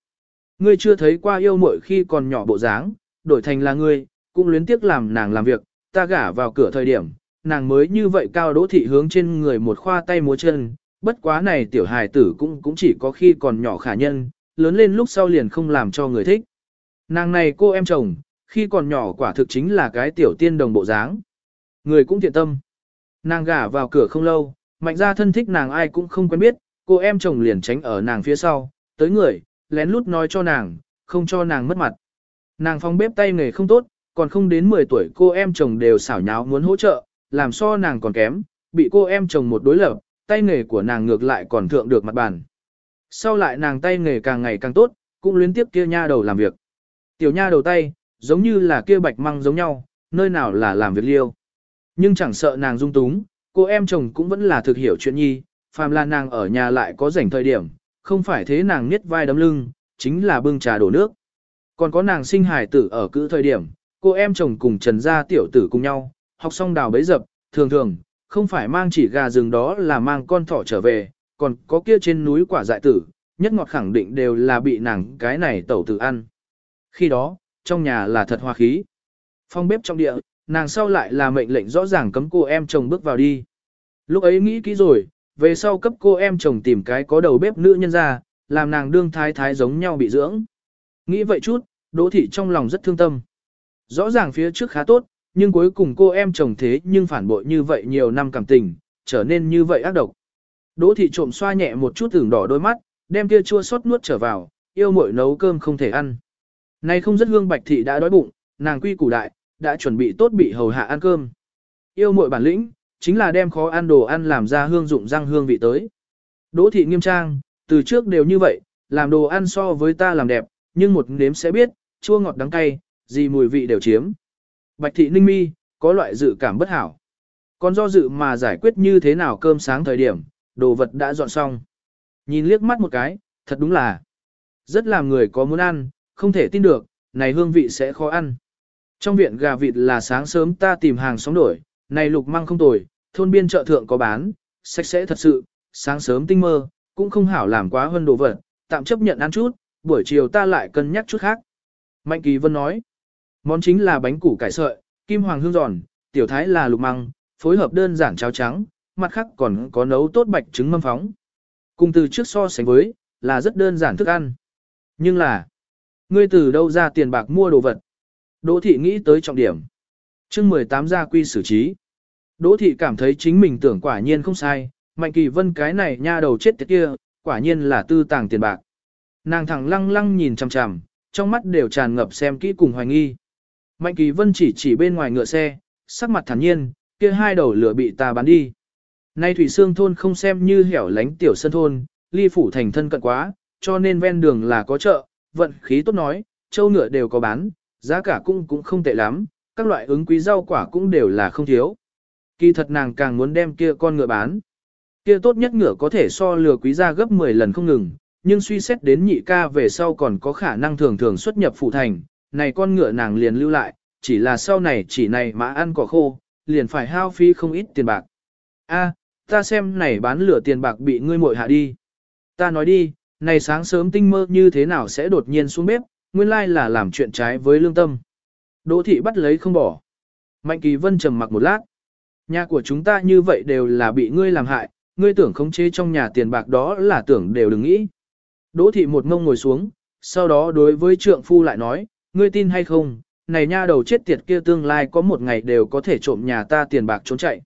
Ngươi chưa thấy qua yêu muội khi còn nhỏ bộ dáng, đổi thành là ngươi, cũng luyến tiếc làm nàng làm việc, ta gả vào cửa thời điểm, nàng mới như vậy cao đỗ thị hướng trên người một khoa tay múa chân, bất quá này tiểu hài tử cũng cũng chỉ có khi còn nhỏ khả nhân, lớn lên lúc sau liền không làm cho người thích. Nàng này cô em chồng, khi còn nhỏ quả thực chính là cái tiểu tiên đồng bộ dáng. Người cũng thiện tâm. Nàng gả vào cửa không lâu, mạnh ra thân thích nàng ai cũng không quen biết, cô em chồng liền tránh ở nàng phía sau, tới người, lén lút nói cho nàng, không cho nàng mất mặt. Nàng phong bếp tay nghề không tốt, còn không đến 10 tuổi cô em chồng đều xảo nháo muốn hỗ trợ, làm so nàng còn kém, bị cô em chồng một đối lập, tay nghề của nàng ngược lại còn thượng được mặt bàn. Sau lại nàng tay nghề càng ngày càng tốt, cũng liên tiếp kia nha đầu làm việc. Tiểu nha đầu tay, giống như là kia bạch măng giống nhau, nơi nào là làm việc liêu. Nhưng chẳng sợ nàng dung túng, cô em chồng cũng vẫn là thực hiểu chuyện nhi, phàm là nàng ở nhà lại có rảnh thời điểm, không phải thế nàng niết vai đấm lưng, chính là bưng trà đổ nước. Còn có nàng sinh hài tử ở cữ thời điểm, cô em chồng cùng trần gia tiểu tử cùng nhau, học xong đào bấy dập, thường thường, không phải mang chỉ gà rừng đó là mang con thỏ trở về, còn có kia trên núi quả dại tử, nhất ngọt khẳng định đều là bị nàng cái này tẩu tử ăn. Khi đó, trong nhà là thật hoa khí. Phong bếp trong địa, nàng sau lại là mệnh lệnh rõ ràng cấm cô em chồng bước vào đi. Lúc ấy nghĩ kỹ rồi, về sau cấp cô em chồng tìm cái có đầu bếp nữ nhân ra, làm nàng đương thái thái giống nhau bị dưỡng. Nghĩ vậy chút, đỗ thị trong lòng rất thương tâm. Rõ ràng phía trước khá tốt, nhưng cuối cùng cô em chồng thế nhưng phản bội như vậy nhiều năm cảm tình, trở nên như vậy ác độc. Đỗ thị trộm xoa nhẹ một chút tưởng đỏ đôi mắt, đem kia chua xót nuốt trở vào, yêu muội nấu cơm không thể ăn. Nay không rất hương bạch thị đã đói bụng, nàng quy củ đại, đã chuẩn bị tốt bị hầu hạ ăn cơm. Yêu muội bản lĩnh, chính là đem khó ăn đồ ăn làm ra hương dụng răng hương vị tới. Đỗ thị nghiêm trang, từ trước đều như vậy, làm đồ ăn so với ta làm đẹp, nhưng một nếm sẽ biết, chua ngọt đắng cay, gì mùi vị đều chiếm. Bạch thị ninh mi, có loại dự cảm bất hảo. Còn do dự mà giải quyết như thế nào cơm sáng thời điểm, đồ vật đã dọn xong. Nhìn liếc mắt một cái, thật đúng là rất làm người có muốn ăn, không thể tin được, này hương vị sẽ khó ăn. Trong viện gà vịt là sáng sớm ta tìm hàng xóm đổi, này lục măng không tồi, thôn biên chợ thượng có bán, sạch sẽ thật sự, sáng sớm tinh mơ, cũng không hảo làm quá hơn đồ vật, tạm chấp nhận ăn chút, buổi chiều ta lại cân nhắc chút khác. Mạnh Kỳ Vân nói, món chính là bánh củ cải sợi, kim hoàng hương giòn, tiểu thái là lục măng, phối hợp đơn giản cháo trắng, mặt khác còn có nấu tốt bạch trứng mâm phóng. Cùng từ trước so sánh với, là rất đơn giản thức ăn. Nhưng là, ngươi từ đâu ra tiền bạc mua đồ vật? Đỗ thị nghĩ tới trọng điểm. chương 18 gia quy xử trí. Đỗ thị cảm thấy chính mình tưởng quả nhiên không sai, Mạnh Kỳ Vân cái này nha đầu chết tiệt kia, quả nhiên là tư tàng tiền bạc. Nàng thẳng lăng lăng nhìn chằm chằm, trong mắt đều tràn ngập xem kỹ cùng hoài nghi. Mạnh Kỳ Vân chỉ chỉ bên ngoài ngựa xe, sắc mặt thản nhiên, kia hai đầu lửa bị ta bán đi. Nay Thủy Sương thôn không xem như hẻo lánh tiểu sân thôn, ly phủ thành thân cận quá, cho nên ven đường là có chợ, vận khí tốt nói, châu ngựa đều có bán, giá cả cũng cũng không tệ lắm, các loại ứng quý rau quả cũng đều là không thiếu. Kỳ thật nàng càng muốn đem kia con ngựa bán. Kia tốt nhất ngựa có thể so lừa quý gia gấp 10 lần không ngừng, nhưng suy xét đến nhị ca về sau còn có khả năng thường thường xuất nhập phụ thành, này con ngựa nàng liền lưu lại, chỉ là sau này chỉ này mà ăn cỏ khô, liền phải hao phí không ít tiền bạc. A, ta xem này bán lửa tiền bạc bị ngươi muội hạ đi. Ta nói đi, này sáng sớm tinh mơ như thế nào sẽ đột nhiên xuống bếp, nguyên lai là làm chuyện trái với lương tâm. Đỗ thị bắt lấy không bỏ. Mạnh kỳ vân trầm mặc một lát. Nhà của chúng ta như vậy đều là bị ngươi làm hại, ngươi tưởng khống chế trong nhà tiền bạc đó là tưởng đều đừng nghĩ. Đỗ thị một mông ngồi xuống, sau đó đối với trượng phu lại nói, ngươi tin hay không, này nha đầu chết tiệt kia tương lai có một ngày đều có thể trộm nhà ta tiền bạc trốn chạy.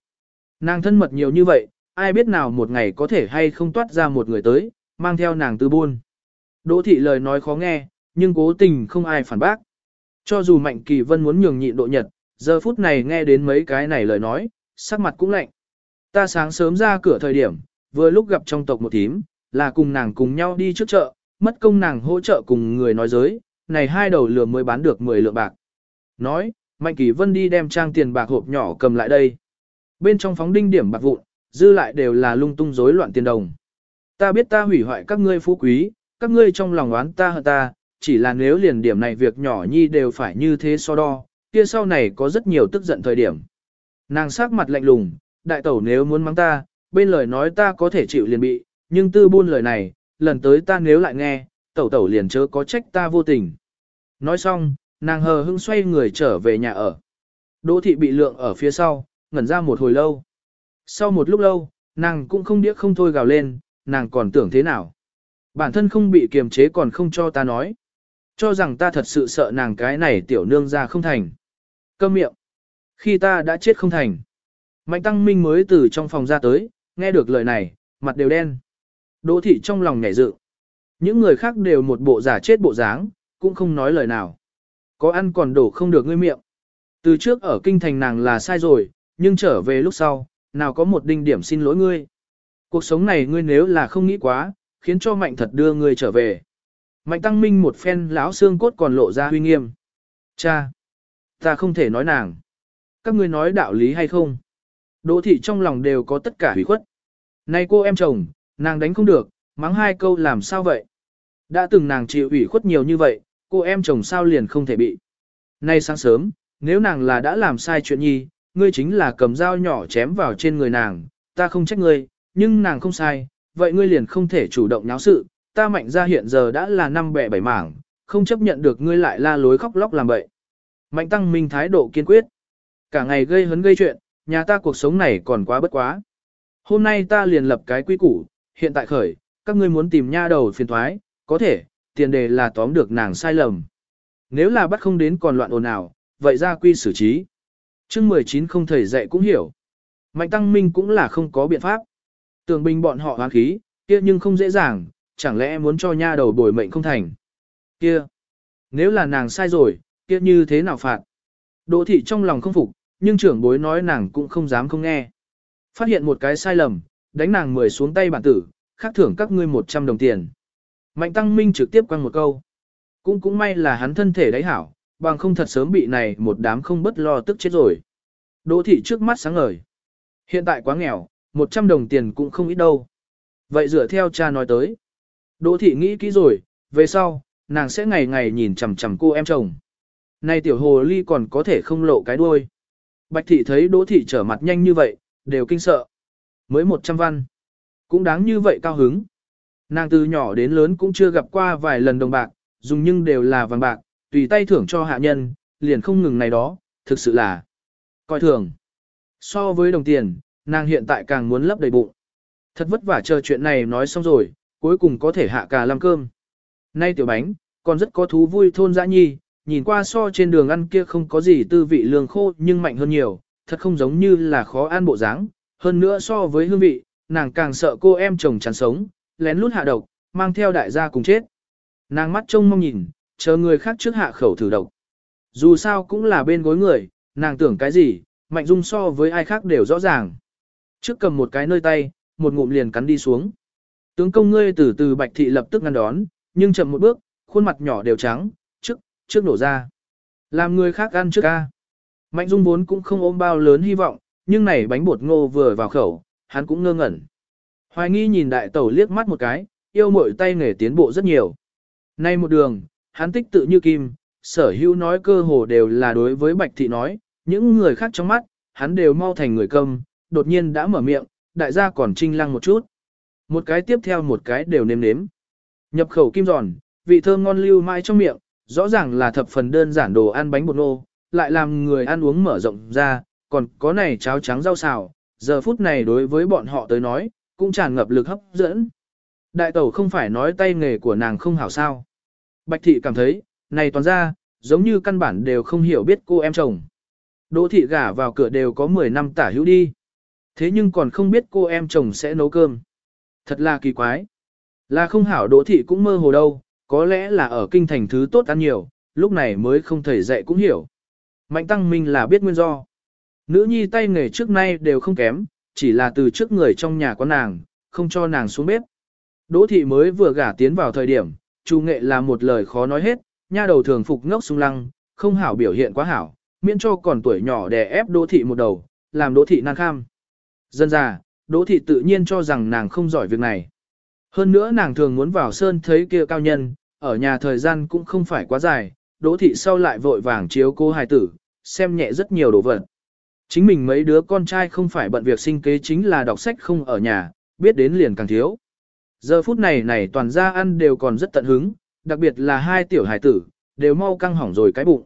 Nàng thân mật nhiều như vậy, ai biết nào một ngày có thể hay không toát ra một người tới, mang theo nàng tư buôn. Đỗ thị lời nói khó nghe, nhưng cố tình không ai phản bác. Cho dù Mạnh Kỳ Vân muốn nhường nhịn độ nhật, giờ phút này nghe đến mấy cái này lời nói, sắc mặt cũng lạnh. Ta sáng sớm ra cửa thời điểm, vừa lúc gặp trong tộc một thím, là cùng nàng cùng nhau đi trước chợ, mất công nàng hỗ trợ cùng người nói giới, này hai đầu lừa mới bán được 10 lượng bạc. Nói, Mạnh Kỳ Vân đi đem trang tiền bạc hộp nhỏ cầm lại đây. Bên trong phóng đinh điểm bạc vụn, dư lại đều là lung tung rối loạn tiền đồng. Ta biết ta hủy hoại các ngươi phú quý, các ngươi trong lòng oán ta hận ta, chỉ là nếu liền điểm này việc nhỏ nhi đều phải như thế so đo, kia sau này có rất nhiều tức giận thời điểm. Nàng sắc mặt lạnh lùng, đại tẩu nếu muốn mắng ta, bên lời nói ta có thể chịu liền bị, nhưng tư buôn lời này, lần tới ta nếu lại nghe, tẩu tẩu liền chớ có trách ta vô tình. Nói xong, nàng hờ hững xoay người trở về nhà ở. Đỗ thị bị lượng ở phía sau, ngẩn ra một hồi lâu. Sau một lúc lâu, nàng cũng không điếc không thôi gào lên, nàng còn tưởng thế nào. Bản thân không bị kiềm chế còn không cho ta nói. Cho rằng ta thật sự sợ nàng cái này tiểu nương ra không thành. Câm miệng. Khi ta đã chết không thành. Mạnh tăng minh mới từ trong phòng ra tới, nghe được lời này, mặt đều đen. Đỗ thị trong lòng nhảy dự. Những người khác đều một bộ giả chết bộ dáng, cũng không nói lời nào. Có ăn còn đổ không được ngươi miệng. Từ trước ở kinh thành nàng là sai rồi, nhưng trở về lúc sau, nào có một đinh điểm xin lỗi ngươi. Cuộc sống này ngươi nếu là không nghĩ quá, khiến cho mạnh thật đưa ngươi trở về. Mạnh tăng minh một phen lão xương cốt còn lộ ra huy nghiêm. Cha! Ta không thể nói nàng. Các ngươi nói đạo lý hay không? Đỗ thị trong lòng đều có tất cả hủy khuất. Này cô em chồng, nàng đánh không được, mắng hai câu làm sao vậy? Đã từng nàng chịu ủy khuất nhiều như vậy, cô em chồng sao liền không thể bị. Nay sáng sớm, nếu nàng là đã làm sai chuyện nhi, ngươi chính là cầm dao nhỏ chém vào trên người nàng, ta không trách ngươi, nhưng nàng không sai, vậy ngươi liền không thể chủ động nháo sự, ta mạnh ra hiện giờ đã là năm bẻ bảy mảng, không chấp nhận được ngươi lại la lối khóc lóc làm bậy. Mạnh tăng minh thái độ kiên quyết. Cả ngày gây hấn gây chuyện, nhà ta cuộc sống này còn quá bất quá. Hôm nay ta liền lập cái quy củ, hiện tại khởi, các ngươi muốn tìm nha đầu phiền thoái, có thể, tiền đề là tóm được nàng sai lầm. Nếu là bắt không đến còn loạn ồn ào, vậy ra quy xử trí. chương 19 không thầy dạy cũng hiểu. Mạnh tăng minh cũng là không có biện pháp. Tường bình bọn họ hoán khí, kia nhưng không dễ dàng, chẳng lẽ muốn cho nha đầu bồi mệnh không thành. Kia, nếu là nàng sai rồi, kia như thế nào phạt? Đỗ thị trong lòng không phục, nhưng trưởng bối nói nàng cũng không dám không nghe. Phát hiện một cái sai lầm, đánh nàng mười xuống tay bản tử, khác thưởng các ngươi 100 đồng tiền. Mạnh Tăng Minh trực tiếp quăng một câu. Cũng cũng may là hắn thân thể đáy hảo, bằng không thật sớm bị này một đám không bất lo tức chết rồi. Đỗ thị trước mắt sáng ngời. Hiện tại quá nghèo, 100 đồng tiền cũng không ít đâu. Vậy dựa theo cha nói tới. Đỗ thị nghĩ kỹ rồi, về sau, nàng sẽ ngày ngày nhìn chằm chằm cô em chồng. Nay tiểu hồ ly còn có thể không lộ cái đuôi. Bạch thị thấy đỗ thị trở mặt nhanh như vậy, đều kinh sợ. Mới 100 văn. Cũng đáng như vậy cao hứng. Nàng từ nhỏ đến lớn cũng chưa gặp qua vài lần đồng bạc, dùng nhưng đều là vàng bạc, tùy tay thưởng cho hạ nhân, liền không ngừng này đó, thực sự là coi thường. So với đồng tiền, nàng hiện tại càng muốn lấp đầy bụng. Thật vất vả chờ chuyện này nói xong rồi, cuối cùng có thể hạ cả làm cơm. Nay tiểu bánh, còn rất có thú vui thôn dã nhi, nhìn qua so trên đường ăn kia không có gì tư vị lương khô nhưng mạnh hơn nhiều, thật không giống như là khó ăn bộ dáng. Hơn nữa so với hương vị, nàng càng sợ cô em chồng chán sống, lén lút hạ độc, mang theo đại gia cùng chết. Nàng mắt trông mong nhìn, chờ người khác trước hạ khẩu thử độc. Dù sao cũng là bên gối người, nàng tưởng cái gì, mạnh dung so với ai khác đều rõ ràng. Trước cầm một cái nơi tay, một ngụm liền cắn đi xuống. Tướng công ngươi từ từ bạch thị lập tức ngăn đón, nhưng chậm một bước, khuôn mặt nhỏ đều trắng, trước, trước nổ ra. Làm người khác ăn trước ca. Mạnh dung vốn cũng không ôm bao lớn hy vọng, nhưng này bánh bột ngô vừa vào khẩu, hắn cũng ngơ ngẩn. Hoài nghi nhìn đại tẩu liếc mắt một cái, yêu mội tay nghề tiến bộ rất nhiều. Nay một đường, hắn tích tự như kim, sở hữu nói cơ hồ đều là đối với bạch thị nói, những người khác trong mắt, hắn đều mau thành người câm, đột nhiên đã mở miệng, đại gia còn trinh lăng một chút. Một cái tiếp theo một cái đều nếm nếm. Nhập khẩu kim giòn, vị thơm ngon lưu mãi trong miệng, rõ ràng là thập phần đơn giản đồ ăn bánh bột nô, lại làm người ăn uống mở rộng ra, còn có này cháo trắng rau xào, giờ phút này đối với bọn họ tới nói, cũng tràn ngập lực hấp dẫn. Đại tẩu không phải nói tay nghề của nàng không hảo sao. Bạch thị cảm thấy, này toàn ra, giống như căn bản đều không hiểu biết cô em chồng. Đỗ thị gả vào cửa đều có 10 năm tả hữu đi. Thế nhưng còn không biết cô em chồng sẽ nấu cơm. Thật là kỳ quái. Là không hảo đỗ thị cũng mơ hồ đâu, có lẽ là ở kinh thành thứ tốt ăn nhiều, lúc này mới không thể dạy cũng hiểu. Mạnh tăng minh là biết nguyên do. Nữ nhi tay nghề trước nay đều không kém, chỉ là từ trước người trong nhà có nàng, không cho nàng xuống bếp. Đỗ thị mới vừa gả tiến vào thời điểm, chu nghệ là một lời khó nói hết, nha đầu thường phục ngốc sung lăng, không hảo biểu hiện quá hảo, miễn cho còn tuổi nhỏ đè ép đỗ thị một đầu, làm đỗ thị nan kham. Dân già, đỗ thị tự nhiên cho rằng nàng không giỏi việc này. Hơn nữa nàng thường muốn vào sơn thấy kia cao nhân, ở nhà thời gian cũng không phải quá dài, đỗ thị sau lại vội vàng chiếu cô hài tử, xem nhẹ rất nhiều đồ vật. Chính mình mấy đứa con trai không phải bận việc sinh kế chính là đọc sách không ở nhà, biết đến liền càng thiếu. Giờ phút này này toàn gia ăn đều còn rất tận hứng, đặc biệt là hai tiểu hải tử, đều mau căng hỏng rồi cái bụng.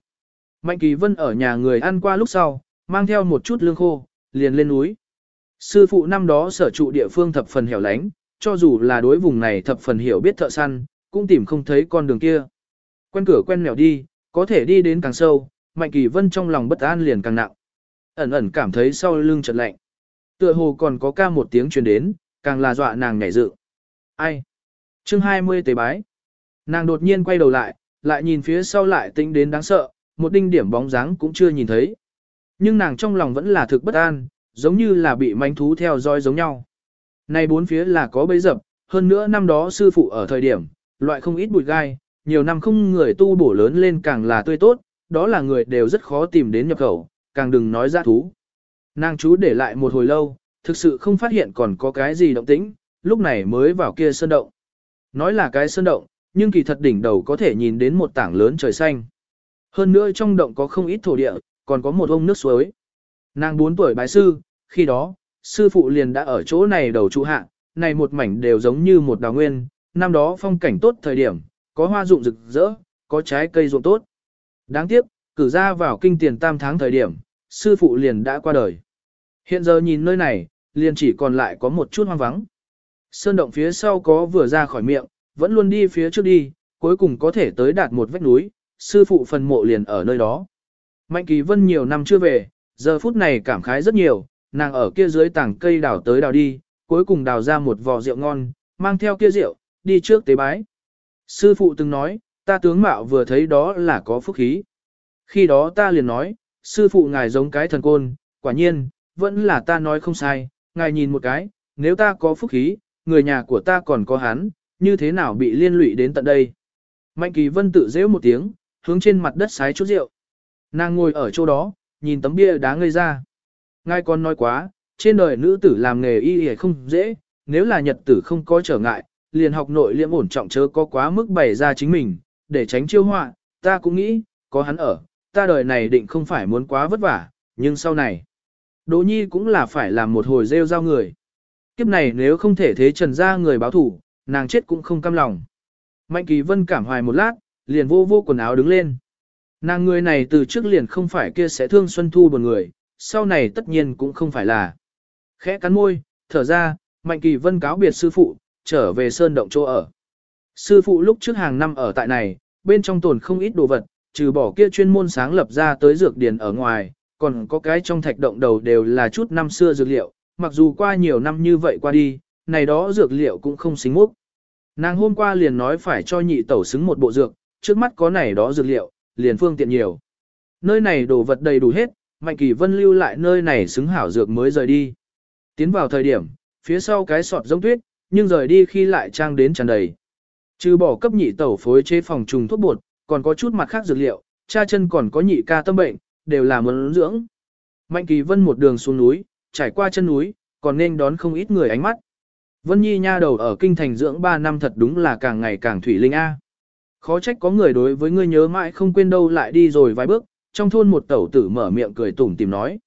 Mạnh Kỳ Vân ở nhà người ăn qua lúc sau, mang theo một chút lương khô, liền lên núi. Sư phụ năm đó sở trụ địa phương thập phần hẻo lánh, cho dù là đối vùng này thập phần hiểu biết thợ săn, cũng tìm không thấy con đường kia. Quen cửa quen mèo đi, có thể đi đến càng sâu, Mạnh Kỳ Vân trong lòng bất an liền càng nặng. Ẩn ẩn cảm thấy sau lưng chợt lạnh. Tựa hồ còn có ca một tiếng truyền đến, càng là dọa nàng nhảy dựng. Ai? Chương 20 tế bái. Nàng đột nhiên quay đầu lại, lại nhìn phía sau lại tính đến đáng sợ, một đinh điểm bóng dáng cũng chưa nhìn thấy. Nhưng nàng trong lòng vẫn là thực bất an, giống như là bị manh thú theo dõi giống nhau. Này bốn phía là có bấy dập, hơn nữa năm đó sư phụ ở thời điểm, loại không ít bụi gai, nhiều năm không người tu bổ lớn lên càng là tươi tốt, đó là người đều rất khó tìm đến nhập khẩu, càng đừng nói ra thú. Nàng chú để lại một hồi lâu, thực sự không phát hiện còn có cái gì động tĩnh, lúc này mới vào kia sơn động. Nói là cái sơn động, nhưng kỳ thật đỉnh đầu có thể nhìn đến một tảng lớn trời xanh. Hơn nữa trong động có không ít thổ địa, còn có một ông nước suối. Nàng 4 tuổi bái sư, khi đó, sư phụ liền đã ở chỗ này đầu trụ hạ, này một mảnh đều giống như một đào nguyên, năm đó phong cảnh tốt thời điểm, có hoa rụng rực rỡ, có trái cây ruộng tốt. Đáng tiếc, cử ra vào kinh tiền tam tháng thời điểm, sư phụ liền đã qua đời. Hiện giờ nhìn nơi này, liền chỉ còn lại có một chút hoang vắng. Sơn động phía sau có vừa ra khỏi miệng, vẫn luôn đi phía trước đi, cuối cùng có thể tới đạt một vách núi, sư phụ phần mộ liền ở nơi đó. Mạnh Kỳ Vân nhiều năm chưa về, giờ phút này cảm khái rất nhiều, nàng ở kia dưới tảng cây đào tới đào đi, cuối cùng đào ra một vò rượu ngon, mang theo kia rượu, đi trước tế bái. Sư phụ từng nói, ta tướng mạo vừa thấy đó là có phúc khí. Khi đó ta liền nói, sư phụ ngài giống cái thần côn, quả nhiên, vẫn là ta nói không sai, ngài nhìn một cái, nếu ta có phúc khí, người nhà của ta còn có hắn, như thế nào bị liên lụy đến tận đây. Mạnh kỳ vân tự dễ một tiếng, hướng trên mặt đất sái chút rượu. Nàng ngồi ở chỗ đó, nhìn tấm bia đá ngây ra. Ngài còn nói quá, trên đời nữ tử làm nghề y y không dễ, nếu là nhật tử không có trở ngại, liền học nội liễm ổn trọng chớ có quá mức bày ra chính mình, để tránh chiêu họa, ta cũng nghĩ, có hắn ở, ta đời này định không phải muốn quá vất vả, nhưng sau này, Đỗ Nhi cũng là phải làm một hồi rêu giao người. Kiếp này nếu không thể thế trần ra người báo thủ, nàng chết cũng không cam lòng. Mạnh Kỳ Vân cảm hoài một lát, liền vô vô quần áo đứng lên. Nàng người này từ trước liền không phải kia sẽ thương Xuân Thu buồn người, sau này tất nhiên cũng không phải là. Khẽ cắn môi, thở ra, Mạnh Kỳ Vân cáo biệt sư phụ, trở về sơn động chỗ ở. Sư phụ lúc trước hàng năm ở tại này, bên trong tồn không ít đồ vật, trừ bỏ kia chuyên môn sáng lập ra tới dược điển ở ngoài, còn có cái trong thạch động đầu đều là chút năm xưa dược liệu, mặc dù qua nhiều năm như vậy qua đi, này đó dược liệu cũng không xính múc. Nàng hôm qua liền nói phải cho nhị tẩu xứng một bộ dược, trước mắt có này đó dược liệu, liền phương tiện nhiều. Nơi này đồ vật đầy đủ hết, Mạnh Kỳ Vân lưu lại nơi này xứng hảo dược mới rời đi. Tiến vào thời điểm, phía sau cái sọt giống tuyết, nhưng rời đi khi lại trang đến tràn đầy. Trừ bỏ cấp nhị tẩu phối chế phòng trùng thuốc bột, còn có chút mặt khác dược liệu, cha chân còn có nhị ca tâm bệnh, đều là muốn dưỡng. Mạnh Kỳ Vân một đường xuống núi, trải qua chân núi, còn nên đón không ít người ánh mắt. Vân Nhi nha đầu ở kinh thành dưỡng 3 năm thật đúng là càng ngày càng thủy linh A. Khó trách có người đối với ngươi nhớ mãi không quên đâu lại đi rồi vài bước, trong thôn một tẩu tử mở miệng cười tủm tìm nói.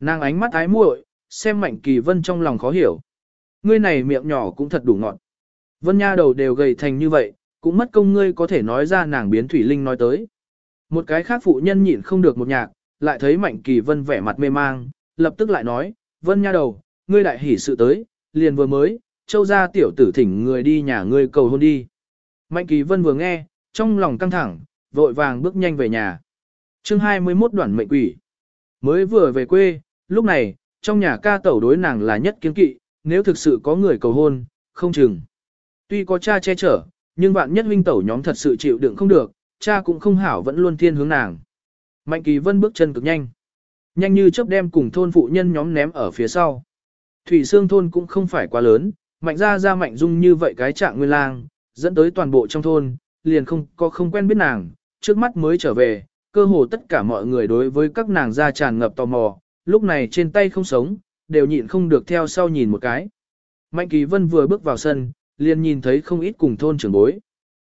Nàng ánh mắt ái muội, xem Mạnh Kỳ Vân trong lòng khó hiểu. Ngươi này miệng nhỏ cũng thật đủ ngọt. Vân nha đầu đều gầy thành như vậy, cũng mất công ngươi có thể nói ra nàng biến thủy linh nói tới. Một cái khác phụ nhân nhịn không được một nhạc, lại thấy Mạnh Kỳ Vân vẻ mặt mê mang, lập tức lại nói, Vân nha đầu, ngươi đại hỉ sự tới, liền vừa mới, châu gia tiểu tử thỉnh người đi nhà ngươi cầu hôn đi. Mạnh Kỳ Vân vừa nghe, trong lòng căng thẳng, vội vàng bước nhanh về nhà. chương 21 đoạn mệnh quỷ. Mới vừa về quê, lúc này, trong nhà ca tẩu đối nàng là nhất kiến kỵ, nếu thực sự có người cầu hôn, không chừng. Tuy có cha che chở, nhưng bạn nhất huynh tẩu nhóm thật sự chịu đựng không được, cha cũng không hảo vẫn luôn thiên hướng nàng. Mạnh Kỳ Vân bước chân cực nhanh. Nhanh như chớp đem cùng thôn phụ nhân nhóm ném ở phía sau. Thủy xương thôn cũng không phải quá lớn, mạnh ra ra mạnh dung như vậy cái trạng nguyên lang, dẫn tới toàn bộ trong thôn, liền không có không quen biết nàng, trước mắt mới trở về, cơ hồ tất cả mọi người đối với các nàng ra tràn ngập tò mò, lúc này trên tay không sống, đều nhịn không được theo sau nhìn một cái. Mạnh Kỳ Vân vừa bước vào sân, liền nhìn thấy không ít cùng thôn trưởng bối.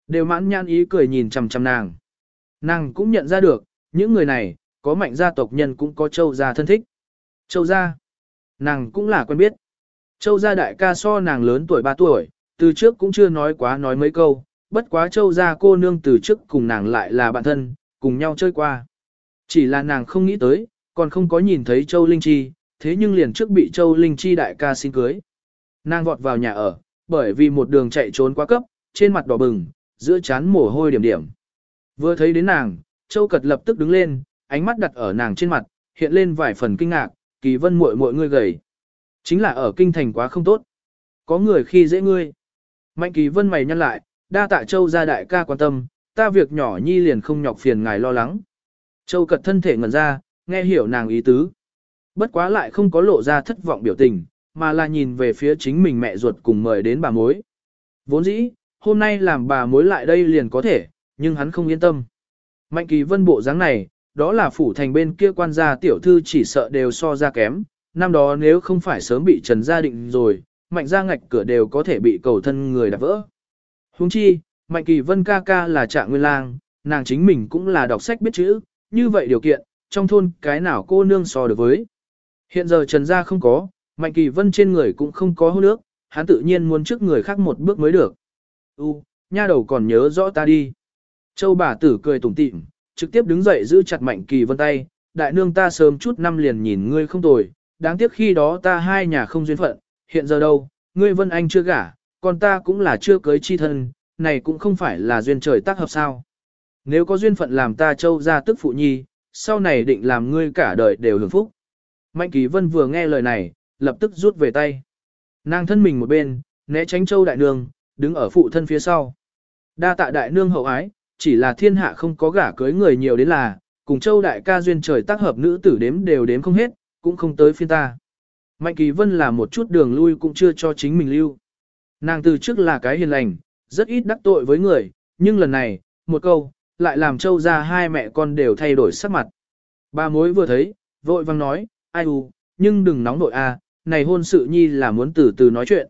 Đều mãn nhãn ý cười nhìn chằm chằm nàng. Nàng cũng nhận ra được, những người này, có mạnh gia tộc nhân cũng có châu gia thân thích. Châu gia, nàng cũng là quen biết. Châu gia đại ca so nàng lớn tuổi 3 tuổi, từ trước cũng chưa nói quá nói mấy câu, bất quá châu gia cô nương từ trước cùng nàng lại là bạn thân, cùng nhau chơi qua. Chỉ là nàng không nghĩ tới, còn không có nhìn thấy châu Linh Chi, thế nhưng liền trước bị châu Linh Chi đại ca xin cưới. Nàng vọt vào nhà ở, bởi vì một đường chạy trốn quá cấp, trên mặt đỏ bừng, giữa chán mồ hôi điểm điểm. Vừa thấy đến nàng, châu cật lập tức đứng lên, ánh mắt đặt ở nàng trên mặt, hiện lên vài phần kinh ngạc, kỳ vân muội muội ngươi gầy. Chính là ở kinh thành quá không tốt. Có người khi dễ ngươi. Mạnh kỳ vân mày nhăn lại, đa tạ châu gia đại ca quan tâm, ta việc nhỏ nhi liền không nhọc phiền ngài lo lắng. Châu cật thân thể ngẩn ra, nghe hiểu nàng ý tứ. Bất quá lại không có lộ ra thất vọng biểu tình, mà là nhìn về phía chính mình mẹ ruột cùng mời đến bà mối. Vốn dĩ, hôm nay làm bà mối lại đây liền có thể, nhưng hắn không yên tâm. Mạnh kỳ vân bộ dáng này, đó là phủ thành bên kia quan gia tiểu thư chỉ sợ đều so ra kém, năm đó nếu không phải sớm bị trần gia định rồi, mạnh gia ngạch cửa đều có thể bị cầu thân người đạp vỡ. Huống chi, mạnh kỳ vân ca ca là trạng nguyên lang, nàng chính mình cũng là đọc sách biết chữ, như vậy điều kiện, trong thôn cái nào cô nương so được với. Hiện giờ trần gia không có, mạnh kỳ vân trên người cũng không có hôn nước, hắn tự nhiên muốn trước người khác một bước mới được. U, nha đầu còn nhớ rõ ta đi. Châu bà tử cười tủm tỉm, trực tiếp đứng dậy giữ chặt mạnh kỳ vân tay, đại nương ta sớm chút năm liền nhìn ngươi không tồi, đáng tiếc khi đó ta hai nhà không duyên phận, hiện giờ đâu, ngươi vân anh chưa gả, con ta cũng là chưa cưới chi thân, này cũng không phải là duyên trời tác hợp sao. Nếu có duyên phận làm ta châu ra tức phụ nhi, sau này định làm ngươi cả đời đều hưởng phúc. Mạnh kỳ vân vừa nghe lời này, lập tức rút về tay. Nàng thân mình một bên, né tránh châu đại nương, đứng ở phụ thân phía sau. Đa tạ đại nương hậu ái, chỉ là thiên hạ không có gả cưới người nhiều đến là, cùng châu đại ca duyên trời tác hợp nữ tử đếm đều đếm không hết, cũng không tới phiên ta. Mạnh kỳ vân là một chút đường lui cũng chưa cho chính mình lưu. Nàng từ trước là cái hiền lành, rất ít đắc tội với người, nhưng lần này, một câu, lại làm châu ra hai mẹ con đều thay đổi sắc mặt. Ba mối vừa thấy, vội vang nói, ai u, nhưng đừng nóng nội a, này hôn sự nhi là muốn từ từ nói chuyện.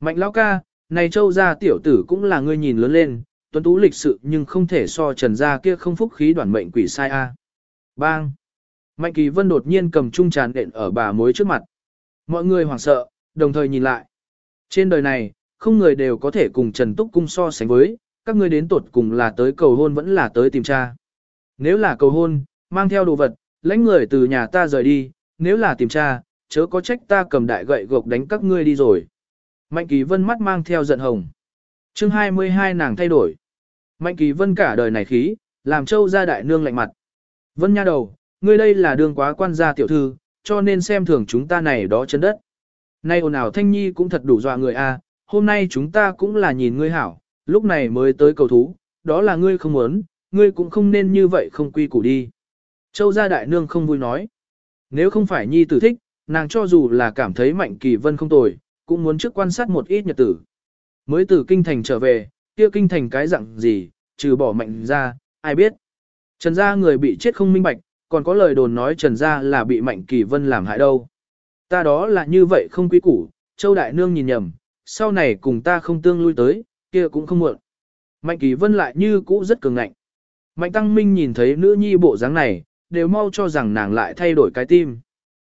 Mạnh lão ca, này châu gia tiểu tử cũng là ngươi nhìn lớn lên, tuấn tú lịch sự nhưng không thể so trần gia kia không phúc khí đoàn mệnh quỷ sai a. Bang! Mạnh kỳ vân đột nhiên cầm chung tràn đện ở bà mối trước mặt. Mọi người hoảng sợ, đồng thời nhìn lại. Trên đời này, không người đều có thể cùng Trần Túc Cung so sánh với, các ngươi đến tột cùng là tới cầu hôn vẫn là tới tìm cha. Nếu là cầu hôn, mang theo đồ vật, lãnh người từ nhà ta rời đi, nếu là tìm cha, chớ có trách ta cầm đại gậy gộc đánh các ngươi đi rồi. Mạnh Kỳ Vân mắt mang theo giận hồng. chương 22 nàng thay đổi. Mạnh Kỳ Vân cả đời này khí, làm châu ra đại nương lạnh mặt. Vân nha đầu, ngươi đây là đường quá quan gia tiểu thư, cho nên xem thường chúng ta này đó chân đất. Nay ồn ào thanh nhi cũng thật đủ dọa người a hôm nay chúng ta cũng là nhìn ngươi hảo, lúc này mới tới cầu thú, đó là ngươi không muốn, ngươi cũng không nên như vậy không quy củ đi. Châu gia đại nương không vui nói. Nếu không phải nhi tử thích, nàng cho dù là cảm thấy mạnh kỳ vân không tồi, cũng muốn trước quan sát một ít nhật tử. Mới từ kinh thành trở về, kia kinh thành cái dạng gì, trừ bỏ mạnh ra, ai biết. Trần gia người bị chết không minh bạch, còn có lời đồn nói Trần gia là bị mạnh kỳ vân làm hại đâu. Ta đó là như vậy không quý củ, Châu Đại Nương nhìn nhầm, sau này cùng ta không tương lui tới, kia cũng không muộn. Mạnh kỳ vân lại như cũ rất cường ngạnh. Mạnh Tăng Minh nhìn thấy nữ nhi bộ dáng này, đều mau cho rằng nàng lại thay đổi cái tim.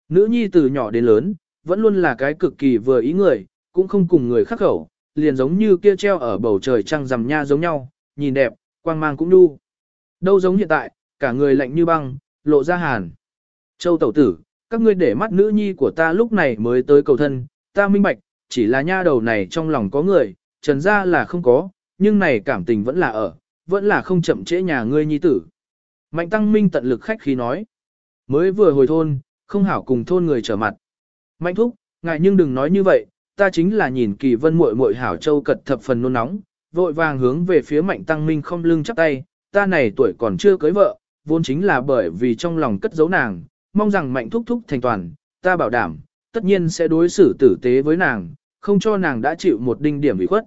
Nữ nhi từ nhỏ đến lớn, vẫn luôn là cái cực kỳ vừa ý người, cũng không cùng người khắc khẩu, liền giống như kia treo ở bầu trời trăng rằm nha giống nhau, nhìn đẹp, quang mang cũng đu. Đâu giống hiện tại, cả người lạnh như băng, lộ ra hàn. Châu tẩu tử, các ngươi để mắt nữ nhi của ta lúc này mới tới cầu thân, ta minh bạch, chỉ là nha đầu này trong lòng có người, trần ra là không có, nhưng này cảm tình vẫn là ở, vẫn là không chậm trễ nhà ngươi nhi tử. Mạnh tăng minh tận lực khách khí nói. Mới vừa hồi thôn, không hảo cùng thôn người trở mặt. Mạnh thúc, ngại nhưng đừng nói như vậy, ta chính là nhìn kỳ vân muội muội hảo châu cật thập phần nôn nóng, vội vàng hướng về phía mạnh tăng minh không lưng chắp tay, ta này tuổi còn chưa cưới vợ, vốn chính là bởi vì trong lòng cất giấu nàng, mong rằng mạnh thúc thúc thành toàn, ta bảo đảm, tất nhiên sẽ đối xử tử tế với nàng, không cho nàng đã chịu một đinh điểm ủy khuất.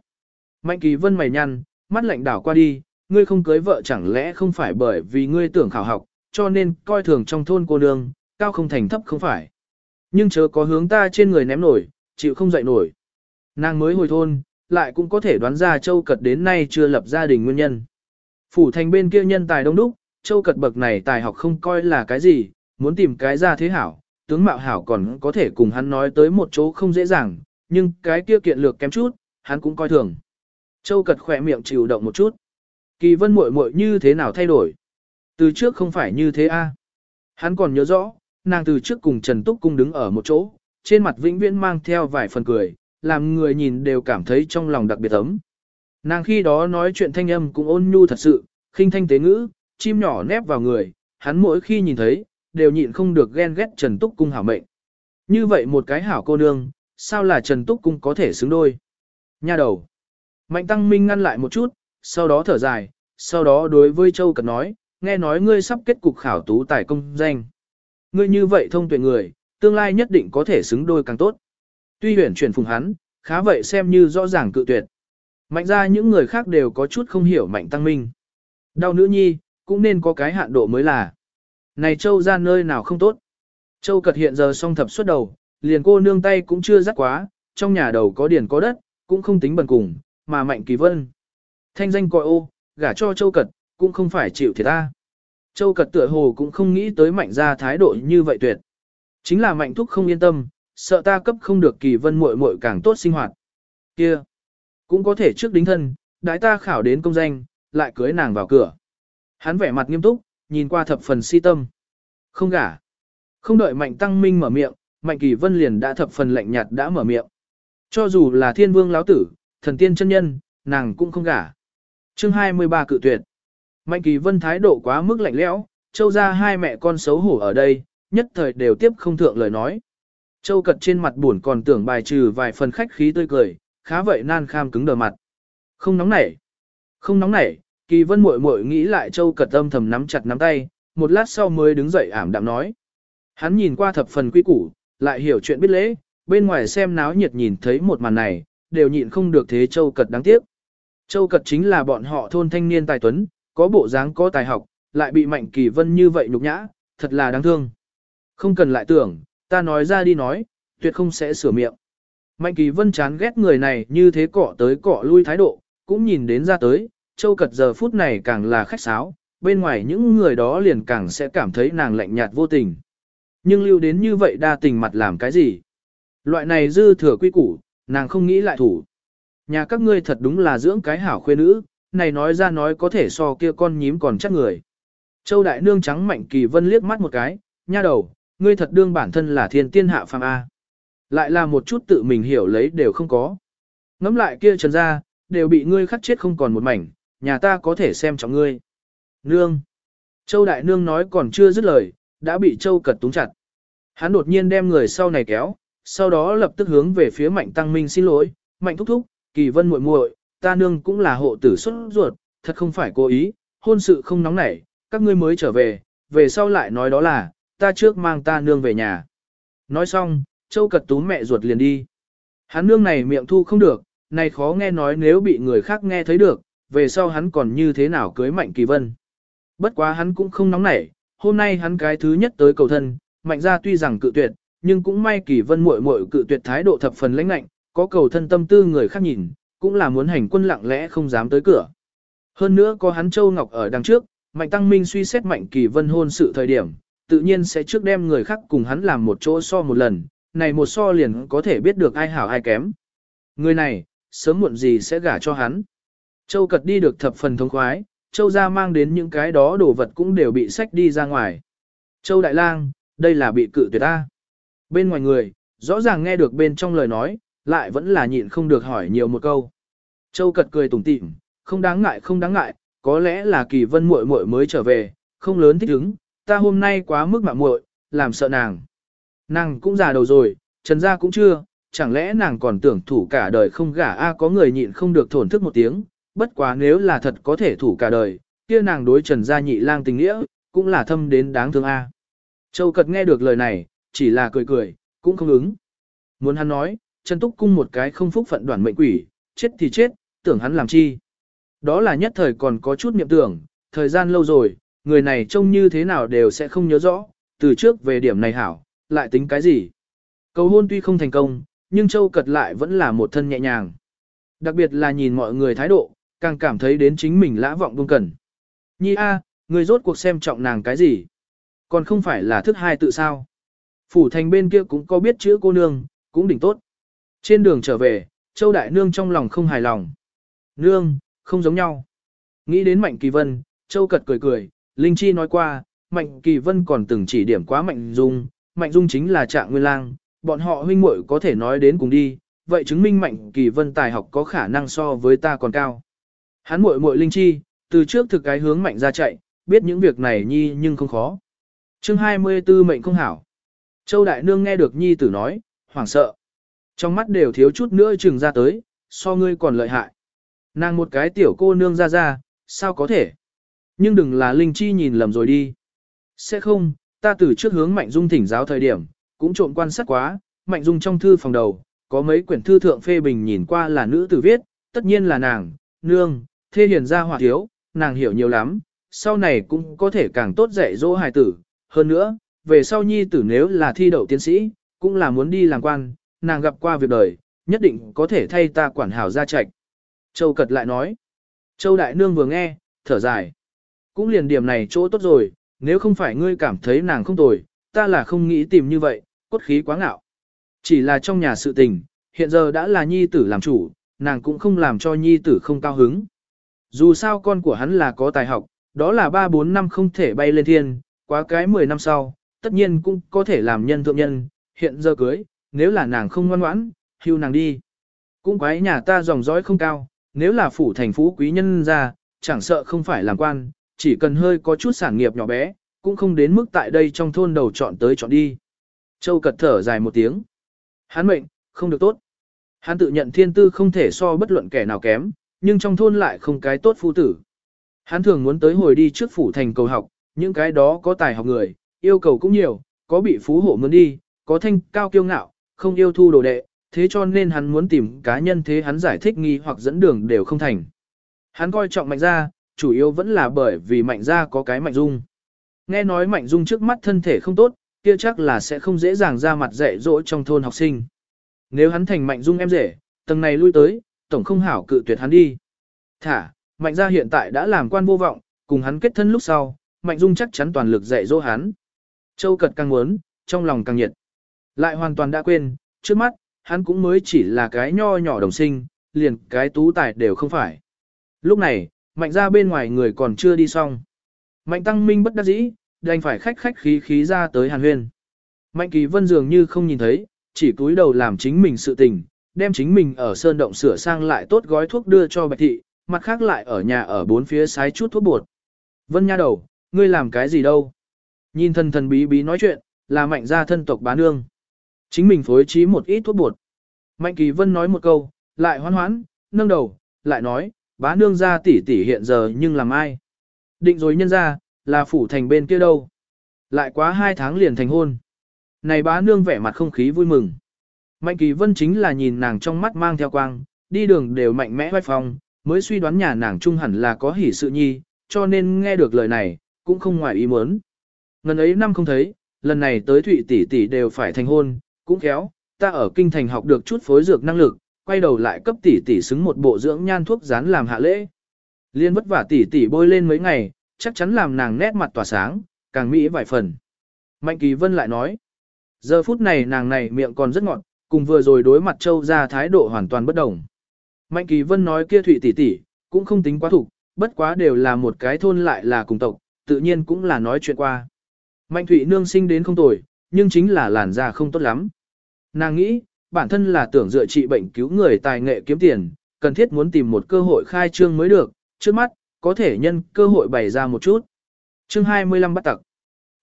Mạnh kỳ vân mày nhăn, mắt lạnh đảo qua đi, ngươi không cưới vợ chẳng lẽ không phải bởi vì ngươi tưởng khảo học, cho nên coi thường trong thôn cô nương, cao không thành thấp không phải. Nhưng chớ có hướng ta trên người ném nổi, chịu không dậy nổi. Nàng mới hồi thôn, lại cũng có thể đoán ra châu cật đến nay chưa lập gia đình nguyên nhân. Phủ thành bên kia nhân tài đông đúc, châu cật bậc này tài học không coi là cái gì, muốn tìm cái ra thế hảo, tướng mạo hảo còn có thể cùng hắn nói tới một chỗ không dễ dàng, nhưng cái kia kiện lược kém chút, hắn cũng coi thường. Châu cật khỏe miệng chịu động một chút. Kỳ vân muội muội như thế nào thay đổi? Từ trước không phải như thế a. Hắn còn nhớ rõ, nàng từ trước cùng Trần Túc Cung đứng ở một chỗ, trên mặt vĩnh viễn mang theo vài phần cười, làm người nhìn đều cảm thấy trong lòng đặc biệt ấm. Nàng khi đó nói chuyện thanh âm cũng ôn nhu thật sự, khinh thanh tế ngữ, chim nhỏ nép vào người, hắn mỗi khi nhìn thấy, đều nhịn không được ghen ghét Trần Túc Cung hảo mệnh. Như vậy một cái hảo cô nương, sao là Trần Túc Cung có thể xứng đôi? Nha đầu. Mạnh Tăng Minh ngăn lại một chút, sau đó thở dài, sau đó đối với Châu Cật nói, nghe nói ngươi sắp kết cục khảo tú tài công danh. Ngươi như vậy thông tuệ người, tương lai nhất định có thể xứng đôi càng tốt. Tuy huyền chuyển phùng hắn, khá vậy xem như rõ ràng cự tuyệt. Mạnh ra những người khác đều có chút không hiểu mạnh tăng minh. Đau nữ nhi, cũng nên có cái hạn độ mới là. Này châu ra nơi nào không tốt. Châu cật hiện giờ song thập xuất đầu, liền cô nương tay cũng chưa dắt quá, trong nhà đầu có điền có đất, cũng không tính bần cùng, mà mạnh kỳ vân. Thanh danh coi ô, gả cho châu cật, cũng không phải chịu thiệt ta. Châu cật tựa hồ cũng không nghĩ tới mạnh ra thái độ như vậy tuyệt. Chính là mạnh thúc không yên tâm, sợ ta cấp không được kỳ vân muội muội càng tốt sinh hoạt. Kia, cũng có thể trước đính thân, đái ta khảo đến công danh, lại cưới nàng vào cửa. Hắn vẻ mặt nghiêm túc, nhìn qua thập phần si tâm. Không gả. Không đợi mạnh tăng minh mở miệng, mạnh kỳ vân liền đã thập phần lạnh nhạt đã mở miệng. Cho dù là thiên vương lão tử, thần tiên chân nhân, nàng cũng không gả. Chương 23 cự tuyệt. Mạnh kỳ vân thái độ quá mức lạnh lẽo, châu ra hai mẹ con xấu hổ ở đây, nhất thời đều tiếp không thượng lời nói. Châu cật trên mặt buồn còn tưởng bài trừ vài phần khách khí tươi cười, khá vậy nan kham cứng đờ mặt. Không nóng nảy. Không nóng nảy, kỳ vân muội muội nghĩ lại châu cật âm thầm nắm chặt nắm tay, một lát sau mới đứng dậy ảm đạm nói. Hắn nhìn qua thập phần quy củ, lại hiểu chuyện biết lễ, bên ngoài xem náo nhiệt nhìn thấy một màn này, đều nhịn không được thế châu cật đáng tiếc. Châu cật chính là bọn họ thôn thanh niên tài tuấn, có bộ dáng có tài học, lại bị mạnh kỳ vân như vậy nhục nhã, thật là đáng thương. Không cần lại tưởng, ta nói ra đi nói, tuyệt không sẽ sửa miệng. Mạnh kỳ vân chán ghét người này như thế cọ tới cọ lui thái độ, cũng nhìn đến ra tới, châu cật giờ phút này càng là khách sáo, bên ngoài những người đó liền càng sẽ cảm thấy nàng lạnh nhạt vô tình. Nhưng lưu đến như vậy đa tình mặt làm cái gì? Loại này dư thừa quy củ, nàng không nghĩ lại thủ. Nhà các ngươi thật đúng là dưỡng cái hảo khuê nữ, này nói ra nói có thể so kia con nhím còn chắc người. Châu đại nương trắng mạnh kỳ vân liếc mắt một cái, nha đầu, ngươi thật đương bản thân là thiên tiên hạ phàm A. Lại là một chút tự mình hiểu lấy đều không có. Ngắm lại kia trần ra, đều bị ngươi khắc chết không còn một mảnh, nhà ta có thể xem trọng ngươi. Nương. Châu Đại Nương nói còn chưa dứt lời, đã bị Châu Cật túng chặt. Hắn đột nhiên đem người sau này kéo, sau đó lập tức hướng về phía Mạnh Tăng Minh xin lỗi, Mạnh thúc thúc, Kỳ Vân muội muội, ta nương cũng là hộ tử xuất ruột, thật không phải cố ý, hôn sự không nóng nảy, các ngươi mới trở về, về sau lại nói đó là, ta trước mang ta nương về nhà. Nói xong, Châu Cật tú mẹ ruột liền đi. Hắn nương này miệng thu không được, này khó nghe nói nếu bị người khác nghe thấy được, về sau hắn còn như thế nào cưới Mạnh Kỳ Vân. Bất quá hắn cũng không nóng nảy, hôm nay hắn cái thứ nhất tới cầu thân, Mạnh ra tuy rằng cự tuyệt, nhưng cũng may Kỳ Vân muội muội cự tuyệt thái độ thập phần lãnh lạnh, có cầu thân tâm tư người khác nhìn, cũng là muốn hành quân lặng lẽ không dám tới cửa. Hơn nữa có hắn Châu Ngọc ở đằng trước, Mạnh Tăng Minh suy xét Mạnh Kỳ Vân hôn sự thời điểm, tự nhiên sẽ trước đem người khác cùng hắn làm một chỗ so một lần, này một so liền có thể biết được ai hảo ai kém. Người này, sớm muộn gì sẽ gả cho hắn. Châu Cật đi được thập phần thông khoái, Châu gia mang đến những cái đó đồ vật cũng đều bị sách đi ra ngoài. Châu Đại Lang, đây là bị cự tuyệt ta. Bên ngoài người, rõ ràng nghe được bên trong lời nói, lại vẫn là nhịn không được hỏi nhiều một câu. Châu Cật cười tủm tỉm, không đáng ngại không đáng ngại, có lẽ là kỳ vân muội muội mới trở về, không lớn thích ứng, ta hôm nay quá mức mạo muội, làm sợ nàng. Nàng cũng già đầu rồi, trần gia cũng chưa, chẳng lẽ nàng còn tưởng thủ cả đời không gả a có người nhịn không được thổn thức một tiếng, bất quá nếu là thật có thể thủ cả đời, kia nàng đối trần gia nhị lang tình nghĩa, cũng là thâm đến đáng thương a. À. Châu Cật nghe được lời này, chỉ là cười cười, cũng không ứng. Muốn hắn nói, Trần Túc cung một cái không phúc phận đoàn mệnh quỷ, chết thì chết, tưởng hắn làm chi. Đó là nhất thời còn có chút niệm tưởng, thời gian lâu rồi, người này trông như thế nào đều sẽ không nhớ rõ, từ trước về điểm này hảo, lại tính cái gì. Cầu hôn tuy không thành công, nhưng Châu Cật lại vẫn là một thân nhẹ nhàng. Đặc biệt là nhìn mọi người thái độ, càng cảm thấy đến chính mình lã vọng buông cần. Nhi A, người rốt cuộc xem trọng nàng cái gì? Còn không phải là thức hai tự sao? Phủ thành bên kia cũng có biết chữ cô nương, cũng đỉnh tốt. Trên đường trở về, Châu Đại Nương trong lòng không hài lòng. Nương, không giống nhau. Nghĩ đến Mạnh Kỳ Vân, Châu Cật cười cười, Linh Chi nói qua, Mạnh Kỳ Vân còn từng chỉ điểm quá Mạnh Dung, Mạnh Dung chính là trạng nguyên lang, bọn họ huynh muội có thể nói đến cùng đi, vậy chứng minh Mạnh Kỳ Vân tài học có khả năng so với ta còn cao. Hắn muội muội Linh Chi, từ trước thực cái hướng Mạnh ra chạy, biết những việc này nhi nhưng không khó. chương 24 mệnh không hảo. Châu Đại Nương nghe được nhi tử nói, hoảng sợ. Trong mắt đều thiếu chút nữa chừng ra tới, so ngươi còn lợi hại. Nàng một cái tiểu cô nương ra ra, sao có thể? Nhưng đừng là Linh Chi nhìn lầm rồi đi. Sẽ không, ta từ trước hướng Mạnh Dung thỉnh giáo thời điểm, cũng trộm quan sát quá, Mạnh Dung trong thư phòng đầu, có mấy quyển thư thượng phê bình nhìn qua là nữ tử viết, tất nhiên là nàng, nương, thê hiền ra hỏa thiếu, nàng hiểu nhiều lắm, sau này cũng có thể càng tốt dạy dỗ hài tử. Hơn nữa, về sau nhi tử nếu là thi đậu tiến sĩ, cũng là muốn đi làm quan, nàng gặp qua việc đời, nhất định có thể thay ta quản hảo gia trạch. Châu Cật lại nói. Châu Đại Nương vừa nghe, thở dài. Cũng liền điểm này chỗ tốt rồi, nếu không phải ngươi cảm thấy nàng không tồi, ta là không nghĩ tìm như vậy, cốt khí quá ngạo. Chỉ là trong nhà sự tình, hiện giờ đã là nhi tử làm chủ, nàng cũng không làm cho nhi tử không cao hứng. Dù sao con của hắn là có tài học, đó là 3-4 năm không thể bay lên thiên, quá cái 10 năm sau, tất nhiên cũng có thể làm nhân thượng nhân, hiện giờ cưới, nếu là nàng không ngoan ngoãn, hưu nàng đi. Cũng quái nhà ta dòng dõi không cao, nếu là phủ thành phú quý nhân ra, chẳng sợ không phải làm quan, chỉ cần hơi có chút sản nghiệp nhỏ bé, cũng không đến mức tại đây trong thôn đầu chọn tới chọn đi. Châu cật thở dài một tiếng. Hắn mệnh, không được tốt. Hắn tự nhận thiên tư không thể so bất luận kẻ nào kém, nhưng trong thôn lại không cái tốt phu tử. Hắn thường muốn tới hồi đi trước phủ thành cầu học, những cái đó có tài học người, yêu cầu cũng nhiều, có bị phú hộ muốn đi, có thanh cao kiêu ngạo, không yêu thu đồ đệ, thế cho nên hắn muốn tìm cá nhân thế hắn giải thích nghi hoặc dẫn đường đều không thành. Hắn coi trọng mạnh gia, chủ yếu vẫn là bởi vì mạnh gia có cái mạnh dung. Nghe nói mạnh dung trước mắt thân thể không tốt, kia chắc là sẽ không dễ dàng ra mặt dạy dỗ trong thôn học sinh. Nếu hắn thành mạnh dung em rể, tầng này lui tới, tổng không hảo cự tuyệt hắn đi. Thả, mạnh gia hiện tại đã làm quan vô vọng, cùng hắn kết thân lúc sau, mạnh dung chắc chắn toàn lực dạy dỗ hắn. Châu cật càng muốn, trong lòng càng nhiệt. Lại hoàn toàn đã quên, trước mắt, hắn cũng mới chỉ là cái nho nhỏ đồng sinh, liền cái tú tài đều không phải. Lúc này, mạnh gia bên ngoài người còn chưa đi xong. Mạnh tăng minh bất đắc dĩ, đành phải khách khách khí khí ra tới hàn huyên. Mạnh Kỳ Vân dường như không nhìn thấy, chỉ cúi đầu làm chính mình sự tình, đem chính mình ở sơn động sửa sang lại tốt gói thuốc đưa cho Bạch Thị, mặt khác lại ở nhà ở bốn phía sái chút thuốc bột. Vân nha đầu, ngươi làm cái gì đâu? Nhìn thần thần bí bí nói chuyện, là mạnh gia thân tộc bá nương. Chính mình phối trí một ít thuốc bột. Mạnh Kỳ Vân nói một câu, lại hoan hoãn, nâng đầu, lại nói, bá nương gia tỷ tỷ hiện giờ nhưng làm ai? Định rồi nhân ra, là phủ thành bên kia đâu? Lại quá hai tháng liền thành hôn. Này bá nương vẻ mặt không khí vui mừng. Mạnh Kỳ Vân chính là nhìn nàng trong mắt mang theo quang, đi đường đều mạnh mẽ vai phong, mới suy đoán nhà nàng trung hẳn là có hỷ sự nhi, cho nên nghe được lời này, cũng không ngoài ý muốn. Ngần ấy năm không thấy, lần này tới Thụy tỷ tỷ đều phải thành hôn, cũng khéo, ta ở kinh thành học được chút phối dược năng lực, quay đầu lại cấp tỷ tỷ xứng một bộ dưỡng nhan thuốc dán làm hạ lễ. Liên vất vả tỷ tỷ bôi lên mấy ngày, chắc chắn làm nàng nét mặt tỏa sáng, càng mỹ vài phần. Mạnh Kỳ Vân lại nói, giờ phút này nàng này miệng còn rất ngọt, cùng vừa rồi đối mặt châu ra thái độ hoàn toàn bất đồng. Mạnh Kỳ Vân nói kia Thụy tỷ tỷ, cũng không tính quá thủ, bất quá đều là một cái thôn lại là cùng tộc, tự nhiên cũng là nói chuyện qua. Mạnh Thụy nương sinh đến không tồi, nhưng chính là làn da không tốt lắm. Nàng nghĩ, bản thân là tưởng dựa trị bệnh cứu người tài nghệ kiếm tiền, cần thiết muốn tìm một cơ hội khai trương mới được, trước mắt, có thể nhân cơ hội bày ra một chút. Chương 25 bắt tặc.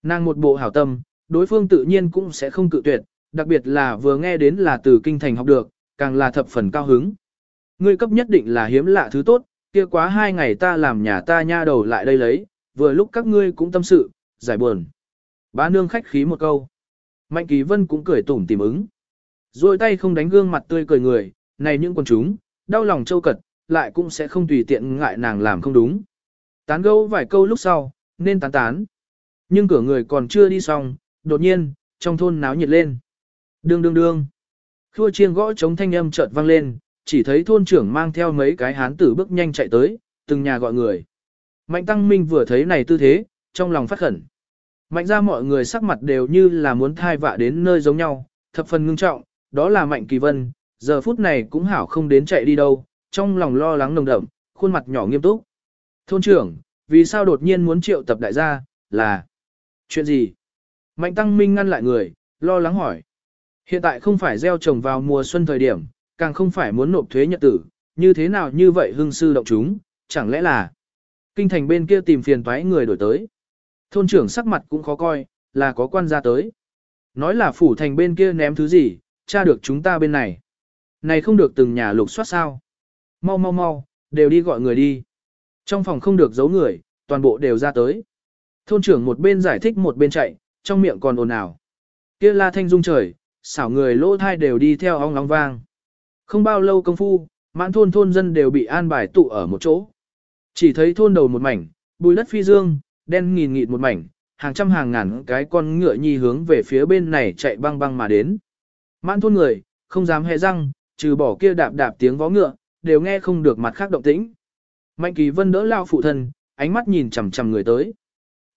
Nàng một bộ hảo tâm, đối phương tự nhiên cũng sẽ không cự tuyệt, đặc biệt là vừa nghe đến là từ kinh thành học được, càng là thập phần cao hứng. Ngươi cấp nhất định là hiếm lạ thứ tốt, kia quá hai ngày ta làm nhà ta nha đầu lại đây lấy, vừa lúc các ngươi cũng tâm sự, giải buồn. Bá nương khách khí một câu. Mạnh Kỳ Vân cũng cười tủm tìm ứng. Rồi tay không đánh gương mặt tươi cười người, này những quần chúng, đau lòng châu cật, lại cũng sẽ không tùy tiện ngại nàng làm không đúng. Tán gẫu vài câu lúc sau, nên tán tán. Nhưng cửa người còn chưa đi xong, đột nhiên, trong thôn náo nhiệt lên. Đương đương đương. Khua chiêng gõ chống thanh âm chợt vang lên, chỉ thấy thôn trưởng mang theo mấy cái hán tử bước nhanh chạy tới, từng nhà gọi người. Mạnh Tăng Minh vừa thấy này tư thế, trong lòng phát khẩn. Mạnh ra mọi người sắc mặt đều như là muốn thai vạ đến nơi giống nhau, thập phần ngưng trọng, đó là Mạnh Kỳ Vân, giờ phút này cũng hảo không đến chạy đi đâu, trong lòng lo lắng nồng đậm, khuôn mặt nhỏ nghiêm túc. Thôn trưởng, vì sao đột nhiên muốn triệu tập đại gia, là chuyện gì? Mạnh Tăng Minh ngăn lại người, lo lắng hỏi. Hiện tại không phải gieo trồng vào mùa xuân thời điểm, càng không phải muốn nộp thuế nhật tử, như thế nào như vậy hương sư động chúng, chẳng lẽ là kinh thành bên kia tìm phiền toái người đổi tới. Thôn trưởng sắc mặt cũng khó coi, là có quan gia tới. Nói là phủ thành bên kia ném thứ gì, tra được chúng ta bên này. Này không được từng nhà lục soát sao. Mau mau mau, đều đi gọi người đi. Trong phòng không được giấu người, toàn bộ đều ra tới. Thôn trưởng một bên giải thích một bên chạy, trong miệng còn ồn ào. Kia la thanh dung trời, xảo người lỗ thai đều đi theo ong long vang. Không bao lâu công phu, mãn thôn thôn dân đều bị an bài tụ ở một chỗ. Chỉ thấy thôn đầu một mảnh, bùi đất phi dương, đen nghìn nghịt một mảnh, hàng trăm hàng ngàn cái con ngựa nhi hướng về phía bên này chạy băng băng mà đến. Mãn thôn người, không dám hé răng, trừ bỏ kia đạp đạp tiếng vó ngựa, đều nghe không được mặt khác động tĩnh. Mạnh kỳ vân đỡ lao phụ thân, ánh mắt nhìn chằm chằm người tới.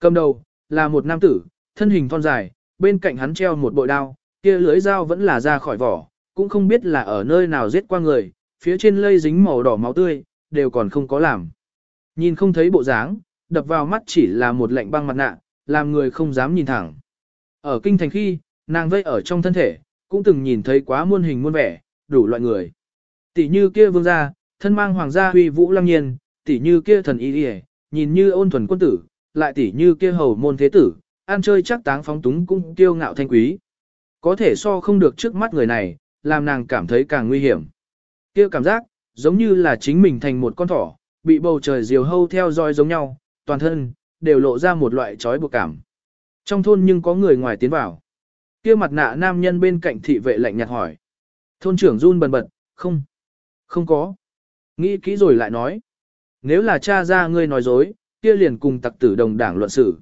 Cầm đầu, là một nam tử, thân hình thon dài, bên cạnh hắn treo một bội đao, kia lưới dao vẫn là ra khỏi vỏ, cũng không biết là ở nơi nào giết qua người, phía trên lây dính màu đỏ máu tươi, đều còn không có làm. Nhìn không thấy bộ dáng, đập vào mắt chỉ là một lạnh băng mặt nạ, làm người không dám nhìn thẳng. Ở kinh thành khi, nàng vây ở trong thân thể, cũng từng nhìn thấy quá muôn hình muôn vẻ, đủ loại người. Tỷ như kia vương gia, thân mang hoàng gia huy vũ lăng nhiên, tỷ như kia thần y yề, nhìn như ôn thuần quân tử, lại tỷ như kia hầu môn thế tử, ăn chơi chắc táng phóng túng cũng kiêu ngạo thanh quý. Có thể so không được trước mắt người này, làm nàng cảm thấy càng nguy hiểm. Kia cảm giác, giống như là chính mình thành một con thỏ, bị bầu trời diều hâu theo dõi giống nhau, toàn thân, đều lộ ra một loại trói buộc cảm. Trong thôn nhưng có người ngoài tiến vào. Kia mặt nạ nam nhân bên cạnh thị vệ lạnh nhạt hỏi. Thôn trưởng run bần bật, không, không có. Nghĩ kỹ rồi lại nói. Nếu là cha ra ngươi nói dối, kia liền cùng tặc tử đồng đảng luận xử.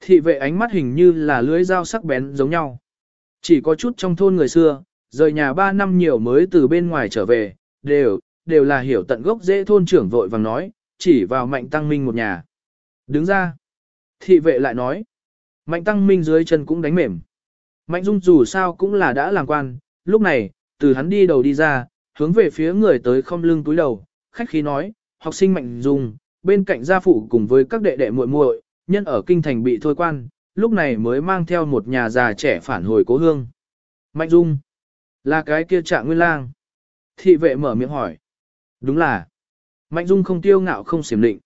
Thị vệ ánh mắt hình như là lưới dao sắc bén giống nhau. Chỉ có chút trong thôn người xưa, rời nhà 3 năm nhiều mới từ bên ngoài trở về, đều, đều là hiểu tận gốc dễ thôn trưởng vội vàng nói, chỉ vào mạnh tăng minh một nhà. Đứng ra. Thị vệ lại nói. Mạnh tăng minh dưới chân cũng đánh mềm. Mạnh dung dù sao cũng là đã làm quan, lúc này, từ hắn đi đầu đi ra, hướng về phía người tới không lưng túi đầu, khách khí nói, học sinh mạnh dung, bên cạnh gia phụ cùng với các đệ đệ muội muội, nhân ở kinh thành bị thôi quan, lúc này mới mang theo một nhà già trẻ phản hồi cố hương. Mạnh Dung, là cái kia trạng nguyên lang. Thị vệ mở miệng hỏi. Đúng là. Mạnh Dung không tiêu ngạo không xiểm định.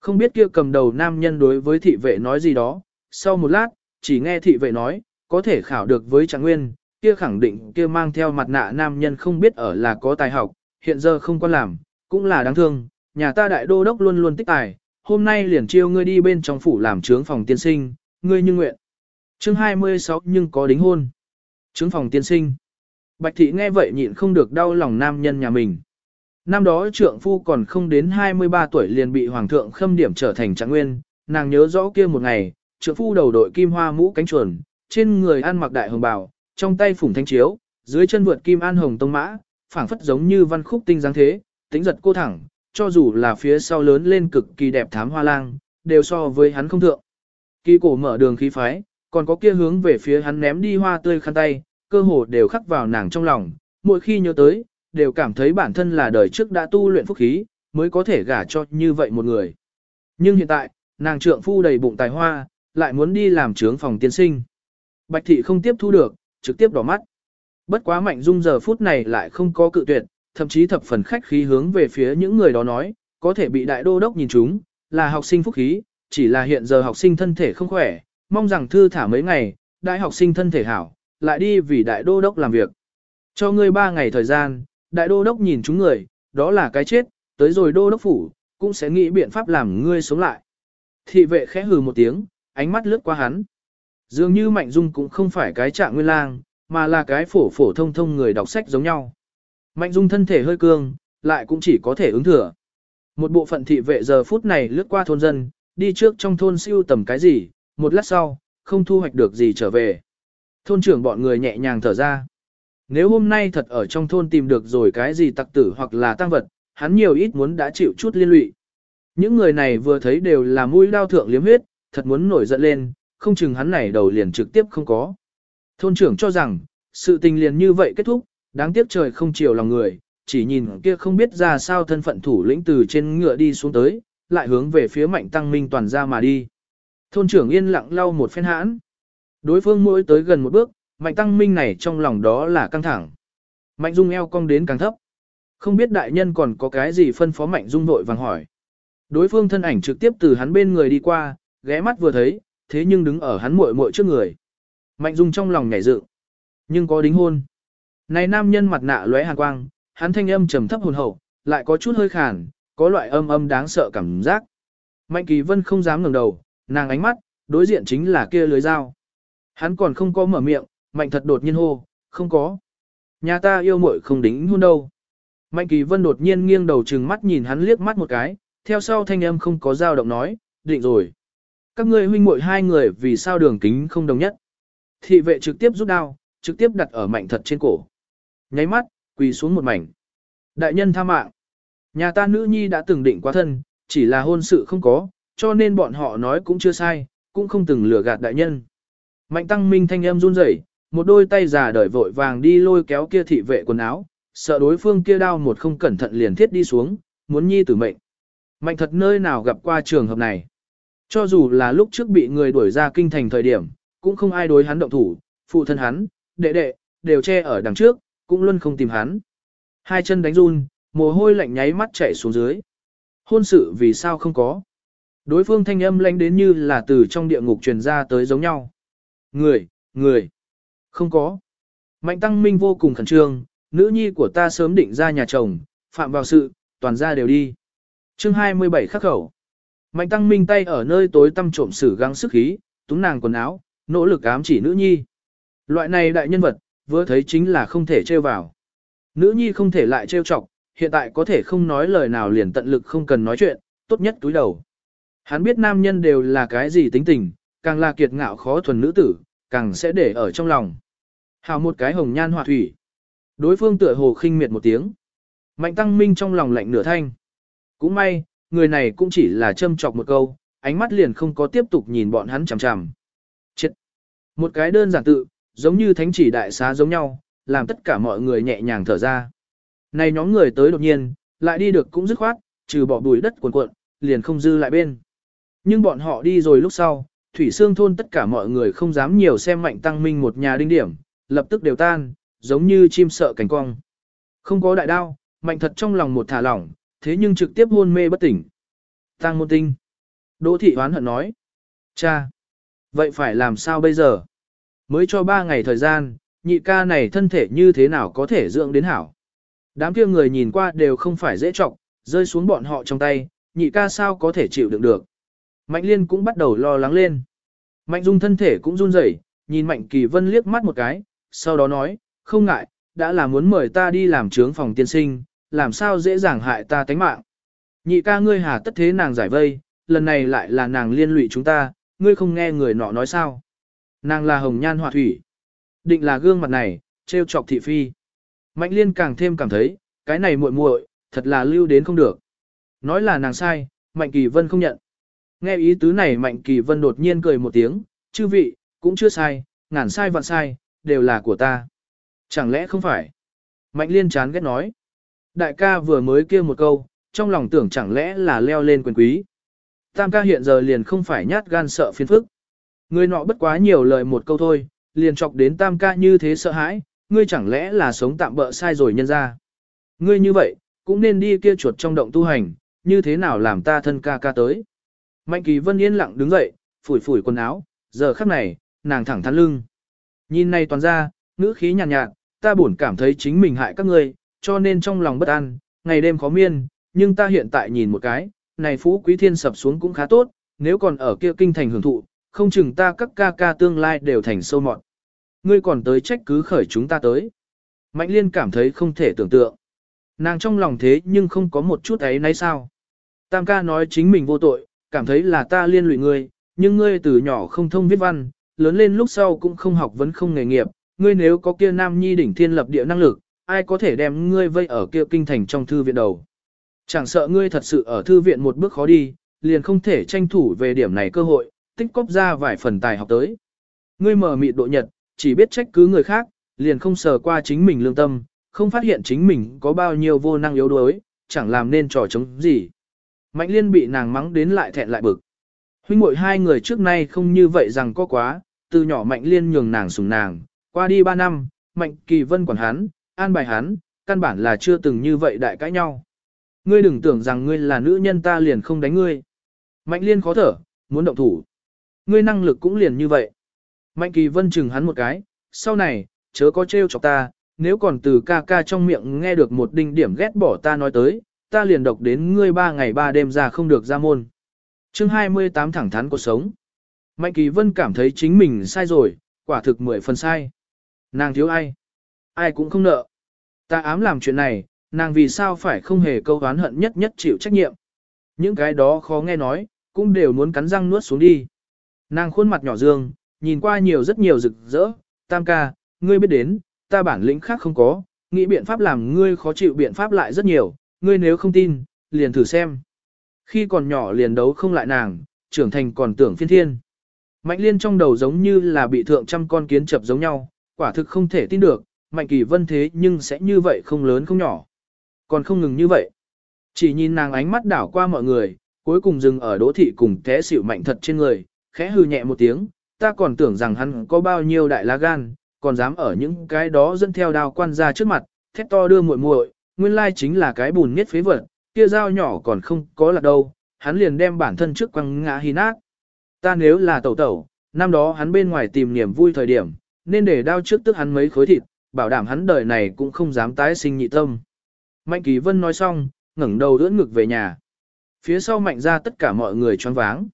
Không biết kia cầm đầu nam nhân đối với thị vệ nói gì đó, sau một lát, chỉ nghe thị vệ nói, có thể khảo được với trạng nguyên, kia khẳng định kia mang theo mặt nạ nam nhân không biết ở là có tài học, hiện giờ không có làm, cũng là đáng thương, nhà ta đại đô đốc luôn luôn tích tài, hôm nay liền chiêu ngươi đi bên trong phủ làm trướng phòng tiên sinh, ngươi như nguyện. Chương 26 nhưng có đính hôn. Chứng phòng tiên sinh. Bạch thị nghe vậy nhịn không được đau lòng nam nhân nhà mình. Năm đó trượng phu còn không đến 23 tuổi liền bị hoàng thượng khâm điểm trở thành trạng nguyên, nàng nhớ rõ kia một ngày, trượng phu đầu đội kim hoa mũ cánh chuồn, trên người ăn mặc đại hồng bào, trong tay phủng thanh chiếu, dưới chân vượt kim an hồng tông mã, phảng phất giống như văn khúc tinh dáng thế, tính giật cô thẳng, cho dù là phía sau lớn lên cực kỳ đẹp thám hoa lang, đều so với hắn không thượng. Kỳ cổ mở đường khí phái, còn có kia hướng về phía hắn ném đi hoa tươi khăn tay, cơ hồ đều khắc vào nàng trong lòng, mỗi khi nhớ tới, đều cảm thấy bản thân là đời trước đã tu luyện phúc khí, mới có thể gả cho như vậy một người. Nhưng hiện tại, nàng trượng phu đầy bụng tài hoa, lại muốn đi làm trướng phòng tiên sinh. Bạch thị không tiếp thu được, trực tiếp đỏ mắt. Bất quá mạnh dung giờ phút này lại không có cự tuyệt, thậm chí thập phần khách khí hướng về phía những người đó nói, có thể bị đại đô đốc nhìn chúng, là học sinh phúc khí, chỉ là hiện giờ học sinh thân thể không khỏe, mong rằng thư thả mấy ngày, đại học sinh thân thể hảo, lại đi vì đại đô đốc làm việc. Cho ngươi ba ngày thời gian, đại đô đốc nhìn chúng người, đó là cái chết, tới rồi đô đốc phủ, cũng sẽ nghĩ biện pháp làm ngươi sống lại. Thị vệ khẽ hừ một tiếng, ánh mắt lướt qua hắn. Dường như Mạnh Dung cũng không phải cái trạng nguyên lang, mà là cái phổ phổ thông thông người đọc sách giống nhau. Mạnh Dung thân thể hơi cương, lại cũng chỉ có thể ứng thừa. Một bộ phận thị vệ giờ phút này lướt qua thôn dân, đi trước trong thôn siêu tầm cái gì, một lát sau, không thu hoạch được gì trở về. Thôn trưởng bọn người nhẹ nhàng thở ra. Nếu hôm nay thật ở trong thôn tìm được rồi cái gì tặc tử hoặc là tăng vật, hắn nhiều ít muốn đã chịu chút liên lụy. Những người này vừa thấy đều là mũi đao thượng liếm huyết, thật muốn nổi giận lên, không chừng hắn này đầu liền trực tiếp không có. Thôn trưởng cho rằng, sự tình liền như vậy kết thúc, đáng tiếc trời không chiều lòng người, chỉ nhìn kia không biết ra sao thân phận thủ lĩnh từ trên ngựa đi xuống tới, lại hướng về phía mạnh tăng minh toàn ra mà đi. Thôn trưởng yên lặng lau một phen hãn. Đối phương mỗi tới gần một bước, mạnh tăng minh này trong lòng đó là căng thẳng. Mạnh dung eo cong đến càng thấp. Không biết đại nhân còn có cái gì phân phó mạnh dung vội vàng hỏi. Đối phương thân ảnh trực tiếp từ hắn bên người đi qua, ghé mắt vừa thấy, thế nhưng đứng ở hắn muội muội trước người. Mạnh dung trong lòng nhảy dựng, nhưng có đính hôn. Này nam nhân mặt nạ lóe hàn quang, hắn thanh âm trầm thấp hồn hậu, lại có chút hơi khàn, có loại âm âm đáng sợ cảm giác. Mạnh kỳ vân không dám ngẩng đầu, nàng ánh mắt, đối diện chính là kia lưới dao. Hắn còn không có mở miệng, mạnh thật đột nhiên hô, không có. Nhà ta yêu muội không đính hôn đâu. Mạnh kỳ vân đột nhiên nghiêng đầu trừng mắt nhìn hắn liếc mắt một cái, theo sau thanh âm không có dao động nói, định rồi. Các ngươi huynh muội hai người vì sao đường kính không đồng nhất. Thị vệ trực tiếp rút đao, trực tiếp đặt ở mạnh thật trên cổ. Nháy mắt, quỳ xuống một mảnh. Đại nhân tha mạng. Nhà ta nữ nhi đã từng định quá thân, chỉ là hôn sự không có, cho nên bọn họ nói cũng chưa sai, cũng không từng lừa gạt đại nhân. Mạnh tăng minh thanh âm run rẩy, một đôi tay già đợi vội vàng đi lôi kéo kia thị vệ quần áo, sợ đối phương kia đao một không cẩn thận liền thiết đi xuống, muốn nhi tử mệnh. Mạnh thật nơi nào gặp qua trường hợp này. Cho dù là lúc trước bị người đuổi ra kinh thành thời điểm, cũng không ai đối hắn động thủ, phụ thân hắn, đệ đệ, đều che ở đằng trước, cũng luôn không tìm hắn. Hai chân đánh run, mồ hôi lạnh nháy mắt chảy xuống dưới. Hôn sự vì sao không có? Đối phương thanh âm lãnh đến như là từ trong địa ngục truyền ra tới giống nhau. Người, người, không có. Mạnh tăng minh vô cùng khẩn trương, nữ nhi của ta sớm định ra nhà chồng, phạm vào sự, toàn ra đều đi. chương 27 khắc khẩu. Mạnh tăng minh tay ở nơi tối tăm trộm sử găng sức khí, túng nàng quần áo, nỗ lực ám chỉ nữ nhi. Loại này đại nhân vật, vừa thấy chính là không thể trêu vào. Nữ nhi không thể lại trêu chọc, hiện tại có thể không nói lời nào liền tận lực không cần nói chuyện, tốt nhất túi đầu. Hắn biết nam nhân đều là cái gì tính tình, càng là kiệt ngạo khó thuần nữ tử, càng sẽ để ở trong lòng. Hào một cái hồng nhan họa thủy. Đối phương tựa hồ khinh miệt một tiếng. Mạnh tăng minh trong lòng lạnh nửa thanh. Cũng may, người này cũng chỉ là châm chọc một câu, ánh mắt liền không có tiếp tục nhìn bọn hắn chằm chằm. Chết! Một cái đơn giản tự, giống như thánh chỉ đại xá giống nhau, làm tất cả mọi người nhẹ nhàng thở ra. Này nhóm người tới đột nhiên, lại đi được cũng dứt khoát, trừ bỏ bùi đất cuộn cuộn, liền không dư lại bên. Nhưng bọn họ đi rồi lúc sau, Thủy Sương thôn tất cả mọi người không dám nhiều xem mạnh tăng minh một nhà đinh điểm, lập tức đều tan, giống như chim sợ cảnh cong. Không có đại đao, mạnh thật trong lòng một thả lỏng, thế nhưng trực tiếp hôn mê bất tỉnh. Tăng môn tinh. Đỗ thị hoán hận nói. Cha. Vậy phải làm sao bây giờ? Mới cho ba ngày thời gian, nhị ca này thân thể như thế nào có thể dưỡng đến hảo? Đám kia người nhìn qua đều không phải dễ trọng, rơi xuống bọn họ trong tay, nhị ca sao có thể chịu đựng được. Mạnh liên cũng bắt đầu lo lắng lên. Mạnh dung thân thể cũng run rẩy, nhìn mạnh kỳ vân liếc mắt một cái, sau đó nói, không ngại, đã là muốn mời ta đi làm trướng phòng tiên sinh, làm sao dễ dàng hại ta tánh mạng. Nhị ca ngươi hà tất thế nàng giải vây, lần này lại là nàng liên lụy chúng ta, ngươi không nghe người nọ nói sao. Nàng là hồng nhan họa thủy. Định là gương mặt này, trêu chọc thị phi. Mạnh liên càng thêm cảm thấy, cái này muội muội, thật là lưu đến không được. Nói là nàng sai, Mạnh Kỳ Vân không nhận. Nghe ý tứ này Mạnh Kỳ Vân đột nhiên cười một tiếng, chư vị, cũng chưa sai, ngàn sai vạn sai, đều là của ta. Chẳng lẽ không phải? Mạnh liên chán ghét nói. Đại ca vừa mới kêu một câu, trong lòng tưởng chẳng lẽ là leo lên quyền quý. Tam ca hiện giờ liền không phải nhát gan sợ phiền phức. Người nọ bất quá nhiều lời một câu thôi, liền chọc đến tam ca như thế sợ hãi, ngươi chẳng lẽ là sống tạm bỡ sai rồi nhân ra. Ngươi như vậy, cũng nên đi kia chuột trong động tu hành, như thế nào làm ta thân ca ca tới. Mạnh kỳ vân yên lặng đứng dậy, phủi phủi quần áo, giờ khắc này, nàng thẳng thắn lưng. Nhìn này toàn ra, ngữ khí nhàn nhạt, nhạt, ta buồn cảm thấy chính mình hại các ngươi, cho nên trong lòng bất an, ngày đêm khó miên, nhưng ta hiện tại nhìn một cái, này phú quý thiên sập xuống cũng khá tốt, nếu còn ở kia kinh thành hưởng thụ, không chừng ta các ca ca tương lai đều thành sâu mọt. Ngươi còn tới trách cứ khởi chúng ta tới. Mạnh liên cảm thấy không thể tưởng tượng. Nàng trong lòng thế nhưng không có một chút ấy nấy sao. Tam ca nói chính mình vô tội, cảm thấy là ta liên lụy ngươi, nhưng ngươi từ nhỏ không thông viết văn, lớn lên lúc sau cũng không học vẫn không nghề nghiệp, ngươi nếu có kia nam nhi đỉnh thiên lập địa năng lực, ai có thể đem ngươi vây ở kia kinh thành trong thư viện đầu. Chẳng sợ ngươi thật sự ở thư viện một bước khó đi, liền không thể tranh thủ về điểm này cơ hội, tích cóp ra vài phần tài học tới. Ngươi mở mịt độ nhật, chỉ biết trách cứ người khác, liền không sờ qua chính mình lương tâm, không phát hiện chính mình có bao nhiêu vô năng yếu đuối, chẳng làm nên trò chống gì. Mạnh liên bị nàng mắng đến lại thẹn lại bực. Huynh muội hai người trước nay không như vậy rằng có quá, từ nhỏ mạnh liên nhường nàng sùng nàng, qua đi ba năm, mạnh kỳ vân quản hắn, an bài hắn, căn bản là chưa từng như vậy đại cãi nhau. Ngươi đừng tưởng rằng ngươi là nữ nhân ta liền không đánh ngươi. Mạnh liên khó thở, muốn động thủ. Ngươi năng lực cũng liền như vậy. Mạnh kỳ vân chừng hắn một cái, sau này, chớ có trêu chọc ta, nếu còn từ ca ca trong miệng nghe được một đinh điểm ghét bỏ ta nói tới, ta liền độc đến ngươi ba ngày ba đêm ra không được ra môn. chương 28 thẳng thắn cuộc sống. Mạnh kỳ vân cảm thấy chính mình sai rồi, quả thực mười phần sai. Nàng thiếu ai? Ai cũng không nợ. Ta ám làm chuyện này, nàng vì sao phải không hề câu oán hận nhất nhất chịu trách nhiệm. Những cái đó khó nghe nói, cũng đều muốn cắn răng nuốt xuống đi. Nàng khuôn mặt nhỏ dương, nhìn qua nhiều rất nhiều rực rỡ, tam ca, ngươi biết đến, ta bản lĩnh khác không có, nghĩ biện pháp làm ngươi khó chịu biện pháp lại rất nhiều, ngươi nếu không tin, liền thử xem. Khi còn nhỏ liền đấu không lại nàng, trưởng thành còn tưởng phiên thiên. Mạnh liên trong đầu giống như là bị thượng trăm con kiến chập giống nhau, quả thực không thể tin được, mạnh kỳ vân thế nhưng sẽ như vậy không lớn không nhỏ. Còn không ngừng như vậy. Chỉ nhìn nàng ánh mắt đảo qua mọi người, cuối cùng dừng ở đỗ thị cùng té xỉu mạnh thật trên người, khẽ hư nhẹ một tiếng, ta còn tưởng rằng hắn có bao nhiêu đại lá gan, còn dám ở những cái đó dẫn theo đao quan ra trước mặt, thét to đưa muội muội, nguyên lai chính là cái bùn nhất phế vật, kia dao nhỏ còn không có là đâu, hắn liền đem bản thân trước quăng ngã hi nát. Ta nếu là tẩu tẩu, năm đó hắn bên ngoài tìm niềm vui thời điểm, nên để đao trước tức hắn mấy khối thịt, bảo đảm hắn đời này cũng không dám tái sinh nhị tâm. Mạnh Kỳ Vân nói xong, ngẩng đầu đỡ ngực về nhà. Phía sau mạnh ra tất cả mọi người choáng váng.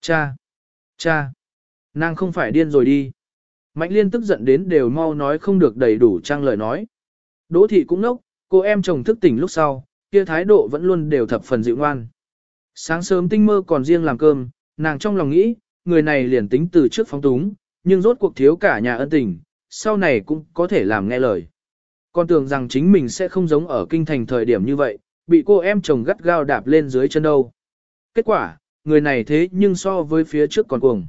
Cha! Cha! Nàng không phải điên rồi đi. Mạnh liên tức giận đến đều mau nói không được đầy đủ trang lời nói. Đỗ thị cũng nốc, cô em chồng thức tỉnh lúc sau, kia thái độ vẫn luôn đều thập phần dịu ngoan. Sáng sớm tinh mơ còn riêng làm cơm, nàng trong lòng nghĩ, người này liền tính từ trước phóng túng, nhưng rốt cuộc thiếu cả nhà ân tình, sau này cũng có thể làm nghe lời. Con tưởng rằng chính mình sẽ không giống ở kinh thành thời điểm như vậy, bị cô em chồng gắt gao đạp lên dưới chân đâu. Kết quả, người này thế nhưng so với phía trước còn cuồng.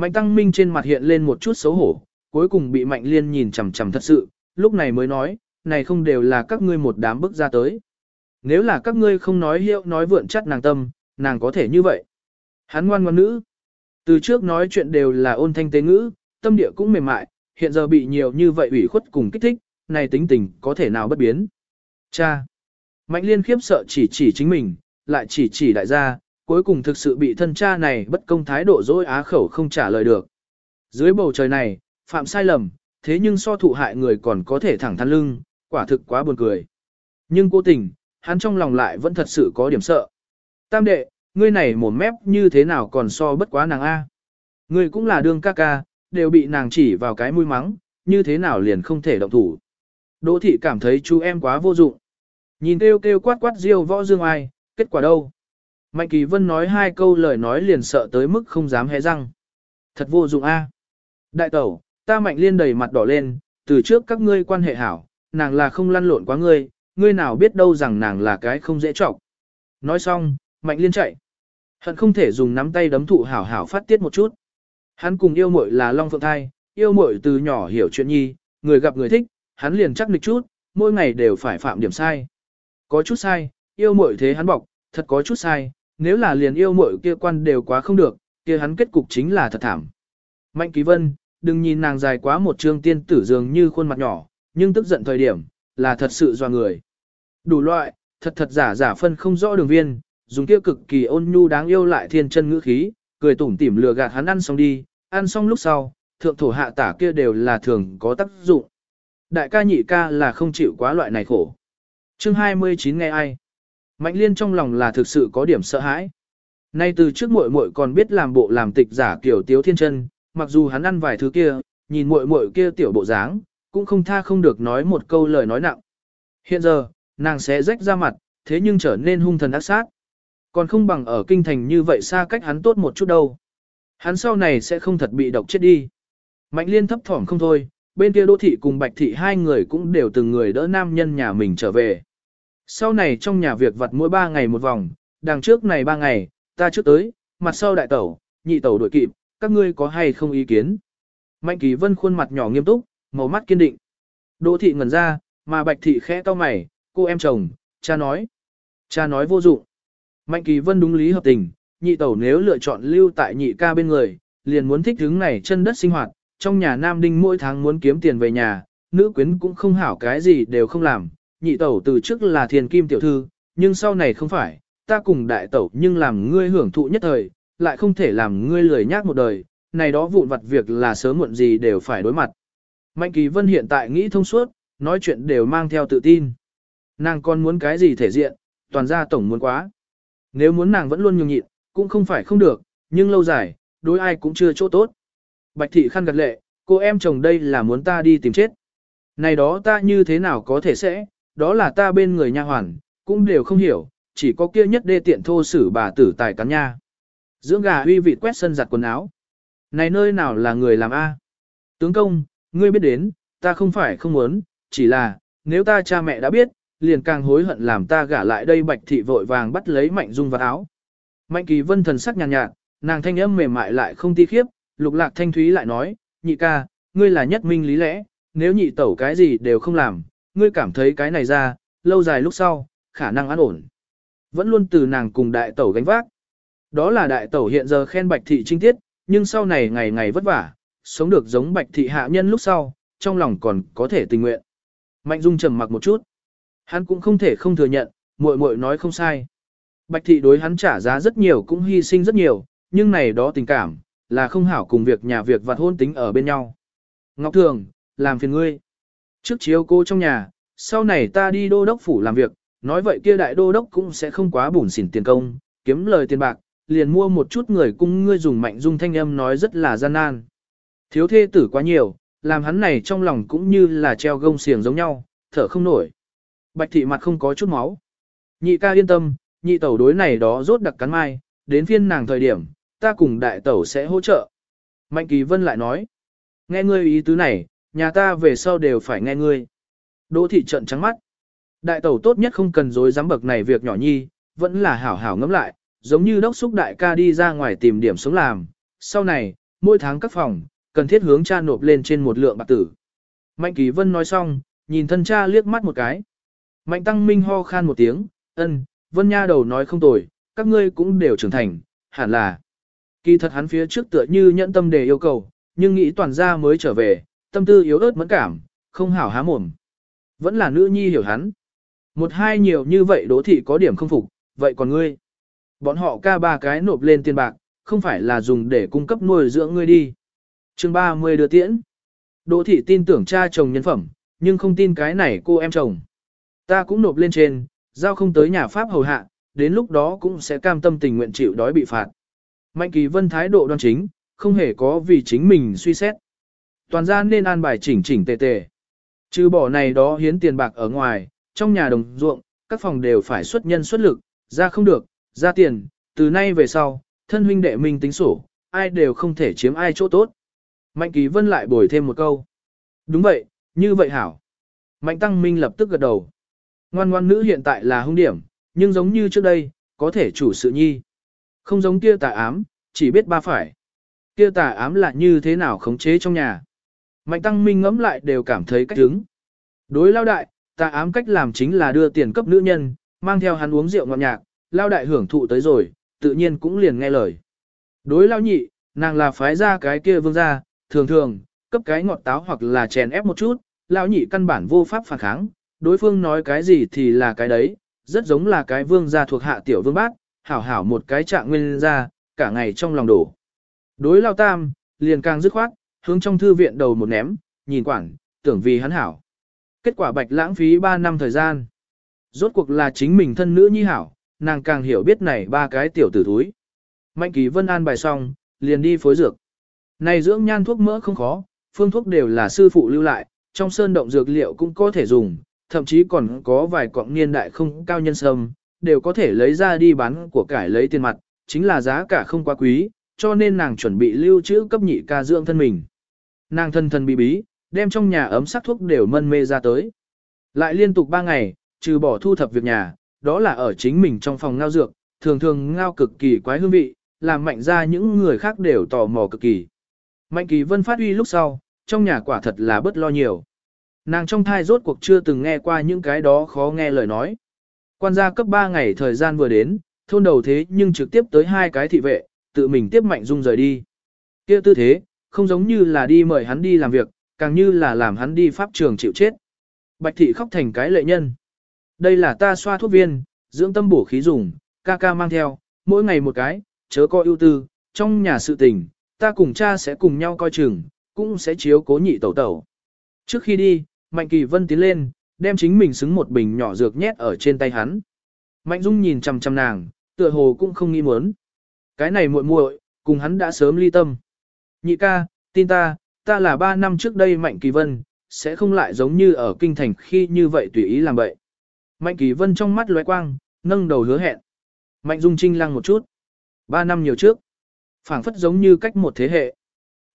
Mạnh Tăng Minh trên mặt hiện lên một chút xấu hổ, cuối cùng bị Mạnh Liên nhìn chằm chằm thật sự, lúc này mới nói, này không đều là các ngươi một đám bước ra tới. Nếu là các ngươi không nói hiệu nói vượn chắc nàng tâm, nàng có thể như vậy. Hắn ngoan ngoan nữ. Từ trước nói chuyện đều là ôn thanh tế ngữ, tâm địa cũng mềm mại, hiện giờ bị nhiều như vậy ủy khuất cùng kích thích, này tính tình có thể nào bất biến. Cha! Mạnh liên khiếp sợ chỉ chỉ chính mình, lại chỉ chỉ đại gia, cuối cùng thực sự bị thân cha này bất công thái độ dối á khẩu không trả lời được. Dưới bầu trời này, phạm sai lầm, thế nhưng so thụ hại người còn có thể thẳng thắn lưng, quả thực quá buồn cười. Nhưng cố tình, hắn trong lòng lại vẫn thật sự có điểm sợ. Tam đệ, ngươi này mồm mép như thế nào còn so bất quá nàng A. Ngươi cũng là đương ca ca, đều bị nàng chỉ vào cái mũi mắng, như thế nào liền không thể động thủ. Đỗ thị cảm thấy chú em quá vô dụng. Nhìn kêu kêu quát quát riêu võ dương ai, kết quả đâu? Mạnh Kỳ Vân nói hai câu lời nói liền sợ tới mức không dám hé răng. Thật vô dụng a. Đại tẩu, ta Mạnh Liên đầy mặt đỏ lên, từ trước các ngươi quan hệ hảo, nàng là không lăn lộn quá ngươi, ngươi nào biết đâu rằng nàng là cái không dễ trọng. Nói xong, Mạnh Liên chạy. Hận không thể dùng nắm tay đấm thụ hảo hảo phát tiết một chút. Hắn cùng yêu muội là Long Phượng Thai, yêu muội từ nhỏ hiểu chuyện nhi, người gặp người thích, hắn liền chắc nịch chút, mỗi ngày đều phải phạm điểm sai. Có chút sai, yêu muội thế hắn bọc, thật có chút sai, nếu là liền yêu muội kia quan đều quá không được, kia hắn kết cục chính là thật thảm. Mạnh Ký Vân, đừng nhìn nàng dài quá một trương tiên tử dường như khuôn mặt nhỏ, nhưng tức giận thời điểm, là thật sự doa người. Đủ loại, thật thật giả giả phân không rõ đường viên, dùng kia cực kỳ ôn nhu đáng yêu lại thiên chân ngữ khí, cười tủm tỉm lừa gạt hắn ăn xong đi, ăn xong lúc sau, thượng thổ hạ tả kia đều là thường có tác dụng. Đại ca nhị ca là không chịu quá loại này khổ. Chương 29 nghe ai? Mạnh liên trong lòng là thực sự có điểm sợ hãi. Nay từ trước muội muội còn biết làm bộ làm tịch giả kiểu tiếu thiên chân, mặc dù hắn ăn vài thứ kia, nhìn muội muội kia tiểu bộ dáng, cũng không tha không được nói một câu lời nói nặng. Hiện giờ, nàng sẽ rách ra mặt, thế nhưng trở nên hung thần ác sát. Còn không bằng ở kinh thành như vậy xa cách hắn tốt một chút đâu. Hắn sau này sẽ không thật bị độc chết đi. Mạnh liên thấp thỏm không thôi, bên kia đô thị cùng bạch thị hai người cũng đều từng người đỡ nam nhân nhà mình trở về. Sau này trong nhà việc vặt mỗi ba ngày một vòng, đằng trước này ba ngày, ta trước tới, mặt sau đại tẩu, nhị tẩu đuổi kịp, các ngươi có hay không ý kiến. Mạnh kỳ vân khuôn mặt nhỏ nghiêm túc, màu mắt kiên định. Đỗ thị ngẩn ra, mà bạch thị khẽ cau mày, cô em chồng, cha nói. Cha nói vô dụng. Mạnh kỳ vân đúng lý hợp tình, nhị tẩu nếu lựa chọn lưu tại nhị ca bên người, liền muốn thích hướng này chân đất sinh hoạt, trong nhà nam đinh mỗi tháng muốn kiếm tiền về nhà, nữ quyến cũng không hảo cái gì đều không làm, nhị tẩu từ trước là thiền kim tiểu thư, nhưng sau này không phải, ta cùng đại tẩu nhưng làm ngươi hưởng thụ nhất thời, lại không thể làm ngươi lười nhác một đời, này đó vụn vặt việc là sớm muộn gì đều phải đối mặt. Mạnh Kỳ Vân hiện tại nghĩ thông suốt, nói chuyện đều mang theo tự tin. Nàng còn muốn cái gì thể diện, toàn gia tổng muốn quá. Nếu muốn nàng vẫn luôn nhường nhịn, cũng không phải không được, nhưng lâu dài, đối ai cũng chưa chỗ tốt. Bạch thị khăn gật lệ, cô em chồng đây là muốn ta đi tìm chết. Này đó ta như thế nào có thể sẽ, đó là ta bên người nha hoàn, cũng đều không hiểu, chỉ có kia nhất đê tiện thô sử bà tử tài cắn nha. Dưỡng gà huy vị quét sân giặt quần áo. Này nơi nào là người làm A? Tướng công, ngươi biết đến, ta không phải không muốn, chỉ là, nếu ta cha mẹ đã biết, liền càng hối hận làm ta gả lại đây bạch thị vội vàng bắt lấy mạnh dung vào áo. Mạnh kỳ vân thần sắc nhàn nhạt, nhạt, nàng thanh âm mềm mại lại không ti khiếp, lục lạc thanh thúy lại nói, nhị ca, ngươi là nhất minh lý lẽ, nếu nhị tẩu cái gì đều không làm, ngươi cảm thấy cái này ra, lâu dài lúc sau, khả năng an ổn. Vẫn luôn từ nàng cùng đại tẩu gánh vác. Đó là đại tẩu hiện giờ khen bạch thị trinh tiết, nhưng sau này ngày ngày vất vả, sống được giống bạch thị hạ nhân lúc sau, trong lòng còn có thể tình nguyện. Mạnh Dung trầm mặc một chút. Hắn cũng không thể không thừa nhận, muội muội nói không sai. Bạch thị đối hắn trả giá rất nhiều cũng hy sinh rất nhiều, nhưng này đó tình cảm, là không hảo cùng việc nhà việc vặt hôn tính ở bên nhau. Ngọc Thường, làm phiền ngươi. Trước chiếu cô trong nhà, sau này ta đi đô đốc phủ làm việc, nói vậy kia đại đô đốc cũng sẽ không quá bùn xỉn tiền công, kiếm lời tiền bạc, liền mua một chút người cung ngươi dùng mạnh dung thanh âm nói rất là gian nan. Thiếu thê tử quá nhiều, làm hắn này trong lòng cũng như là treo gông xiềng giống nhau, thở không nổi. Bạch thị mặt không có chút máu. Nhị ca yên tâm, nhị tẩu đối này đó rốt đặc cắn mai, đến phiên nàng thời điểm, ta cùng đại tẩu sẽ hỗ trợ. Mạnh kỳ vân lại nói, nghe ngươi ý tứ này, nhà ta về sau đều phải nghe ngươi. Đỗ thị trận trắng mắt. Đại tẩu tốt nhất không cần dối dám bậc này việc nhỏ nhi, vẫn là hảo hảo ngẫm lại, giống như đốc xúc đại ca đi ra ngoài tìm điểm sống làm. Sau này, mỗi tháng các phòng, cần thiết hướng cha nộp lên trên một lượng bạc tử. Mạnh Kỳ Vân nói xong, nhìn thân cha liếc mắt một cái. Mạnh Tăng Minh ho khan một tiếng, ân, Vân Nha đầu nói không tồi, các ngươi cũng đều trưởng thành, hẳn là. Kỳ thật hắn phía trước tựa như nhẫn tâm để yêu cầu, nhưng nghĩ toàn ra mới trở về, tâm tư yếu ớt mẫn cảm, không hảo há mồm. Vẫn là nữ nhi hiểu hắn. Một hai nhiều như vậy đỗ thị có điểm không phục, vậy còn ngươi? Bọn họ ca ba cái nộp lên tiền bạc, không phải là dùng để cung cấp nuôi dưỡng ngươi đi. chương 30 đưa tiễn. Đỗ thị tin tưởng cha chồng nhân phẩm, nhưng không tin cái này cô em chồng. Ta cũng nộp lên trên, giao không tới nhà Pháp hầu hạ, đến lúc đó cũng sẽ cam tâm tình nguyện chịu đói bị phạt. Mạnh kỳ vân thái độ đoan chính, không hề có vì chính mình suy xét. Toàn ra nên an bài chỉnh chỉnh tề tề. Trừ bỏ này đó hiến tiền bạc ở ngoài, trong nhà đồng ruộng, các phòng đều phải xuất nhân xuất lực, ra không được, ra tiền, từ nay về sau, thân huynh đệ mình tính sổ, ai đều không thể chiếm ai chỗ tốt. Mạnh Kỳ Vân lại bồi thêm một câu. Đúng vậy, như vậy hảo. Mạnh Tăng Minh lập tức gật đầu. Ngoan ngoan nữ hiện tại là hung điểm, nhưng giống như trước đây, có thể chủ sự nhi. Không giống kia tà ám, chỉ biết ba phải. Kia tà ám là như thế nào khống chế trong nhà. Mạnh Tăng Minh ngẫm lại đều cảm thấy cách hứng. Đối lao đại, tà ám cách làm chính là đưa tiền cấp nữ nhân, mang theo hắn uống rượu ngọt nhạc, lao đại hưởng thụ tới rồi, tự nhiên cũng liền nghe lời. Đối lao nhị, nàng là phái ra cái kia vương gia, thường thường, cấp cái ngọt táo hoặc là chèn ép một chút, lao nhị căn bản vô pháp phản kháng, đối phương nói cái gì thì là cái đấy, rất giống là cái vương gia thuộc hạ tiểu vương bác, hảo hảo một cái trạng nguyên gia, cả ngày trong lòng đổ. Đối lao tam, liền càng dứt khoát, hướng trong thư viện đầu một ném, nhìn quảng, tưởng vì hắn hảo. Kết quả bạch lãng phí 3 năm thời gian. Rốt cuộc là chính mình thân nữ nhi hảo, nàng càng hiểu biết này ba cái tiểu tử thúi. Mạnh kỳ vân an bài xong, liền đi phối dược. Này dưỡng nhan thuốc mỡ không khó, phương thuốc đều là sư phụ lưu lại, trong sơn động dược liệu cũng có thể dùng, thậm chí còn có vài cọng niên đại không cao nhân sâm, đều có thể lấy ra đi bán của cải lấy tiền mặt, chính là giá cả không quá quý, cho nên nàng chuẩn bị lưu trữ cấp nhị ca dưỡng thân mình. Nàng thân thân bí bí, đem trong nhà ấm sắc thuốc đều mân mê ra tới. Lại liên tục 3 ngày, trừ bỏ thu thập việc nhà, đó là ở chính mình trong phòng ngao dược, thường thường ngao cực kỳ quái hương vị, làm mạnh ra những người khác đều tò mò cực kỳ. Mạnh kỳ vân phát uy lúc sau, trong nhà quả thật là bất lo nhiều. Nàng trong thai rốt cuộc chưa từng nghe qua những cái đó khó nghe lời nói. Quan gia cấp 3 ngày thời gian vừa đến, thôn đầu thế nhưng trực tiếp tới hai cái thị vệ, tự mình tiếp mạnh dung rời đi. kia tư thế, không giống như là đi mời hắn đi làm việc, càng như là làm hắn đi pháp trường chịu chết. Bạch thị khóc thành cái lệ nhân. Đây là ta xoa thuốc viên, dưỡng tâm bổ khí dùng, ca ca mang theo, mỗi ngày một cái, chớ coi ưu tư, trong nhà sự tình, ta cùng cha sẽ cùng nhau coi chừng, cũng sẽ chiếu cố nhị tẩu tẩu. Trước khi đi, Mạnh Kỳ Vân tiến lên, đem chính mình xứng một bình nhỏ dược nhét ở trên tay hắn. Mạnh Dung nhìn chằm chằm nàng, tựa hồ cũng không nghĩ muốn. Cái này muội muội, cùng hắn đã sớm ly tâm. Nhị ca, tin ta, ta là ba năm trước đây Mạnh Kỳ Vân, sẽ không lại giống như ở kinh thành khi như vậy tùy ý làm vậy. Mạnh Kỳ Vân trong mắt lóe quang, nâng đầu hứa hẹn. Mạnh Dung Trinh lăng một chút. Ba năm nhiều trước, phảng phất giống như cách một thế hệ.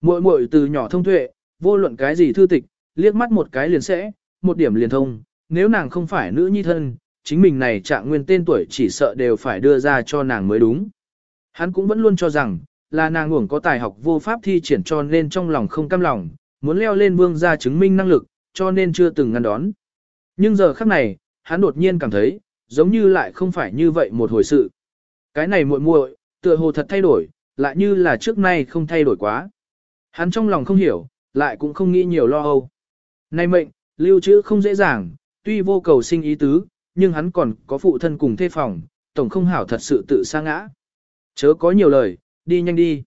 Muội muội từ nhỏ thông tuệ, vô luận cái gì thư tịch, liếc mắt một cái liền sẽ, một điểm liền thông, nếu nàng không phải nữ nhi thân, chính mình này trạng nguyên tên tuổi chỉ sợ đều phải đưa ra cho nàng mới đúng. Hắn cũng vẫn luôn cho rằng, là nàng uổng có tài học vô pháp thi triển cho nên trong lòng không cam lòng, muốn leo lên vương gia chứng minh năng lực, cho nên chưa từng ngăn đón. Nhưng giờ khắc này, hắn đột nhiên cảm thấy, giống như lại không phải như vậy một hồi sự. Cái này muội muội, tựa hồ thật thay đổi, lại như là trước nay không thay đổi quá. Hắn trong lòng không hiểu, lại cũng không nghĩ nhiều lo âu. Này mệnh, lưu trữ không dễ dàng, tuy vô cầu sinh ý tứ, nhưng hắn còn có phụ thân cùng thê phòng, tổng không hảo thật sự tự sa ngã. Chớ có nhiều lời, đi nhanh đi.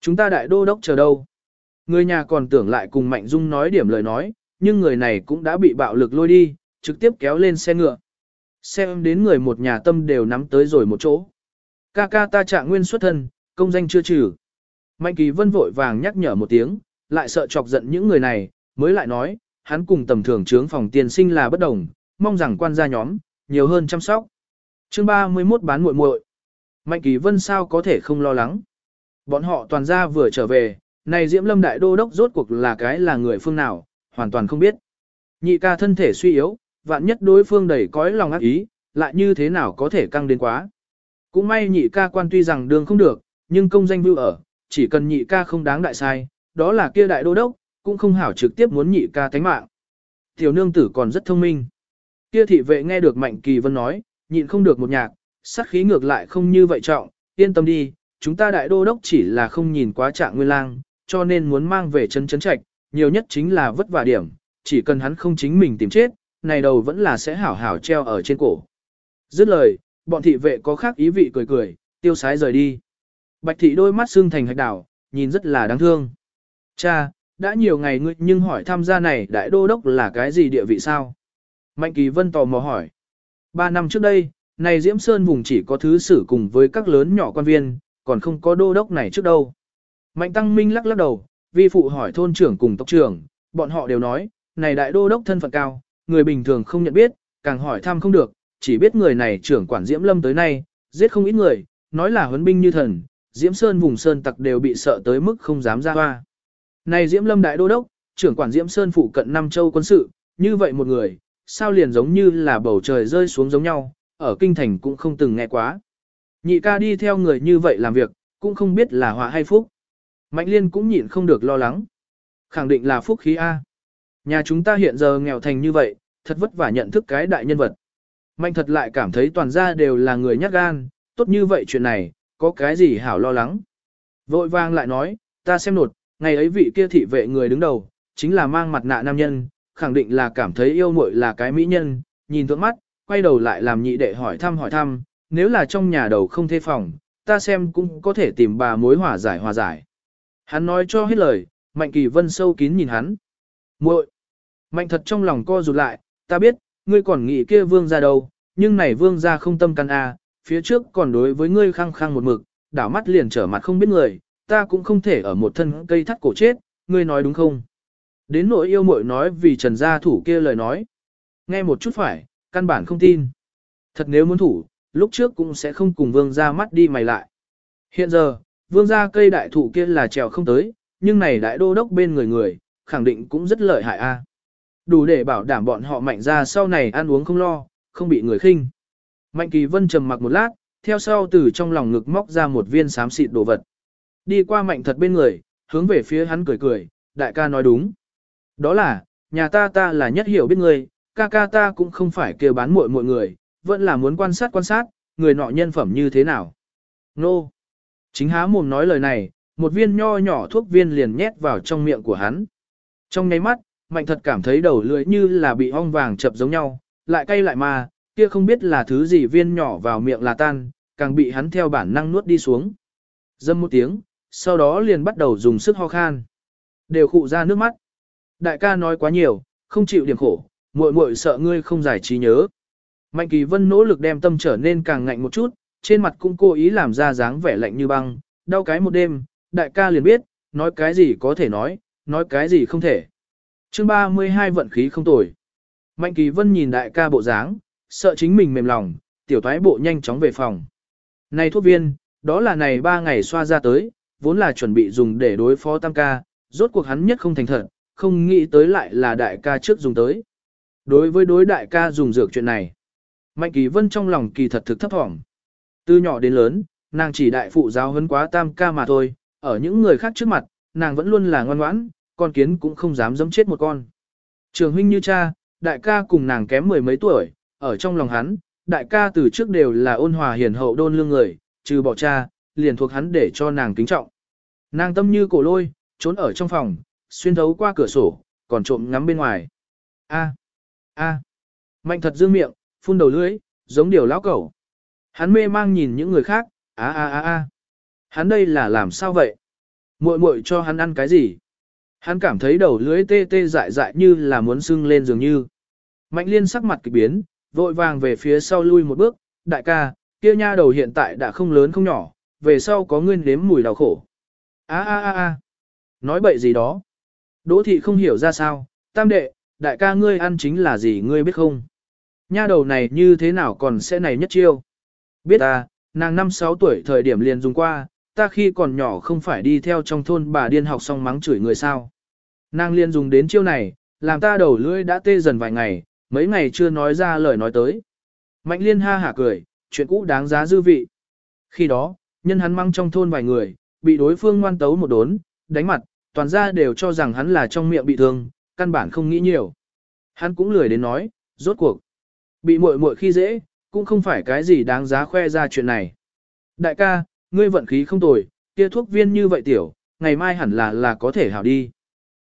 Chúng ta đại đô đốc chờ đâu. Người nhà còn tưởng lại cùng Mạnh Dung nói điểm lời nói, nhưng người này cũng đã bị bạo lực lôi đi, trực tiếp kéo lên xe ngựa. Xem đến người một nhà tâm đều nắm tới rồi một chỗ. Ca ca ta trạng nguyên xuất thân, công danh chưa trừ. Mạnh kỳ vân vội vàng nhắc nhở một tiếng, lại sợ chọc giận những người này, mới lại nói, hắn cùng tầm thường trướng phòng tiền sinh là bất đồng, mong rằng quan gia nhóm, nhiều hơn chăm sóc. chương 31 bán muội muội Mạnh kỳ vân sao có thể không lo lắng. Bọn họ toàn ra vừa trở về, này Diễm Lâm Đại Đô Đốc rốt cuộc là cái là người phương nào, hoàn toàn không biết. Nhị ca thân thể suy yếu, vạn nhất đối phương đầy cõi lòng ác ý, lại như thế nào có thể căng đến quá. Cũng may nhị ca quan tuy rằng đường không được, nhưng công danh vưu ở, chỉ cần nhị ca không đáng đại sai, đó là kia đại đô đốc, cũng không hảo trực tiếp muốn nhị ca thánh mạng. Tiểu nương tử còn rất thông minh. Kia thị vệ nghe được Mạnh Kỳ Vân nói, nhịn không được một nhạc, sát khí ngược lại không như vậy trọng, yên tâm đi, chúng ta đại đô đốc chỉ là không nhìn quá trạng nguyên lang, cho nên muốn mang về chân chấn trạch, nhiều nhất chính là vất vả điểm, chỉ cần hắn không chính mình tìm chết, này đầu vẫn là sẽ hảo hảo treo ở trên cổ. Dứt lời, bọn thị vệ có khác ý vị cười cười, tiêu sái rời đi. Bạch thị đôi mắt xương thành hạch đảo, nhìn rất là đáng thương. Cha, đã nhiều ngày ngươi nhưng hỏi tham gia này đại đô đốc là cái gì địa vị sao? Mạnh Kỳ Vân tò mò hỏi. Ba năm trước đây, này Diễm Sơn vùng chỉ có thứ sử cùng với các lớn nhỏ quan viên, còn không có đô đốc này trước đâu. Mạnh Tăng Minh lắc lắc đầu, vi phụ hỏi thôn trưởng cùng tộc trưởng, bọn họ đều nói, này đại đô đốc thân phận cao, người bình thường không nhận biết, càng hỏi thăm không được, chỉ biết người này trưởng quản Diễm Lâm tới nay, giết không ít người, nói là huấn binh như thần, Diễm Sơn vùng Sơn tặc đều bị sợ tới mức không dám ra hoa. Này Diễm Lâm đại đô đốc, trưởng quản Diễm Sơn phụ cận năm châu quân sự, như vậy một người, sao liền giống như là bầu trời rơi xuống giống nhau, ở kinh thành cũng không từng nghe quá. Nhị ca đi theo người như vậy làm việc, cũng không biết là họa hay phúc. Mạnh liên cũng nhịn không được lo lắng. Khẳng định là phúc khí A. Nhà chúng ta hiện giờ nghèo thành như vậy, thật vất vả nhận thức cái đại nhân vật. Mạnh thật lại cảm thấy toàn gia đều là người nhát gan, tốt như vậy chuyện này, có cái gì hảo lo lắng. Vội vang lại nói, ta xem nột, ngày ấy vị kia thị vệ người đứng đầu, chính là mang mặt nạ nam nhân, khẳng định là cảm thấy yêu muội là cái mỹ nhân, nhìn thượng mắt, quay đầu lại làm nhị đệ hỏi thăm hỏi thăm, nếu là trong nhà đầu không thê phòng, ta xem cũng có thể tìm bà mối hòa giải hòa giải. Hắn nói cho hết lời, Mạnh Kỳ Vân sâu kín nhìn hắn. muội Mạnh thật trong lòng co rụt lại, ta biết, ngươi còn nghĩ kia vương ra đâu, nhưng này vương ra không tâm căn a, phía trước còn đối với ngươi khăng khăng một mực, đảo mắt liền trở mặt không biết người, ta cũng không thể ở một thân cây thắt cổ chết, ngươi nói đúng không? Đến nỗi yêu muội nói vì trần gia thủ kia lời nói. Nghe một chút phải, căn bản không tin. Thật nếu muốn thủ, lúc trước cũng sẽ không cùng vương ra mắt đi mày lại. Hiện giờ, vương ra cây đại thủ kia là trèo không tới, nhưng này đại đô đốc bên người người, khẳng định cũng rất lợi hại a. Đủ để bảo đảm bọn họ mạnh ra sau này ăn uống không lo, không bị người khinh. Mạnh kỳ vân trầm mặc một lát, theo sau từ trong lòng ngực móc ra một viên xám xịt đồ vật. Đi qua mạnh thật bên người, hướng về phía hắn cười cười, đại ca nói đúng. Đó là, nhà ta ta là nhất hiểu biết người, ca ca ta cũng không phải kêu bán muội mọi người, vẫn là muốn quan sát quan sát, người nọ nhân phẩm như thế nào. Nô! Chính há mồm nói lời này, một viên nho nhỏ thuốc viên liền nhét vào trong miệng của hắn. Trong nháy mắt, mạnh thật cảm thấy đầu lưỡi như là bị ong vàng chập giống nhau, lại cay lại mà, kia không biết là thứ gì viên nhỏ vào miệng là tan, càng bị hắn theo bản năng nuốt đi xuống. Dâm một tiếng, sau đó liền bắt đầu dùng sức ho khan. Đều khụ ra nước mắt. Đại ca nói quá nhiều, không chịu điểm khổ, muội muội sợ ngươi không giải trí nhớ. Mạnh Kỳ Vân nỗ lực đem tâm trở nên càng ngạnh một chút, trên mặt cũng cố ý làm ra dáng vẻ lạnh như băng, đau cái một đêm, đại ca liền biết, nói cái gì có thể nói, nói cái gì không thể. Chương 32 vận khí không tồi. Mạnh Kỳ Vân nhìn đại ca bộ dáng, sợ chính mình mềm lòng, tiểu thoái bộ nhanh chóng về phòng. Này thuốc viên, đó là này ba ngày xoa ra tới, vốn là chuẩn bị dùng để đối phó tam ca, rốt cuộc hắn nhất không thành thật, không nghĩ tới lại là đại ca trước dùng tới. Đối với đối đại ca dùng dược chuyện này, Mạnh Kỳ Vân trong lòng kỳ thật thực thấp thỏm. Từ nhỏ đến lớn, nàng chỉ đại phụ giáo huấn quá tam ca mà thôi, ở những người khác trước mặt, nàng vẫn luôn là ngoan ngoãn, con kiến cũng không dám giẫm chết một con. Trường huynh như cha, đại ca cùng nàng kém mười mấy tuổi, ở trong lòng hắn, đại ca từ trước đều là ôn hòa hiền hậu đôn lương người, trừ bỏ cha, liền thuộc hắn để cho nàng kính trọng. Nàng tâm như cổ lôi, trốn ở trong phòng, xuyên thấu qua cửa sổ, còn trộm ngắm bên ngoài. A, a, mạnh thật dương miệng, phun đầu lưỡi, giống điều lão cẩu. Hắn mê mang nhìn những người khác, a a a a. Hắn đây là làm sao vậy? Muội muội cho hắn ăn cái gì? Hắn cảm thấy đầu lưỡi tê tê dại dại như là muốn sưng lên dường như. Mạnh liên sắc mặt kỳ biến, vội vàng về phía sau lui một bước, đại ca, kia nha đầu hiện tại đã không lớn không nhỏ, về sau có nguyên nếm mùi đau khổ. A a a a. Nói bậy gì đó. Đỗ thị không hiểu ra sao, tam đệ, đại ca ngươi ăn chính là gì ngươi biết không? Nha đầu này như thế nào còn sẽ này nhất chiêu? Biết ta, nàng năm sáu tuổi thời điểm liền dùng qua, ta khi còn nhỏ không phải đi theo trong thôn bà điên học xong mắng chửi người sao. Nàng liền dùng đến chiêu này, làm ta đầu lưỡi đã tê dần vài ngày, mấy ngày chưa nói ra lời nói tới. Mạnh liên ha hả cười, chuyện cũ đáng giá dư vị. Khi đó, nhân hắn mang trong thôn vài người, bị đối phương ngoan tấu một đốn, đánh mặt, toàn ra đều cho rằng hắn là trong miệng bị thương, căn bản không nghĩ nhiều. Hắn cũng lười đến nói, rốt cuộc. Bị muội muội khi dễ, cũng không phải cái gì đáng giá khoe ra chuyện này. Đại ca, ngươi vận khí không tồi, kia thuốc viên như vậy tiểu, ngày mai hẳn là là có thể hảo đi.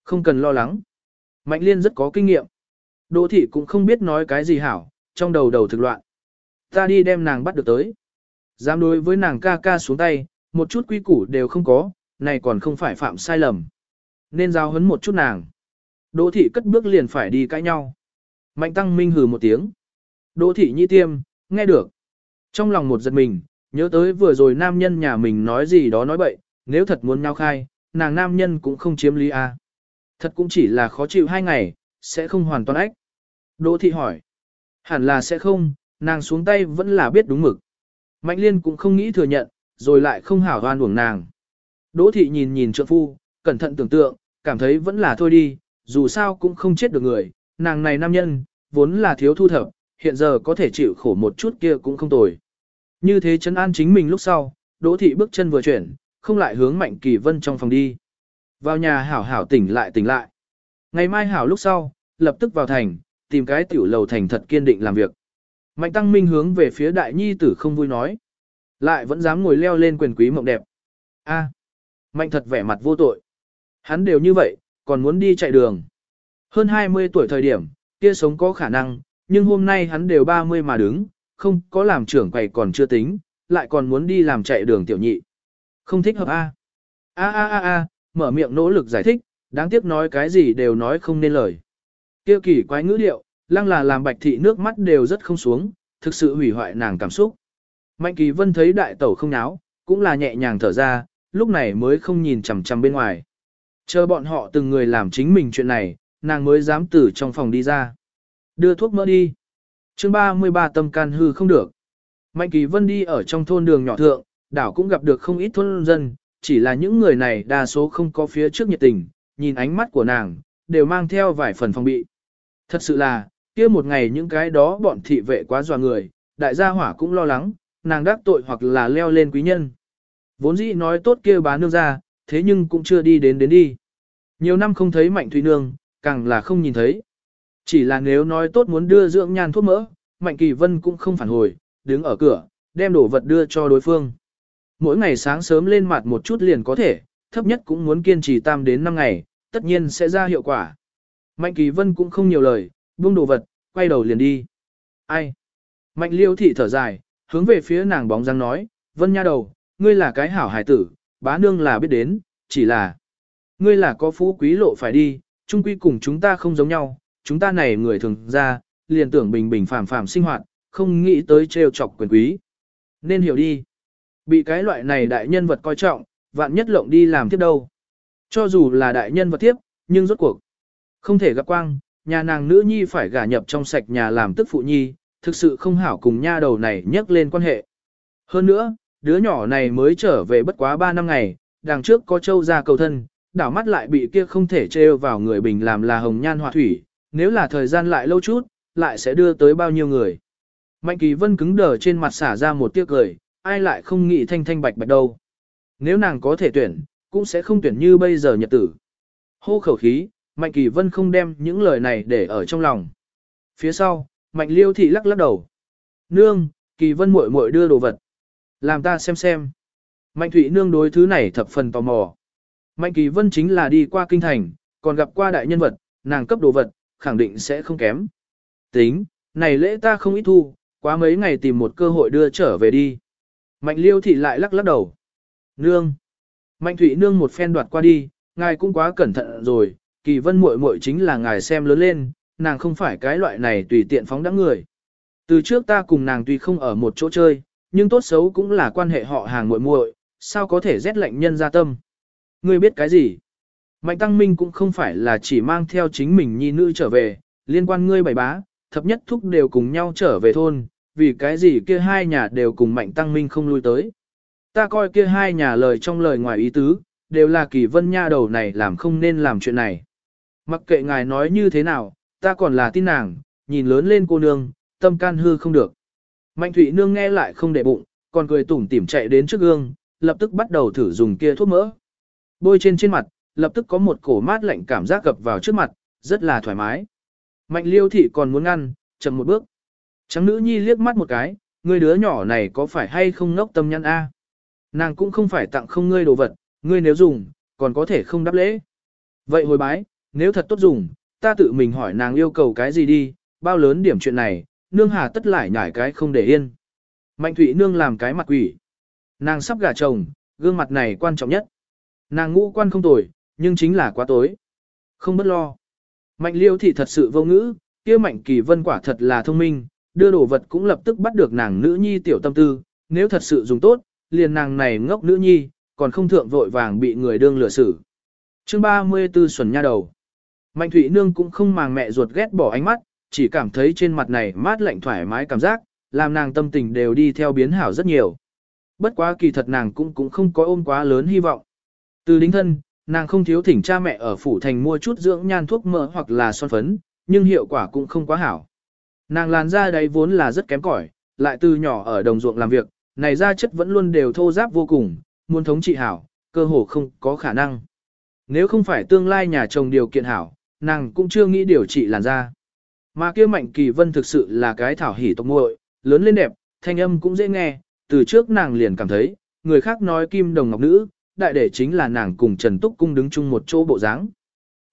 Không cần lo lắng. Mạnh liên rất có kinh nghiệm. Đỗ thị cũng không biết nói cái gì hảo, trong đầu đầu thực loạn. Ta đi đem nàng bắt được tới. Dám đối với nàng ca ca xuống tay, một chút quy củ đều không có, này còn không phải phạm sai lầm. Nên giao hấn một chút nàng. Đỗ thị cất bước liền phải đi cãi nhau. Mạnh tăng minh hừ một tiếng. Đỗ thị nhi tiêm, nghe được. Trong lòng một giật mình, nhớ tới vừa rồi nam nhân nhà mình nói gì đó nói bậy, nếu thật muốn nhau khai, nàng nam nhân cũng không chiếm lý a. Thật cũng chỉ là khó chịu hai ngày, sẽ không hoàn toàn ách. Đỗ thị hỏi. Hẳn là sẽ không, nàng xuống tay vẫn là biết đúng mực. Mạnh liên cũng không nghĩ thừa nhận, rồi lại không hảo hoan uổng nàng. Đỗ thị nhìn nhìn trượng phu, cẩn thận tưởng tượng, cảm thấy vẫn là thôi đi, dù sao cũng không chết được người, nàng này nam nhân, vốn là thiếu thu thập, hiện giờ có thể chịu khổ một chút kia cũng không tồi. Như thế chân an chính mình lúc sau, Đỗ thị bước chân vừa chuyển, không lại hướng Mạnh Kỳ Vân trong phòng đi. Vào nhà hảo hảo tỉnh lại tỉnh lại. Ngày mai hảo lúc sau, lập tức vào thành, tìm cái tiểu lầu thành thật kiên định làm việc. Mạnh Tăng Minh hướng về phía đại nhi tử không vui nói. Lại vẫn dám ngồi leo lên quyền quý mộng đẹp. A, Mạnh thật vẻ mặt vô tội. Hắn đều như vậy, còn muốn đi chạy đường. Hơn 20 tuổi thời điểm, kia sống có khả năng, nhưng hôm nay hắn đều 30 mà đứng, không có làm trưởng quầy còn chưa tính, lại còn muốn đi làm chạy đường tiểu nhị. Không thích hợp A. A a a a, mở miệng nỗ lực giải thích, đáng tiếc nói cái gì đều nói không nên lời. Kia kỳ quái ngữ điệu, lăng là làm bạch thị nước mắt đều rất không xuống, thực sự hủy hoại nàng cảm xúc. Mạnh kỳ vân thấy đại tẩu không náo, cũng là nhẹ nhàng thở ra, lúc này mới không nhìn chằm chằm bên ngoài. Chờ bọn họ từng người làm chính mình chuyện này, nàng mới dám từ trong phòng đi ra. Đưa thuốc mỡ đi. chương 33 tâm can hư không được. Mạnh kỳ vân đi ở trong thôn đường nhỏ thượng, đảo cũng gặp được không ít thôn dân, chỉ là những người này đa số không có phía trước nhiệt tình, nhìn ánh mắt của nàng, đều mang theo vài phần phòng bị. Thật sự là, kia một ngày những cái đó bọn thị vệ quá dò người, đại gia hỏa cũng lo lắng, nàng đắc tội hoặc là leo lên quý nhân. Vốn dĩ nói tốt kia bán nương ra, thế nhưng cũng chưa đi đến đến đi. Nhiều năm không thấy Mạnh Thủy Nương, càng là không nhìn thấy. Chỉ là nếu nói tốt muốn đưa dưỡng nhan thuốc mỡ, Mạnh Kỳ Vân cũng không phản hồi, đứng ở cửa, đem đồ vật đưa cho đối phương. Mỗi ngày sáng sớm lên mặt một chút liền có thể, thấp nhất cũng muốn kiên trì tam đến 5 ngày, tất nhiên sẽ ra hiệu quả. Mạnh Kỳ Vân cũng không nhiều lời, buông đồ vật, quay đầu liền đi. Ai? Mạnh Liêu thị thở dài, hướng về phía nàng bóng răng nói, Vân nha đầu, ngươi là cái hảo hải tử, bá nương là biết đến, chỉ là ngươi là có phú quý lộ phải đi, chung quy cùng chúng ta không giống nhau, chúng ta này người thường ra, liền tưởng bình bình phàm phàm sinh hoạt, không nghĩ tới trêu chọc quyền quý. Nên hiểu đi. Bị cái loại này đại nhân vật coi trọng, vạn nhất lộng đi làm tiếp đâu. Cho dù là đại nhân vật tiếp, nhưng rốt cuộc. Không thể gặp quang, nhà nàng nữ nhi phải gả nhập trong sạch nhà làm tức phụ nhi, thực sự không hảo cùng nha đầu này nhắc lên quan hệ. Hơn nữa, đứa nhỏ này mới trở về bất quá 3 năm ngày, đằng trước có châu ra cầu thân, đảo mắt lại bị kia không thể trêu vào người bình làm là hồng nhan họa thủy, nếu là thời gian lại lâu chút, lại sẽ đưa tới bao nhiêu người. Mạnh kỳ vân cứng đờ trên mặt xả ra một tiếc cười, ai lại không nghĩ thanh thanh bạch bạch đâu. Nếu nàng có thể tuyển, cũng sẽ không tuyển như bây giờ nhật tử. Hô khẩu khí, Mạnh kỳ vân không đem những lời này để ở trong lòng. Phía sau, Mạnh liêu thị lắc lắc đầu. Nương, kỳ vân muội muội đưa đồ vật. Làm ta xem xem. Mạnh thụy nương đối thứ này thập phần tò mò. Mạnh kỳ vân chính là đi qua kinh thành, còn gặp qua đại nhân vật, nàng cấp đồ vật, khẳng định sẽ không kém. Tính, này lễ ta không ít thu, quá mấy ngày tìm một cơ hội đưa trở về đi. Mạnh liêu thị lại lắc lắc đầu. Nương. Mạnh thụy nương một phen đoạt qua đi, ngài cũng quá cẩn thận rồi, kỳ vân muội muội chính là ngài xem lớn lên, nàng không phải cái loại này tùy tiện phóng đẳng người. Từ trước ta cùng nàng tuy không ở một chỗ chơi, nhưng tốt xấu cũng là quan hệ họ hàng muội muội, sao có thể rét lạnh nhân ra tâm. Ngươi biết cái gì? Mạnh Tăng Minh cũng không phải là chỉ mang theo chính mình nhi nữ trở về, liên quan ngươi bảy bá, thập nhất thúc đều cùng nhau trở về thôn, vì cái gì kia hai nhà đều cùng Mạnh Tăng Minh không lui tới. Ta coi kia hai nhà lời trong lời ngoài ý tứ, đều là kỳ vân nha đầu này làm không nên làm chuyện này. Mặc kệ ngài nói như thế nào, ta còn là tin nàng, nhìn lớn lên cô nương, tâm can hư không được. Mạnh Thụy Nương nghe lại không để bụng, còn cười tủm tỉm chạy đến trước gương, lập tức bắt đầu thử dùng kia thuốc mỡ. Bôi trên trên mặt, lập tức có một cổ mát lạnh cảm giác gập vào trước mặt, rất là thoải mái. Mạnh Liêu thị còn muốn ngăn, chậm một bước. Trắng nữ nhi liếc mắt một cái, người đứa nhỏ này có phải hay không ngốc tâm nhăn a? Nàng cũng không phải tặng không ngươi đồ vật, ngươi nếu dùng, còn có thể không đáp lễ. Vậy hồi bái, nếu thật tốt dùng, ta tự mình hỏi nàng yêu cầu cái gì đi, bao lớn điểm chuyện này, nương hà tất lại nhảy cái không để yên. Mạnh thủy nương làm cái mặt quỷ. Nàng sắp gả chồng, gương mặt này quan trọng nhất. Nàng ngũ quan không tồi, nhưng chính là quá tối. Không bất lo. Mạnh liêu thị thật sự vô ngữ, kia mạnh kỳ vân quả thật là thông minh, đưa đồ vật cũng lập tức bắt được nàng nữ nhi tiểu tâm tư, nếu thật sự dùng tốt, liền nàng này ngốc nữ nhi, còn không thượng vội vàng bị người đương lừa xử. Chương 34 xuẩn nha đầu. Mạnh Thụy Nương cũng không màng mẹ ruột ghét bỏ ánh mắt, chỉ cảm thấy trên mặt này mát lạnh thoải mái cảm giác, làm nàng tâm tình đều đi theo biến hảo rất nhiều. Bất quá kỳ thật nàng cũng cũng không có ôm quá lớn hy vọng. Từ đính thân, nàng không thiếu thỉnh cha mẹ ở phủ thành mua chút dưỡng nhan thuốc mỡ hoặc là son phấn, nhưng hiệu quả cũng không quá hảo. Nàng làn da đấy vốn là rất kém cỏi, lại từ nhỏ ở đồng ruộng làm việc, này da chất vẫn luôn đều thô ráp vô cùng, muốn thống trị hảo, cơ hồ không có khả năng. Nếu không phải tương lai nhà chồng điều kiện hảo, nàng cũng chưa nghĩ điều trị làn da. Mà kia Mạnh Kỳ Vân thực sự là cái thảo hỉ tộc muội, lớn lên đẹp, thanh âm cũng dễ nghe, từ trước nàng liền cảm thấy, người khác nói kim đồng ngọc nữ, đại để chính là nàng cùng Trần Túc Cung đứng chung một chỗ bộ dáng.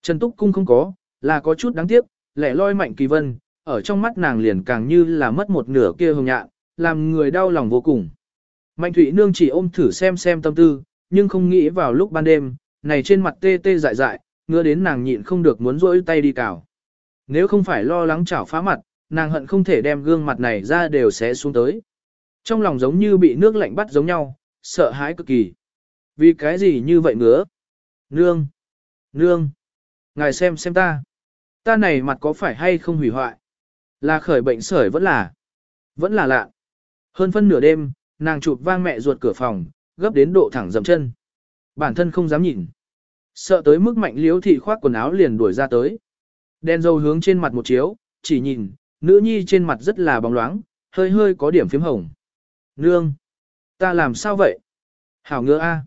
Trần Túc Cung không có, là có chút đáng tiếc, lẻ loi Mạnh Kỳ Vân, ở trong mắt nàng liền càng như là mất một nửa kia hồng nhạn, làm người đau lòng vô cùng. Mạnh Thụy Nương chỉ ôm thử xem xem tâm tư, nhưng không nghĩ vào lúc ban đêm, này trên mặt tê tê dại dại, ngứa đến nàng nhịn không được muốn rỗi tay đi cào. Nếu không phải lo lắng chảo phá mặt, nàng hận không thể đem gương mặt này ra đều sẽ xuống tới. Trong lòng giống như bị nước lạnh bắt giống nhau, sợ hãi cực kỳ. Vì cái gì như vậy ngứa? Nương! Nương! Ngài xem xem ta. Ta này mặt có phải hay không hủy hoại? Là khởi bệnh sởi vẫn là. Vẫn là lạ. Hơn phân nửa đêm, nàng chụp vang mẹ ruột cửa phòng, gấp đến độ thẳng dầm chân. Bản thân không dám nhìn. Sợ tới mức mạnh liếu thị khoác quần áo liền đuổi ra tới. Đen dâu hướng trên mặt một chiếu, chỉ nhìn, nữ nhi trên mặt rất là bóng loáng, hơi hơi có điểm phím hồng. Nương! Ta làm sao vậy? Hảo ngựa a.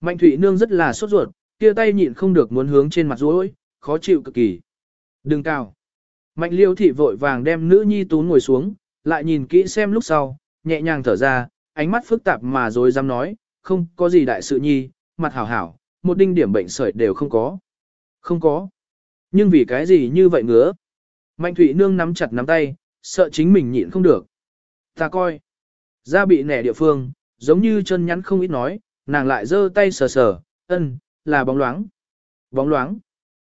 Mạnh Thụy nương rất là sốt ruột, kia tay nhịn không được muốn hướng trên mặt rối, khó chịu cực kỳ. Đừng cao. Mạnh liêu thị vội vàng đem nữ nhi tú ngồi xuống, lại nhìn kỹ xem lúc sau, nhẹ nhàng thở ra, ánh mắt phức tạp mà rồi dám nói, không có gì đại sự nhi, mặt hảo hảo, một đinh điểm bệnh sởi đều không có. Không có. Nhưng vì cái gì như vậy ngứa? Mạnh Thụy Nương nắm chặt nắm tay, sợ chính mình nhịn không được. Ta coi. Da bị nẻ địa phương, giống như chân nhắn không ít nói, nàng lại giơ tay sờ sờ, ân, là bóng loáng. Bóng loáng.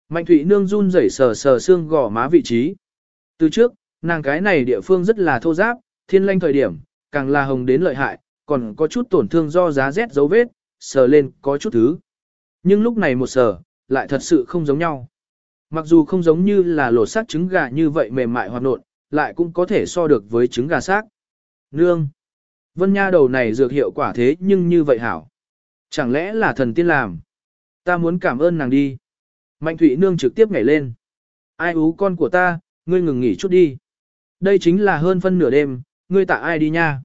Mạnh Thụy Nương run rẩy sờ sờ xương gò má vị trí. Từ trước, nàng cái này địa phương rất là thô giáp, thiên lanh thời điểm, càng là hồng đến lợi hại, còn có chút tổn thương do giá rét dấu vết, sờ lên có chút thứ. Nhưng lúc này một sờ, lại thật sự không giống nhau. Mặc dù không giống như là lột xác trứng gà như vậy mềm mại hoạt nộn, lại cũng có thể so được với trứng gà xác. Nương! Vân Nha đầu này dược hiệu quả thế nhưng như vậy hảo. Chẳng lẽ là thần tiên làm? Ta muốn cảm ơn nàng đi. Mạnh Thụy Nương trực tiếp nhảy lên. Ai ú con của ta, ngươi ngừng nghỉ chút đi. Đây chính là hơn phân nửa đêm, ngươi tạ ai đi nha.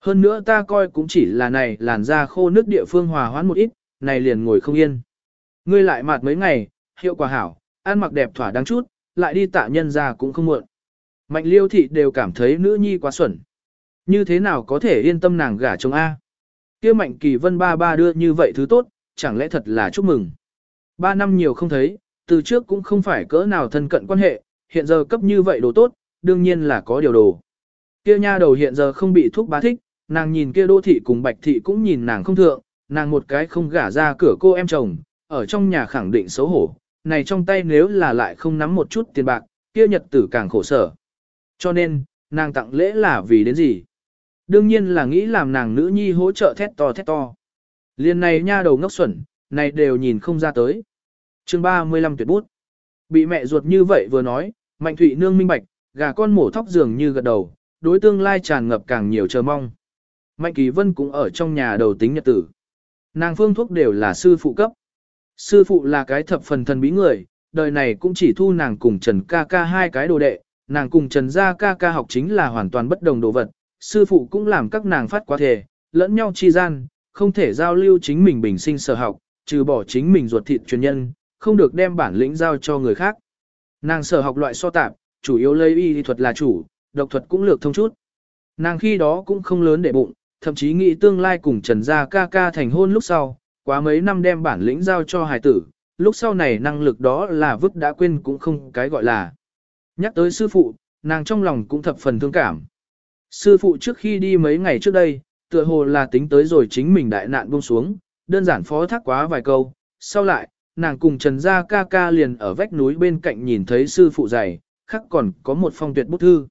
Hơn nữa ta coi cũng chỉ là này làn da khô nước địa phương hòa hoãn một ít, này liền ngồi không yên. Ngươi lại mạt mấy ngày, hiệu quả hảo, ăn mặc đẹp thỏa đáng chút, lại đi tạ nhân ra cũng không muộn. Mạnh liêu thị đều cảm thấy nữ nhi quá xuẩn. Như thế nào có thể yên tâm nàng gả chồng A? Kia mạnh kỳ vân ba ba đưa như vậy thứ tốt, chẳng lẽ thật là chúc mừng. Ba năm nhiều không thấy, từ trước cũng không phải cỡ nào thân cận quan hệ, hiện giờ cấp như vậy đồ tốt, đương nhiên là có điều đồ. Kia nha đầu hiện giờ không bị thuốc bá thích, nàng nhìn kia đô thị cùng bạch thị cũng nhìn nàng không thượng, nàng một cái không gả ra cửa cô em chồng, ở trong nhà khẳng định xấu hổ, này trong tay nếu là lại không nắm một chút tiền bạc, kia nhật tử càng khổ sở. Cho nên, nàng tặng lễ là vì đến gì? Đương nhiên là nghĩ làm nàng nữ nhi hỗ trợ thét to thét to. Liên này nha đầu ngốc xuẩn, này đều nhìn không ra tới. chương 35 tuyệt bút. Bị mẹ ruột như vậy vừa nói, Mạnh Thụy Nương minh bạch, gà con mổ thóc dường như gật đầu, đối tương lai tràn ngập càng nhiều chờ mong. Mạnh Kỳ Vân cũng ở trong nhà đầu tính nhật tử. Nàng phương thuốc đều là sư phụ cấp. Sư phụ là cái thập phần thần bí người, đời này cũng chỉ thu nàng cùng Trần ca ca hai cái đồ đệ, nàng cùng Trần gia ca ca học chính là hoàn toàn bất đồng đồ vật. Sư phụ cũng làm các nàng phát quá thể, lẫn nhau chi gian, không thể giao lưu chính mình bình sinh sở học, trừ bỏ chính mình ruột thịt truyền nhân, không được đem bản lĩnh giao cho người khác. Nàng sở học loại so tạp, chủ yếu lấy y thuật là chủ, độc thuật cũng lược thông chút. Nàng khi đó cũng không lớn để bụng, thậm chí nghĩ tương lai cùng Trần Gia ca ca thành hôn lúc sau, quá mấy năm đem bản lĩnh giao cho hài tử, lúc sau này năng lực đó là vứt đã quên cũng không cái gọi là. Nhắc tới sư phụ, nàng trong lòng cũng thập phần thương cảm. Sư phụ trước khi đi mấy ngày trước đây, tựa hồ là tính tới rồi chính mình đại nạn buông xuống, đơn giản phó thác quá vài câu, sau lại, nàng cùng Trần Gia ca ca liền ở vách núi bên cạnh nhìn thấy sư phụ dày, khắc còn có một phong tuyệt bút thư.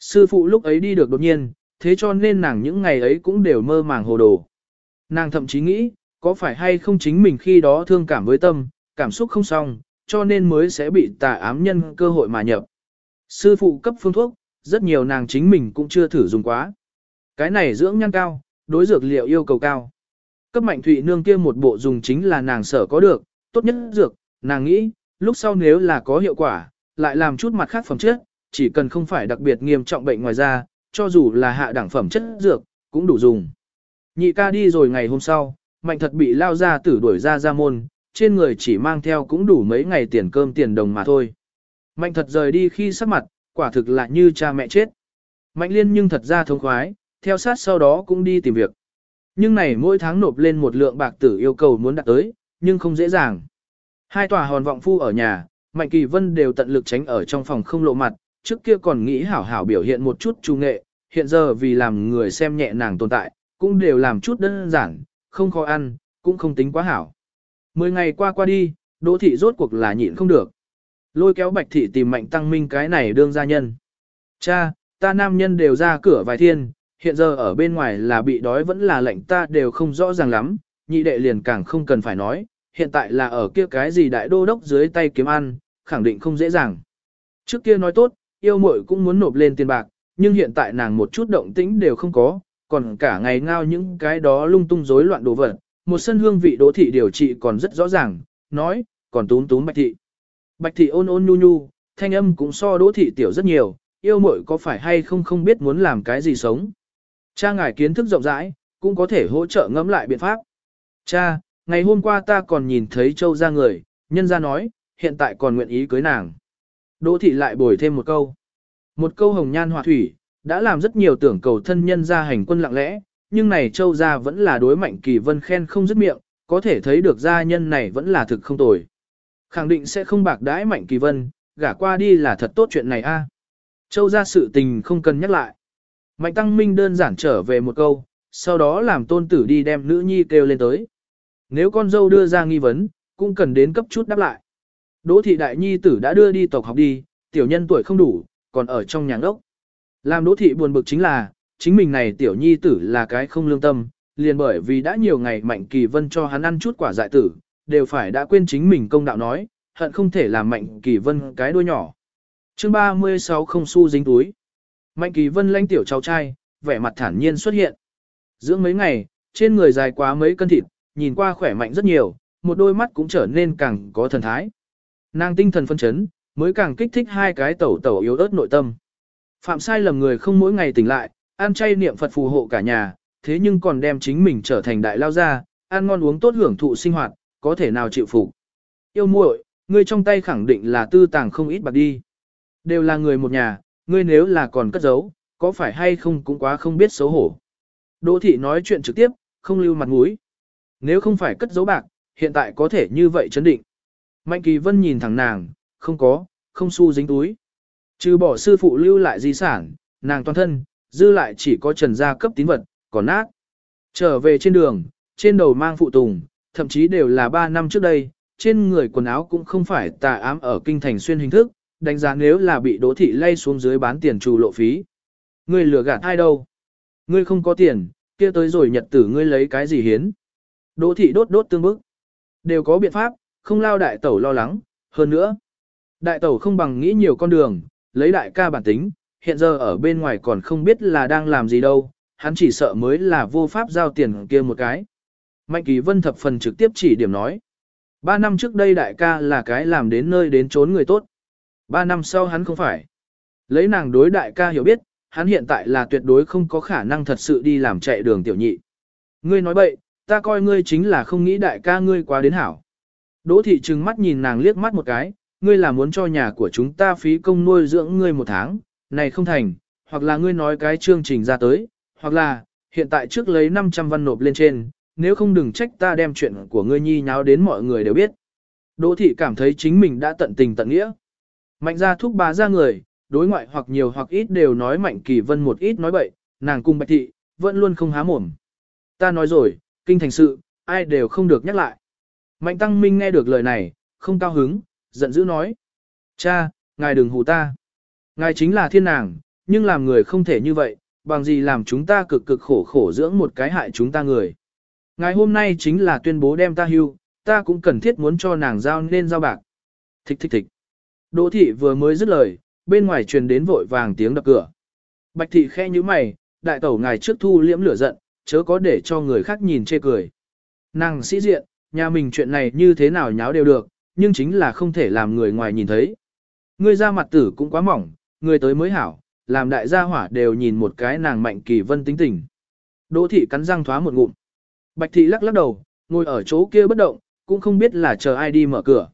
Sư phụ lúc ấy đi được đột nhiên, thế cho nên nàng những ngày ấy cũng đều mơ màng hồ đồ. Nàng thậm chí nghĩ, có phải hay không chính mình khi đó thương cảm với tâm, cảm xúc không xong, cho nên mới sẽ bị tà ám nhân cơ hội mà nhập. Sư phụ cấp phương thuốc, rất nhiều nàng chính mình cũng chưa thử dùng quá. Cái này dưỡng nhan cao, đối dược liệu yêu cầu cao. Cấp mạnh thụy nương kia một bộ dùng chính là nàng sở có được, tốt nhất dược, nàng nghĩ, lúc sau nếu là có hiệu quả, lại làm chút mặt khác phẩm chất, chỉ cần không phải đặc biệt nghiêm trọng bệnh ngoài ra, cho dù là hạ đẳng phẩm chất dược, cũng đủ dùng. Nhị ca đi rồi ngày hôm sau, mạnh thật bị lao ra tử đuổi ra ra môn, trên người chỉ mang theo cũng đủ mấy ngày tiền cơm tiền đồng mà thôi. Mạnh thật rời đi khi sắc mặt, quả thực là như cha mẹ chết. Mạnh liên nhưng thật ra thông khoái, theo sát sau đó cũng đi tìm việc. Nhưng này mỗi tháng nộp lên một lượng bạc tử yêu cầu muốn đạt tới, nhưng không dễ dàng. Hai tòa hòn vọng phu ở nhà, Mạnh Kỳ Vân đều tận lực tránh ở trong phòng không lộ mặt, trước kia còn nghĩ hảo hảo biểu hiện một chút trung nghệ, hiện giờ vì làm người xem nhẹ nàng tồn tại, cũng đều làm chút đơn giản, không khó ăn, cũng không tính quá hảo. Mười ngày qua qua đi, Đỗ thị rốt cuộc là nhịn không được. Lôi kéo Bạch thị tìm Mạnh Tăng Minh cái này đương gia nhân. Cha, ta nam nhân đều ra cửa vài thiên, hiện giờ ở bên ngoài là bị đói vẫn là lệnh ta đều không rõ ràng lắm, nhị đệ liền càng không cần phải nói, hiện tại là ở kia cái gì đại đô đốc dưới tay kiếm ăn, khẳng định không dễ dàng. Trước kia nói tốt, yêu muội cũng muốn nộp lên tiền bạc, nhưng hiện tại nàng một chút động tĩnh đều không có, còn cả ngày ngao những cái đó lung tung rối loạn đồ vật. Một sân hương vị đỗ thị điều trị còn rất rõ ràng, nói, còn túm túm bạch thị. Bạch thị ôn ôn nhu nhu, thanh âm cũng so đỗ thị tiểu rất nhiều, yêu muội có phải hay không không biết muốn làm cái gì sống. Cha ngài kiến thức rộng rãi, cũng có thể hỗ trợ ngẫm lại biện pháp. Cha, ngày hôm qua ta còn nhìn thấy châu ra người, nhân ra nói, hiện tại còn nguyện ý cưới nàng. Đỗ thị lại bồi thêm một câu. Một câu hồng nhan họa thủy, đã làm rất nhiều tưởng cầu thân nhân ra hành quân lặng lẽ, nhưng này châu gia vẫn là đối mạnh kỳ vân khen không dứt miệng, có thể thấy được gia nhân này vẫn là thực không tồi. Khẳng định sẽ không bạc đãi mạnh kỳ vân, gả qua đi là thật tốt chuyện này a. Châu gia sự tình không cần nhắc lại. Mạnh tăng minh đơn giản trở về một câu, sau đó làm tôn tử đi đem nữ nhi kêu lên tới. Nếu con dâu đưa ra nghi vấn, cũng cần đến cấp chút đáp lại. Đỗ thị đại nhi tử đã đưa đi tộc học đi, tiểu nhân tuổi không đủ, còn ở trong nhà ngốc. Làm đỗ thị buồn bực chính là, chính mình này tiểu nhi tử là cái không lương tâm, liền bởi vì đã nhiều ngày mạnh kỳ vân cho hắn ăn chút quả dại tử, đều phải đã quên chính mình công đạo nói, hận không thể làm mạnh kỳ vân cái đuôi nhỏ. chương 36 không xu dính túi. Mạnh kỳ vân lãnh tiểu cháu trai, vẻ mặt thản nhiên xuất hiện. Dưỡng mấy ngày, trên người dài quá mấy cân thịt, nhìn qua khỏe mạnh rất nhiều, một đôi mắt cũng trở nên càng có thần thái. Nàng tinh thần phân chấn, mới càng kích thích hai cái tẩu tẩu yếu ớt nội tâm. Phạm sai lầm người không mỗi ngày tỉnh lại, ăn chay niệm Phật phù hộ cả nhà, thế nhưng còn đem chính mình trở thành đại lao gia, ăn ngon uống tốt hưởng thụ sinh hoạt, có thể nào chịu phục. Yêu muội, ngươi trong tay khẳng định là tư tàng không ít bạc đi. Đều là người một nhà, ngươi nếu là còn cất giấu, có phải hay không cũng quá không biết xấu hổ. Đỗ thị nói chuyện trực tiếp, không lưu mặt mũi. Nếu không phải cất giấu bạc, hiện tại có thể như vậy chấn định. Mạnh Kỳ Vân nhìn thẳng nàng, không có, không xu dính túi. Trừ bỏ sư phụ lưu lại di sản, nàng toàn thân, dư lại chỉ có trần gia cấp tín vật, còn nát. Trở về trên đường, trên đầu mang phụ tùng, thậm chí đều là 3 năm trước đây, trên người quần áo cũng không phải tà ám ở kinh thành xuyên hình thức, đánh giá nếu là bị đỗ thị lay xuống dưới bán tiền trù lộ phí. Ngươi lừa gạt ai đâu? Ngươi không có tiền, kia tới rồi nhật tử ngươi lấy cái gì hiến? Đỗ thị đốt đốt tương bức. Đều có biện pháp, không lao đại tẩu lo lắng, hơn nữa. Đại tẩu không bằng nghĩ nhiều con đường, lấy đại ca bản tính, hiện giờ ở bên ngoài còn không biết là đang làm gì đâu, hắn chỉ sợ mới là vô pháp giao tiền kia một cái. Mạnh Kỳ Vân thập phần trực tiếp chỉ điểm nói. Ba năm trước đây đại ca là cái làm đến nơi đến trốn người tốt. Ba năm sau hắn không phải. Lấy nàng đối đại ca hiểu biết, hắn hiện tại là tuyệt đối không có khả năng thật sự đi làm chạy đường tiểu nhị. Ngươi nói bậy, ta coi ngươi chính là không nghĩ đại ca ngươi quá đến hảo. Đỗ thị trừng mắt nhìn nàng liếc mắt một cái, ngươi là muốn cho nhà của chúng ta phí công nuôi dưỡng ngươi một tháng, này không thành, hoặc là ngươi nói cái chương trình ra tới, hoặc là, hiện tại trước lấy 500 văn nộp lên trên, nếu không đừng trách ta đem chuyện của ngươi nhi nháo đến mọi người đều biết. Đỗ thị cảm thấy chính mình đã tận tình tận nghĩa. Mạnh ra thúc bá ra người, đối ngoại hoặc nhiều hoặc ít đều nói mạnh kỳ vân một ít nói bậy, nàng cung bạch thị, vẫn luôn không há mồm. Ta nói rồi, kinh thành sự, ai đều không được nhắc lại. Mạnh tăng minh nghe được lời này, không cao hứng, giận dữ nói. Cha, ngài đừng hù ta. Ngài chính là thiên nàng, nhưng làm người không thể như vậy, bằng gì làm chúng ta cực cực khổ khổ dưỡng một cái hại chúng ta người. Ngày hôm nay chính là tuyên bố đem ta hưu, ta cũng cần thiết muốn cho nàng giao nên giao bạc. Thích thích thích. Đỗ thị vừa mới dứt lời, bên ngoài truyền đến vội vàng tiếng đập cửa. Bạch thị khe như mày, đại tẩu ngài trước thu liễm lửa giận, chớ có để cho người khác nhìn chê cười. Nàng sĩ diện, nhà mình chuyện này như thế nào nháo đều được, nhưng chính là không thể làm người ngoài nhìn thấy. Ngươi ra mặt tử cũng quá mỏng, người tới mới hảo, làm đại gia hỏa đều nhìn một cái nàng mạnh kỳ vân tính tình. Đỗ thị cắn răng thoá một ngụm. Bạch thị lắc lắc đầu, ngồi ở chỗ kia bất động, cũng không biết là chờ ai đi mở cửa.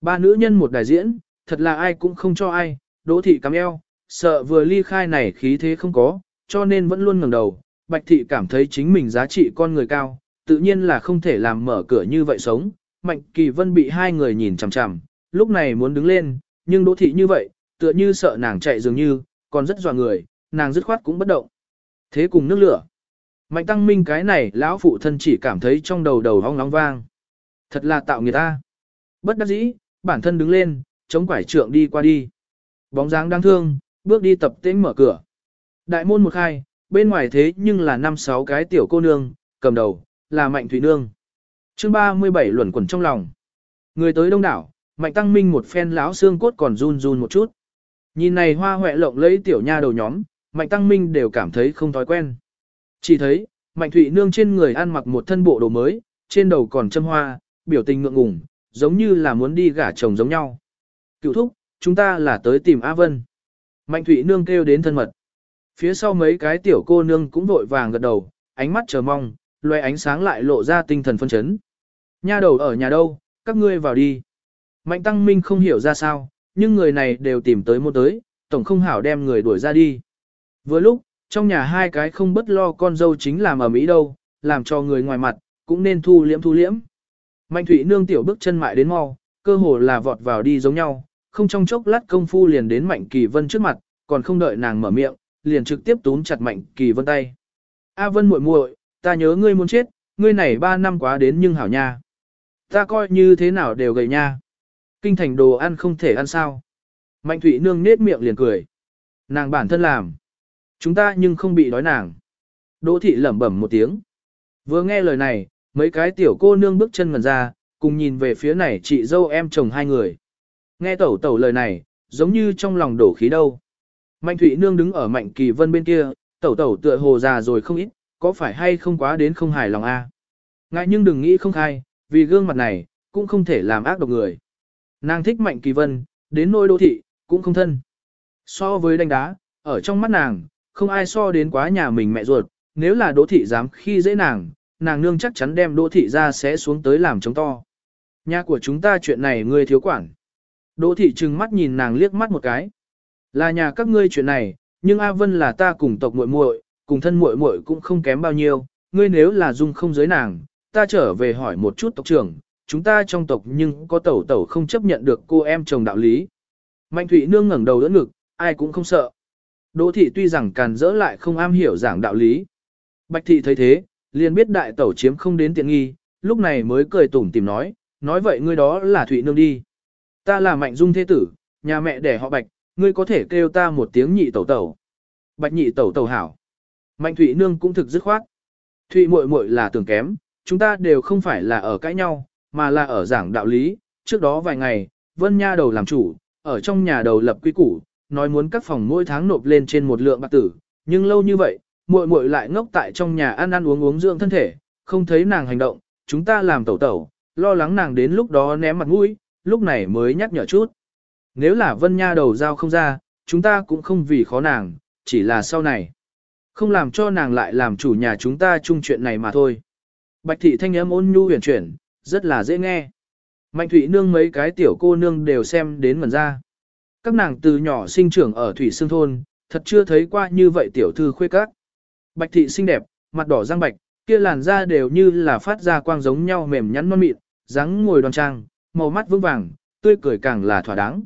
Ba nữ nhân một đại diễn, thật là ai cũng không cho ai, đỗ thị cắm eo, sợ vừa ly khai này khí thế không có, cho nên vẫn luôn ngẩng đầu. Bạch thị cảm thấy chính mình giá trị con người cao, tự nhiên là không thể làm mở cửa như vậy sống. Mạnh kỳ vân bị hai người nhìn chằm chằm, lúc này muốn đứng lên, nhưng đỗ thị như vậy, tựa như sợ nàng chạy dường như, còn rất dọa người, nàng dứt khoát cũng bất động. Thế cùng nước lửa. Mạnh tăng minh cái này lão phụ thân chỉ cảm thấy trong đầu đầu hong long vang. Thật là tạo người ta. Bất đắc dĩ, bản thân đứng lên, chống quải trượng đi qua đi. Bóng dáng đáng thương, bước đi tập tễnh mở cửa. Đại môn một khai, bên ngoài thế nhưng là năm sáu cái tiểu cô nương, cầm đầu, là Mạnh Thủy Nương. chương 37 luẩn quẩn trong lòng. Người tới đông đảo, Mạnh Tăng Minh một phen láo xương cốt còn run run một chút. Nhìn này hoa hoẹ lộng lấy tiểu nha đầu nhóm, Mạnh Tăng Minh đều cảm thấy không thói quen. Chỉ thấy, Mạnh Thụy Nương trên người ăn mặc một thân bộ đồ mới, trên đầu còn châm hoa, biểu tình ngượng ngùng, giống như là muốn đi gả chồng giống nhau. Cựu thúc, chúng ta là tới tìm A Vân. Mạnh Thụy Nương kêu đến thân mật. Phía sau mấy cái tiểu cô nương cũng vội vàng gật đầu, ánh mắt chờ mong, loe ánh sáng lại lộ ra tinh thần phân chấn. Nha đầu ở nhà đâu, các ngươi vào đi. Mạnh Tăng Minh không hiểu ra sao, nhưng người này đều tìm tới một tới, tổng không hảo đem người đuổi ra đi. Vừa lúc, trong nhà hai cái không bất lo con dâu chính làm ở Mỹ đâu, làm cho người ngoài mặt, cũng nên thu liễm thu liễm. Mạnh Thụy nương tiểu bước chân mại đến mau, cơ hồ là vọt vào đi giống nhau, không trong chốc lát công phu liền đến Mạnh Kỳ Vân trước mặt, còn không đợi nàng mở miệng, liền trực tiếp túm chặt Mạnh Kỳ Vân tay. A Vân muội muội, ta nhớ ngươi muốn chết, ngươi này ba năm quá đến nhưng hảo nha. Ta coi như thế nào đều gầy nha. Kinh thành đồ ăn không thể ăn sao. Mạnh Thụy nương nết miệng liền cười. Nàng bản thân làm. Chúng ta nhưng không bị đói nàng. Đỗ thị lẩm bẩm một tiếng. Vừa nghe lời này, mấy cái tiểu cô nương bước chân ngần ra, cùng nhìn về phía này chị dâu em chồng hai người. Nghe tẩu tẩu lời này, giống như trong lòng đổ khí đâu. Mạnh Thụy Nương đứng ở Mạnh Kỳ Vân bên kia, tẩu tẩu tựa hồ già rồi không ít, có phải hay không quá đến không hài lòng a? Ngại nhưng đừng nghĩ không khai, vì gương mặt này, cũng không thể làm ác độc người. Nàng thích Mạnh Kỳ Vân, đến nôi đô thị, cũng không thân. So với đánh đá, ở trong mắt nàng, không ai so đến quá nhà mình mẹ ruột, nếu là đỗ thị dám khi dễ nàng, nàng nương chắc chắn đem đỗ thị ra sẽ xuống tới làm chống to. Nhà của chúng ta chuyện này ngươi thiếu quản. Đỗ thị trừng mắt nhìn nàng liếc mắt một cái. Là nhà các ngươi chuyện này, nhưng A Vân là ta cùng tộc muội muội, cùng thân muội muội cũng không kém bao nhiêu, ngươi nếu là dung không giới nàng, ta trở về hỏi một chút tộc trưởng, chúng ta trong tộc nhưng có tẩu tẩu không chấp nhận được cô em chồng đạo lý. Mạnh Thụy Nương ngẩng đầu đỡ ngực, ai cũng không sợ. Đỗ thị tuy rằng càn dỡ lại không am hiểu giảng đạo lý. Bạch thị thấy thế, liền biết đại tẩu chiếm không đến tiện nghi, lúc này mới cười tủm tìm nói, nói vậy ngươi đó là Thụy Nương đi. Ta là Mạnh Dung thế tử, nhà mẹ đẻ họ Bạch, ngươi có thể kêu ta một tiếng nhị tẩu tẩu. Bạch nhị tẩu tẩu hảo. Mạnh Thụy Nương cũng thực dứt khoát. Thụy muội muội là tưởng kém, chúng ta đều không phải là ở cãi nhau, mà là ở giảng đạo lý. Trước đó vài ngày, Vân Nha đầu làm chủ, ở trong nhà đầu lập quy củ, nói muốn các phòng mỗi tháng nộp lên trên một lượng bạc tử, nhưng lâu như vậy, muội muội lại ngốc tại trong nhà ăn ăn uống uống dưỡng thân thể, không thấy nàng hành động, chúng ta làm tẩu tẩu, lo lắng nàng đến lúc đó ném mặt mũi, lúc này mới nhắc nhở chút. Nếu là Vân Nha đầu giao không ra, chúng ta cũng không vì khó nàng, chỉ là sau này. Không làm cho nàng lại làm chủ nhà chúng ta chung chuyện này mà thôi. Bạch thị thanh âm ôn nhu huyền chuyển, rất là dễ nghe. Mạnh thủy nương mấy cái tiểu cô nương đều xem đến mần ra. Các nàng từ nhỏ sinh trưởng ở Thủy Sương Thôn, thật chưa thấy qua như vậy tiểu thư khuê các. Bạch thị xinh đẹp, mặt đỏ răng bạch, kia làn da đều như là phát ra quang giống nhau mềm nhắn non mịn, dáng ngồi đoan trang, màu mắt vững vàng, tươi cười càng là thỏa đáng.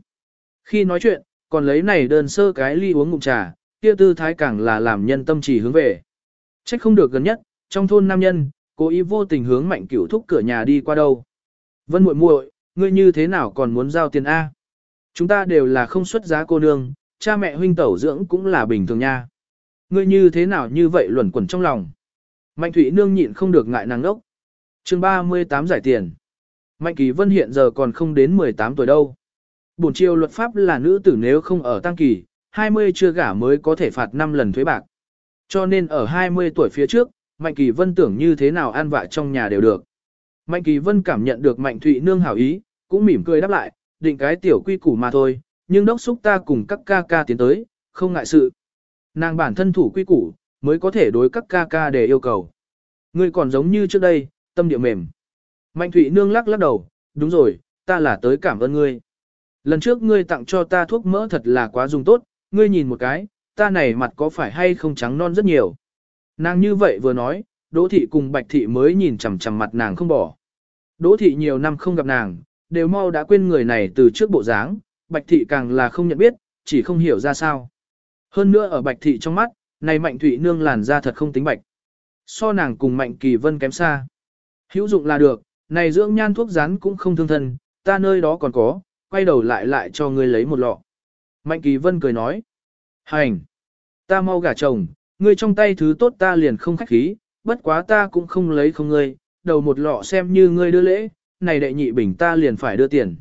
Khi nói chuyện, còn lấy này đơn sơ cái ly uống ngụm trà, kia tư thái càng là làm nhân tâm trì hướng về. Trách không được gần nhất, trong thôn nam nhân, cố ý vô tình hướng mạnh cửu thúc cửa nhà đi qua đâu. Vân muội muội, ngươi như thế nào còn muốn giao tiền A? Chúng ta đều là không xuất giá cô nương, cha mẹ huynh tẩu dưỡng cũng là bình thường nha. Ngươi như thế nào như vậy luẩn quẩn trong lòng. Mạnh Thụy Nương nhịn không được ngại nàng đốc. chương 38 giải tiền. Mạnh Kỳ Vân hiện giờ còn không đến 18 tuổi đâu. Bổn triều luật pháp là nữ tử nếu không ở tăng kỳ, 20 chưa gả mới có thể phạt 5 lần thuế bạc. Cho nên ở 20 tuổi phía trước, Mạnh Kỳ Vân tưởng như thế nào an vạ trong nhà đều được. Mạnh Kỳ Vân cảm nhận được Mạnh Thụy Nương hảo ý, cũng mỉm cười đáp lại, định cái tiểu quy củ mà thôi, nhưng đốc xúc ta cùng các ca ca tiến tới, không ngại sự. Nàng bản thân thủ quy củ, mới có thể đối các ca ca để yêu cầu. Ngươi còn giống như trước đây, tâm địa mềm. Mạnh Thụy Nương lắc lắc đầu, đúng rồi, ta là tới cảm ơn ngươi. Lần trước ngươi tặng cho ta thuốc mỡ thật là quá dùng tốt, ngươi nhìn một cái, ta này mặt có phải hay không trắng non rất nhiều. Nàng như vậy vừa nói, Đỗ Thị cùng Bạch Thị mới nhìn chằm chằm mặt nàng không bỏ. Đỗ Thị nhiều năm không gặp nàng, đều mau đã quên người này từ trước bộ dáng, Bạch Thị càng là không nhận biết, chỉ không hiểu ra sao. Hơn nữa ở Bạch Thị trong mắt, này Mạnh Thụy Nương làn da thật không tính bạch. So nàng cùng Mạnh Kỳ Vân kém xa. Hữu dụng là được, này dưỡng nhan thuốc rán cũng không thương thân, ta nơi đó còn có, quay đầu lại lại cho ngươi lấy một lọ. Mạnh Kỳ Vân cười nói. Hành! Ta mau gả chồng, ngươi trong tay thứ tốt ta liền không khách khí, bất quá ta cũng không lấy không ngươi, đầu một lọ xem như ngươi đưa lễ, này đệ nhị bình ta liền phải đưa tiền.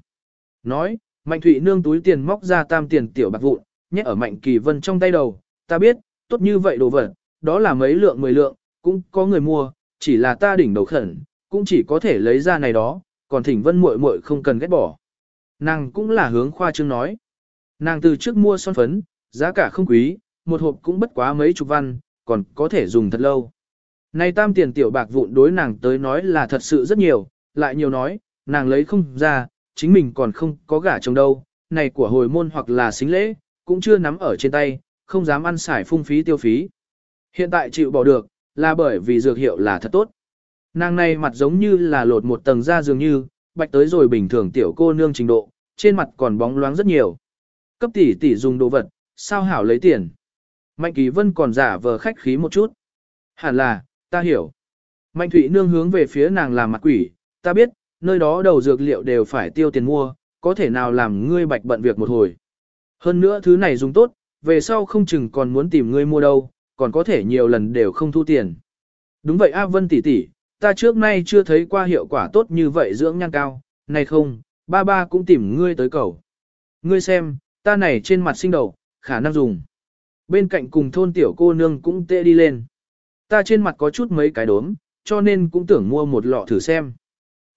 Nói, Mạnh Thụy nương túi tiền móc ra tam tiền tiểu bạc vụn, nhét ở Mạnh Kỳ Vân trong tay đầu, ta biết, tốt như vậy đồ vật, đó là mấy lượng mười lượng, cũng có người mua, chỉ là ta đỉnh đầu khẩn, cũng chỉ có thể lấy ra này đó, còn thỉnh Vân muội muội không cần ghét bỏ. Nàng cũng là hướng khoa trương nói. Nàng từ trước mua son phấn, giá cả không quý, một hộp cũng bất quá mấy chục văn, còn có thể dùng thật lâu. Này tam tiền tiểu bạc vụn đối nàng tới nói là thật sự rất nhiều, lại nhiều nói, nàng lấy không ra, chính mình còn không có gả chồng đâu, này của hồi môn hoặc là xính lễ, cũng chưa nắm ở trên tay, không dám ăn xài phung phí tiêu phí. Hiện tại chịu bỏ được, là bởi vì dược hiệu là thật tốt. Nàng này mặt giống như là lột một tầng da dường như, bạch tới rồi bình thường tiểu cô nương trình độ, trên mặt còn bóng loáng rất nhiều. Cấp tỷ tỷ dùng đồ vật, sao hảo lấy tiền. Mạnh Kỳ Vân còn giả vờ khách khí một chút. Hẳn là, ta hiểu. Mạnh Thụy Nương hướng về phía nàng làm mặt quỷ, ta biết, nơi đó đầu dược liệu đều phải tiêu tiền mua, có thể nào làm ngươi bạch bận việc một hồi. Hơn nữa thứ này dùng tốt, về sau không chừng còn muốn tìm ngươi mua đâu, còn có thể nhiều lần đều không thu tiền. Đúng vậy A Vân tỷ tỷ, ta trước nay chưa thấy qua hiệu quả tốt như vậy dưỡng nhan cao, này không, ba ba cũng tìm ngươi tới cầu. Ngươi xem, ta này trên mặt sinh đầu, khả năng dùng. Bên cạnh cùng thôn tiểu cô nương cũng tệ đi lên. Ta trên mặt có chút mấy cái đốm, cho nên cũng tưởng mua một lọ thử xem.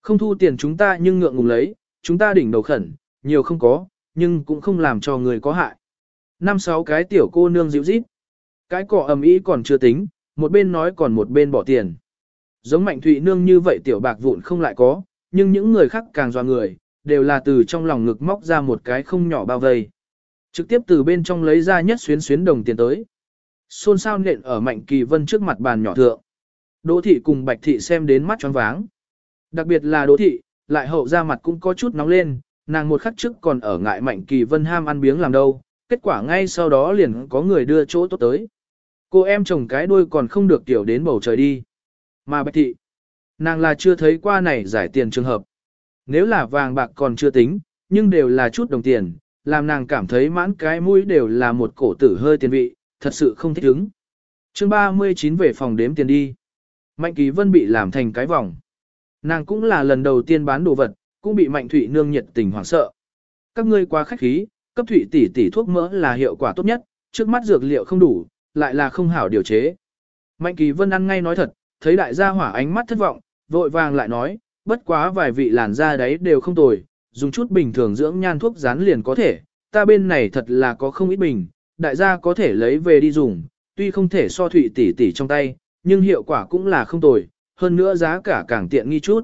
Không thu tiền chúng ta nhưng ngượng ngùng lấy, chúng ta đỉnh đầu khẩn, nhiều không có, nhưng cũng không làm cho người có hại. Năm sáu cái tiểu cô nương dịu rít. Cái cỏ ầm ĩ còn chưa tính, một bên nói còn một bên bỏ tiền. Giống mạnh thụy nương như vậy tiểu bạc vụn không lại có, nhưng những người khác càng dò người, đều là từ trong lòng ngực móc ra một cái không nhỏ bao vây. Trực tiếp từ bên trong lấy ra nhất xuyến xuyến đồng tiền tới. Xôn xao nện ở mạnh kỳ vân trước mặt bàn nhỏ thượng. Đỗ thị cùng bạch thị xem đến mắt choáng váng. Đặc biệt là đỗ thị, lại hậu ra mặt cũng có chút nóng lên, nàng một khắc trước còn ở ngại mạnh kỳ vân ham ăn biếng làm đâu, kết quả ngay sau đó liền có người đưa chỗ tốt tới. Cô em chồng cái đuôi còn không được tiểu đến bầu trời đi. Mà bạch thị, nàng là chưa thấy qua này giải tiền trường hợp. Nếu là vàng bạc còn chưa tính, nhưng đều là chút đồng tiền, làm nàng cảm thấy mãn cái mũi đều là một cổ tử hơi tiền vị, thật sự không thích ứng. chương 39 về phòng đếm tiền đi. Mạnh Kỳ Vân bị làm thành cái vòng. Nàng cũng là lần đầu tiên bán đồ vật, cũng bị Mạnh Thụy Nương nhiệt tình hoảng sợ. Các ngươi quá khách khí, cấp Thụy tỷ tỷ thuốc mỡ là hiệu quả tốt nhất, trước mắt dược liệu không đủ, lại là không hảo điều chế. Mạnh Kỳ Vân ăn ngay nói thật, thấy đại gia hỏa ánh mắt thất vọng, vội vàng lại nói, bất quá vài vị làn da đấy đều không tồi, dùng chút bình thường dưỡng nhan thuốc dán liền có thể, ta bên này thật là có không ít bình, đại gia có thể lấy về đi dùng, tuy không thể so thụy tỷ tỷ trong tay, nhưng hiệu quả cũng là không tồi, hơn nữa giá cả càng tiện nghi chút.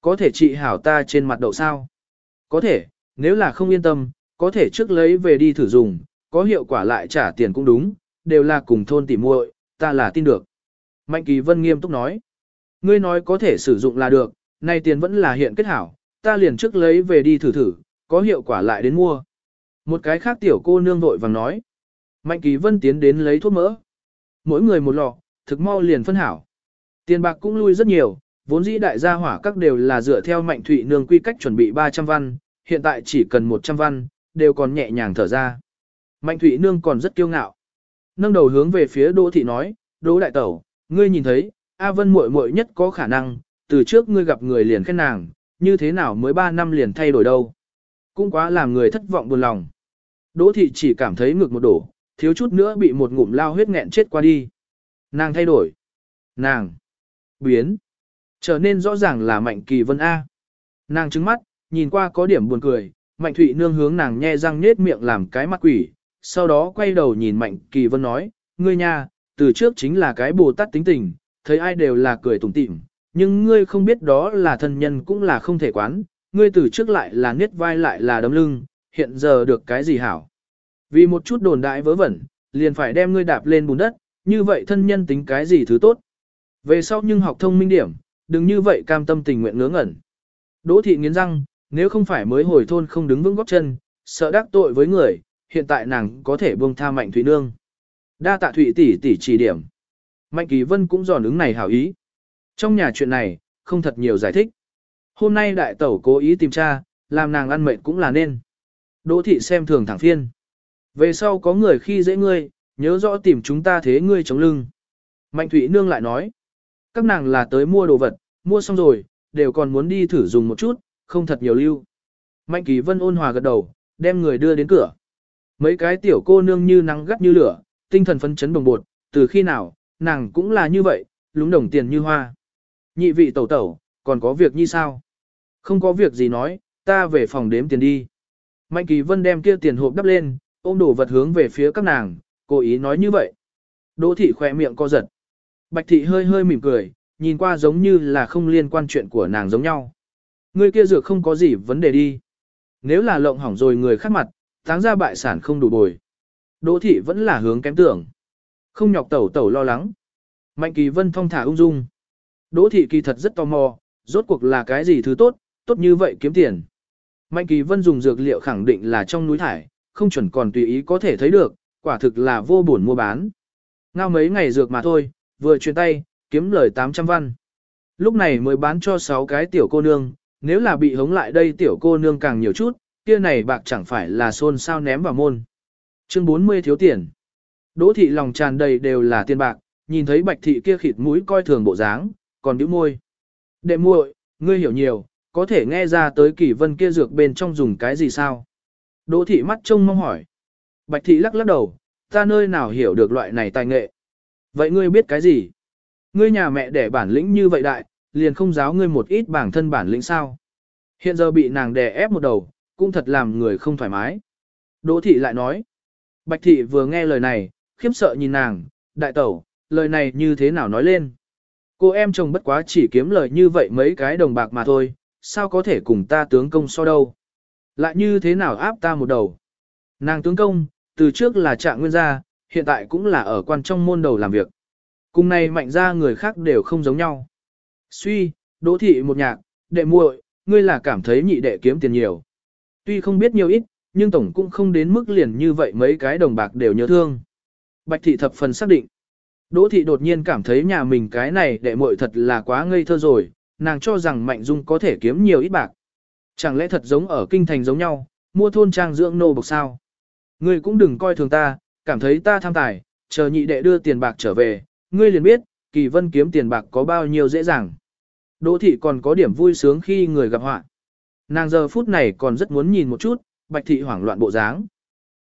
Có thể trị hảo ta trên mặt đậu sao? Có thể, nếu là không yên tâm, có thể trước lấy về đi thử dùng, có hiệu quả lại trả tiền cũng đúng, đều là cùng thôn tỉ muội, ta là tin được. Mạnh Kỳ Vân nghiêm túc nói. Ngươi nói có thể sử dụng là được, nay tiền vẫn là hiện kết hảo, ta liền trước lấy về đi thử thử, có hiệu quả lại đến mua. Một cái khác tiểu cô nương vội vàng nói. Mạnh Kỳ Vân tiến đến lấy thuốc mỡ. Mỗi người một lọ, thực mau liền phân hảo. Tiền bạc cũng lui rất nhiều, vốn dĩ đại gia hỏa các đều là dựa theo Mạnh Thụy Nương quy cách chuẩn bị 300 văn, hiện tại chỉ cần 100 văn, đều còn nhẹ nhàng thở ra. Mạnh Thụy Nương còn rất kiêu ngạo. Nâng đầu hướng về phía Đỗ Thị nói, Đỗ Đại Tẩu, ngươi nhìn thấy, A Vân muội muội nhất có khả năng, từ trước ngươi gặp người liền khen nàng, như thế nào mới 3 năm liền thay đổi đâu. Cũng quá làm người thất vọng buồn lòng. Đỗ Thị chỉ cảm thấy ngực một đổ, thiếu chút nữa bị một ngụm lao huyết nghẹn chết qua đi. Nàng thay đổi. Nàng. Biến. Trở nên rõ ràng là Mạnh Kỳ Vân A. Nàng trứng mắt, nhìn qua có điểm buồn cười, Mạnh Thụy Nương hướng nàng nhe răng nết miệng làm cái mặt quỷ, sau đó quay đầu nhìn Mạnh Kỳ Vân nói, ngươi nha, từ trước chính là cái bồ tát tính tình, thấy ai đều là cười tủm tỉm, nhưng ngươi không biết đó là thân nhân cũng là không thể quán, ngươi từ trước lại là nết vai lại là đấm lưng, hiện giờ được cái gì hảo. Vì một chút đồn đại vớ vẩn, liền phải đem ngươi đạp lên bùn đất, như vậy thân nhân tính cái gì thứ tốt. Về sau nhưng học thông minh điểm, đừng như vậy cam tâm tình nguyện ngớ ngẩn. Đỗ thị nghiến răng, nếu không phải mới hồi thôn không đứng vững góc chân, sợ đắc tội với người, hiện tại nàng có thể buông tha mạnh thủy nương. Đa tạ thủy tỷ tỷ chỉ điểm. Mạnh kỳ vân cũng giòn ứng này hảo ý. Trong nhà chuyện này, không thật nhiều giải thích. Hôm nay đại tẩu cố ý tìm cha, làm nàng ăn mệt cũng là nên. Đỗ thị xem thường thẳng phiên. Về sau có người khi dễ ngươi, nhớ rõ tìm chúng ta thế ngươi chống lưng. Mạnh Thủy Nương lại nói, các nàng là tới mua đồ vật, mua xong rồi, đều còn muốn đi thử dùng một chút, không thật nhiều lưu. Mạnh Kỳ Vân ôn hòa gật đầu, đem người đưa đến cửa. Mấy cái tiểu cô nương như nắng gắt như lửa, tinh thần phấn chấn đồng bột, từ khi nào, nàng cũng là như vậy, lúng đồng tiền như hoa. Nhị vị tẩu tẩu, còn có việc như sao? Không có việc gì nói, ta về phòng đếm tiền đi. Mạnh Kỳ Vân đem kia tiền hộp đắp lên, ôm đồ vật hướng về phía các nàng, cố ý nói như vậy. Đỗ thị khỏe miệng co giật. Bạch thị hơi hơi mỉm cười, nhìn qua giống như là không liên quan chuyện của nàng giống nhau. Người kia dược không có gì vấn đề đi. Nếu là lộng hỏng rồi người khác mặt, táng ra bại sản không đủ bồi. Đỗ thị vẫn là hướng kém tưởng. Không nhọc tẩu tẩu lo lắng. Mạnh kỳ vân thong thả ung dung. Đỗ thị kỳ thật rất tò mò, rốt cuộc là cái gì thứ tốt, tốt như vậy kiếm tiền. Mạnh kỳ vân dùng dược liệu khẳng định là trong núi thải, không chuẩn còn tùy ý có thể thấy được, quả thực là vô buồn mua bán. Ngao mấy ngày dược mà thôi, vừa chuyển tay, kiếm lời 800 văn. Lúc này mới bán cho 6 cái tiểu cô nương, nếu là bị hống lại đây tiểu cô nương càng nhiều chút, kia này bạc chẳng phải là xôn sao ném vào môn. Chương 40 thiếu tiền. Đỗ thị lòng tràn đầy đều là tiền bạc, nhìn thấy bạch thị kia khịt mũi coi thường bộ dáng, còn bĩu môi. Đệ muội, ngươi hiểu nhiều, có thể nghe ra tới kỳ vân kia dược bên trong dùng cái gì sao? Đỗ thị mắt trông mong hỏi. Bạch thị lắc lắc đầu, ta nơi nào hiểu được loại này tài nghệ. Vậy ngươi biết cái gì? Ngươi nhà mẹ đẻ bản lĩnh như vậy đại, liền không giáo ngươi một ít bản thân bản lĩnh sao? Hiện giờ bị nàng đè ép một đầu, cũng thật làm người không thoải mái. Đỗ thị lại nói. Bạch thị vừa nghe lời này, khiếp sợ nhìn nàng, đại tẩu, lời này như thế nào nói lên? Cô em chồng bất quá chỉ kiếm lời như vậy mấy cái đồng bạc mà thôi, sao có thể cùng ta tướng công so đâu? Lại như thế nào áp ta một đầu? Nàng tướng công, từ trước là trạng nguyên gia, hiện tại cũng là ở quan trong môn đầu làm việc. Cùng này mạnh ra người khác đều không giống nhau. Suy, đỗ thị một nhạc, đệ muội, ngươi là cảm thấy nhị đệ kiếm tiền nhiều. Tuy không biết nhiều ít, nhưng tổng cũng không đến mức liền như vậy mấy cái đồng bạc đều nhớ thương. Bạch thị thập phần xác định. Đỗ thị đột nhiên cảm thấy nhà mình cái này đệ muội thật là quá ngây thơ rồi, nàng cho rằng Mạnh Dung có thể kiếm nhiều ít bạc. Chẳng lẽ thật giống ở kinh thành giống nhau, mua thôn trang dưỡng nô bộc sao? Ngươi cũng đừng coi thường ta, cảm thấy ta tham tài, chờ nhị đệ đưa tiền bạc trở về, ngươi liền biết, kỳ vân kiếm tiền bạc có bao nhiêu dễ dàng. Đỗ thị còn có điểm vui sướng khi người gặp họa. Nàng giờ phút này còn rất muốn nhìn một chút, bạch thị hoảng loạn bộ dáng.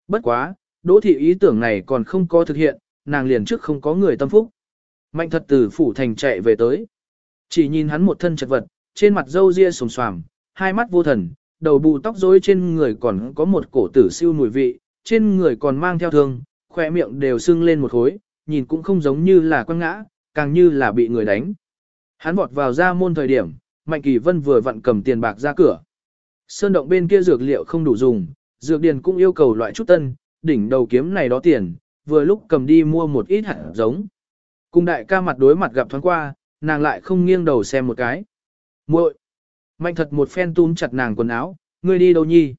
Bất quá, đỗ thị ý tưởng này còn không có thực hiện, nàng liền trước không có người tâm phúc. Mạnh thật từ phủ thành chạy về tới. Chỉ nhìn hắn một thân chật vật, trên mặt râu ria sồm xoàm, hai mắt vô thần, đầu bù tóc rối trên người còn có một cổ tử siêu mùi vị, trên người còn mang theo thương, khoe miệng đều sưng lên một khối, nhìn cũng không giống như là quăng ngã, càng như là bị người đánh. Hắn vọt vào ra môn thời điểm, Mạnh Kỳ Vân vừa vặn cầm tiền bạc ra cửa. Sơn động bên kia dược liệu không đủ dùng, dược điền cũng yêu cầu loại chút tân, đỉnh đầu kiếm này đó tiền, vừa lúc cầm đi mua một ít hạt giống. Cùng đại ca mặt đối mặt gặp thoáng qua, nàng lại không nghiêng đầu xem một cái. muội Mạnh thật một phen túm chặt nàng quần áo, ngươi đi đâu nhi?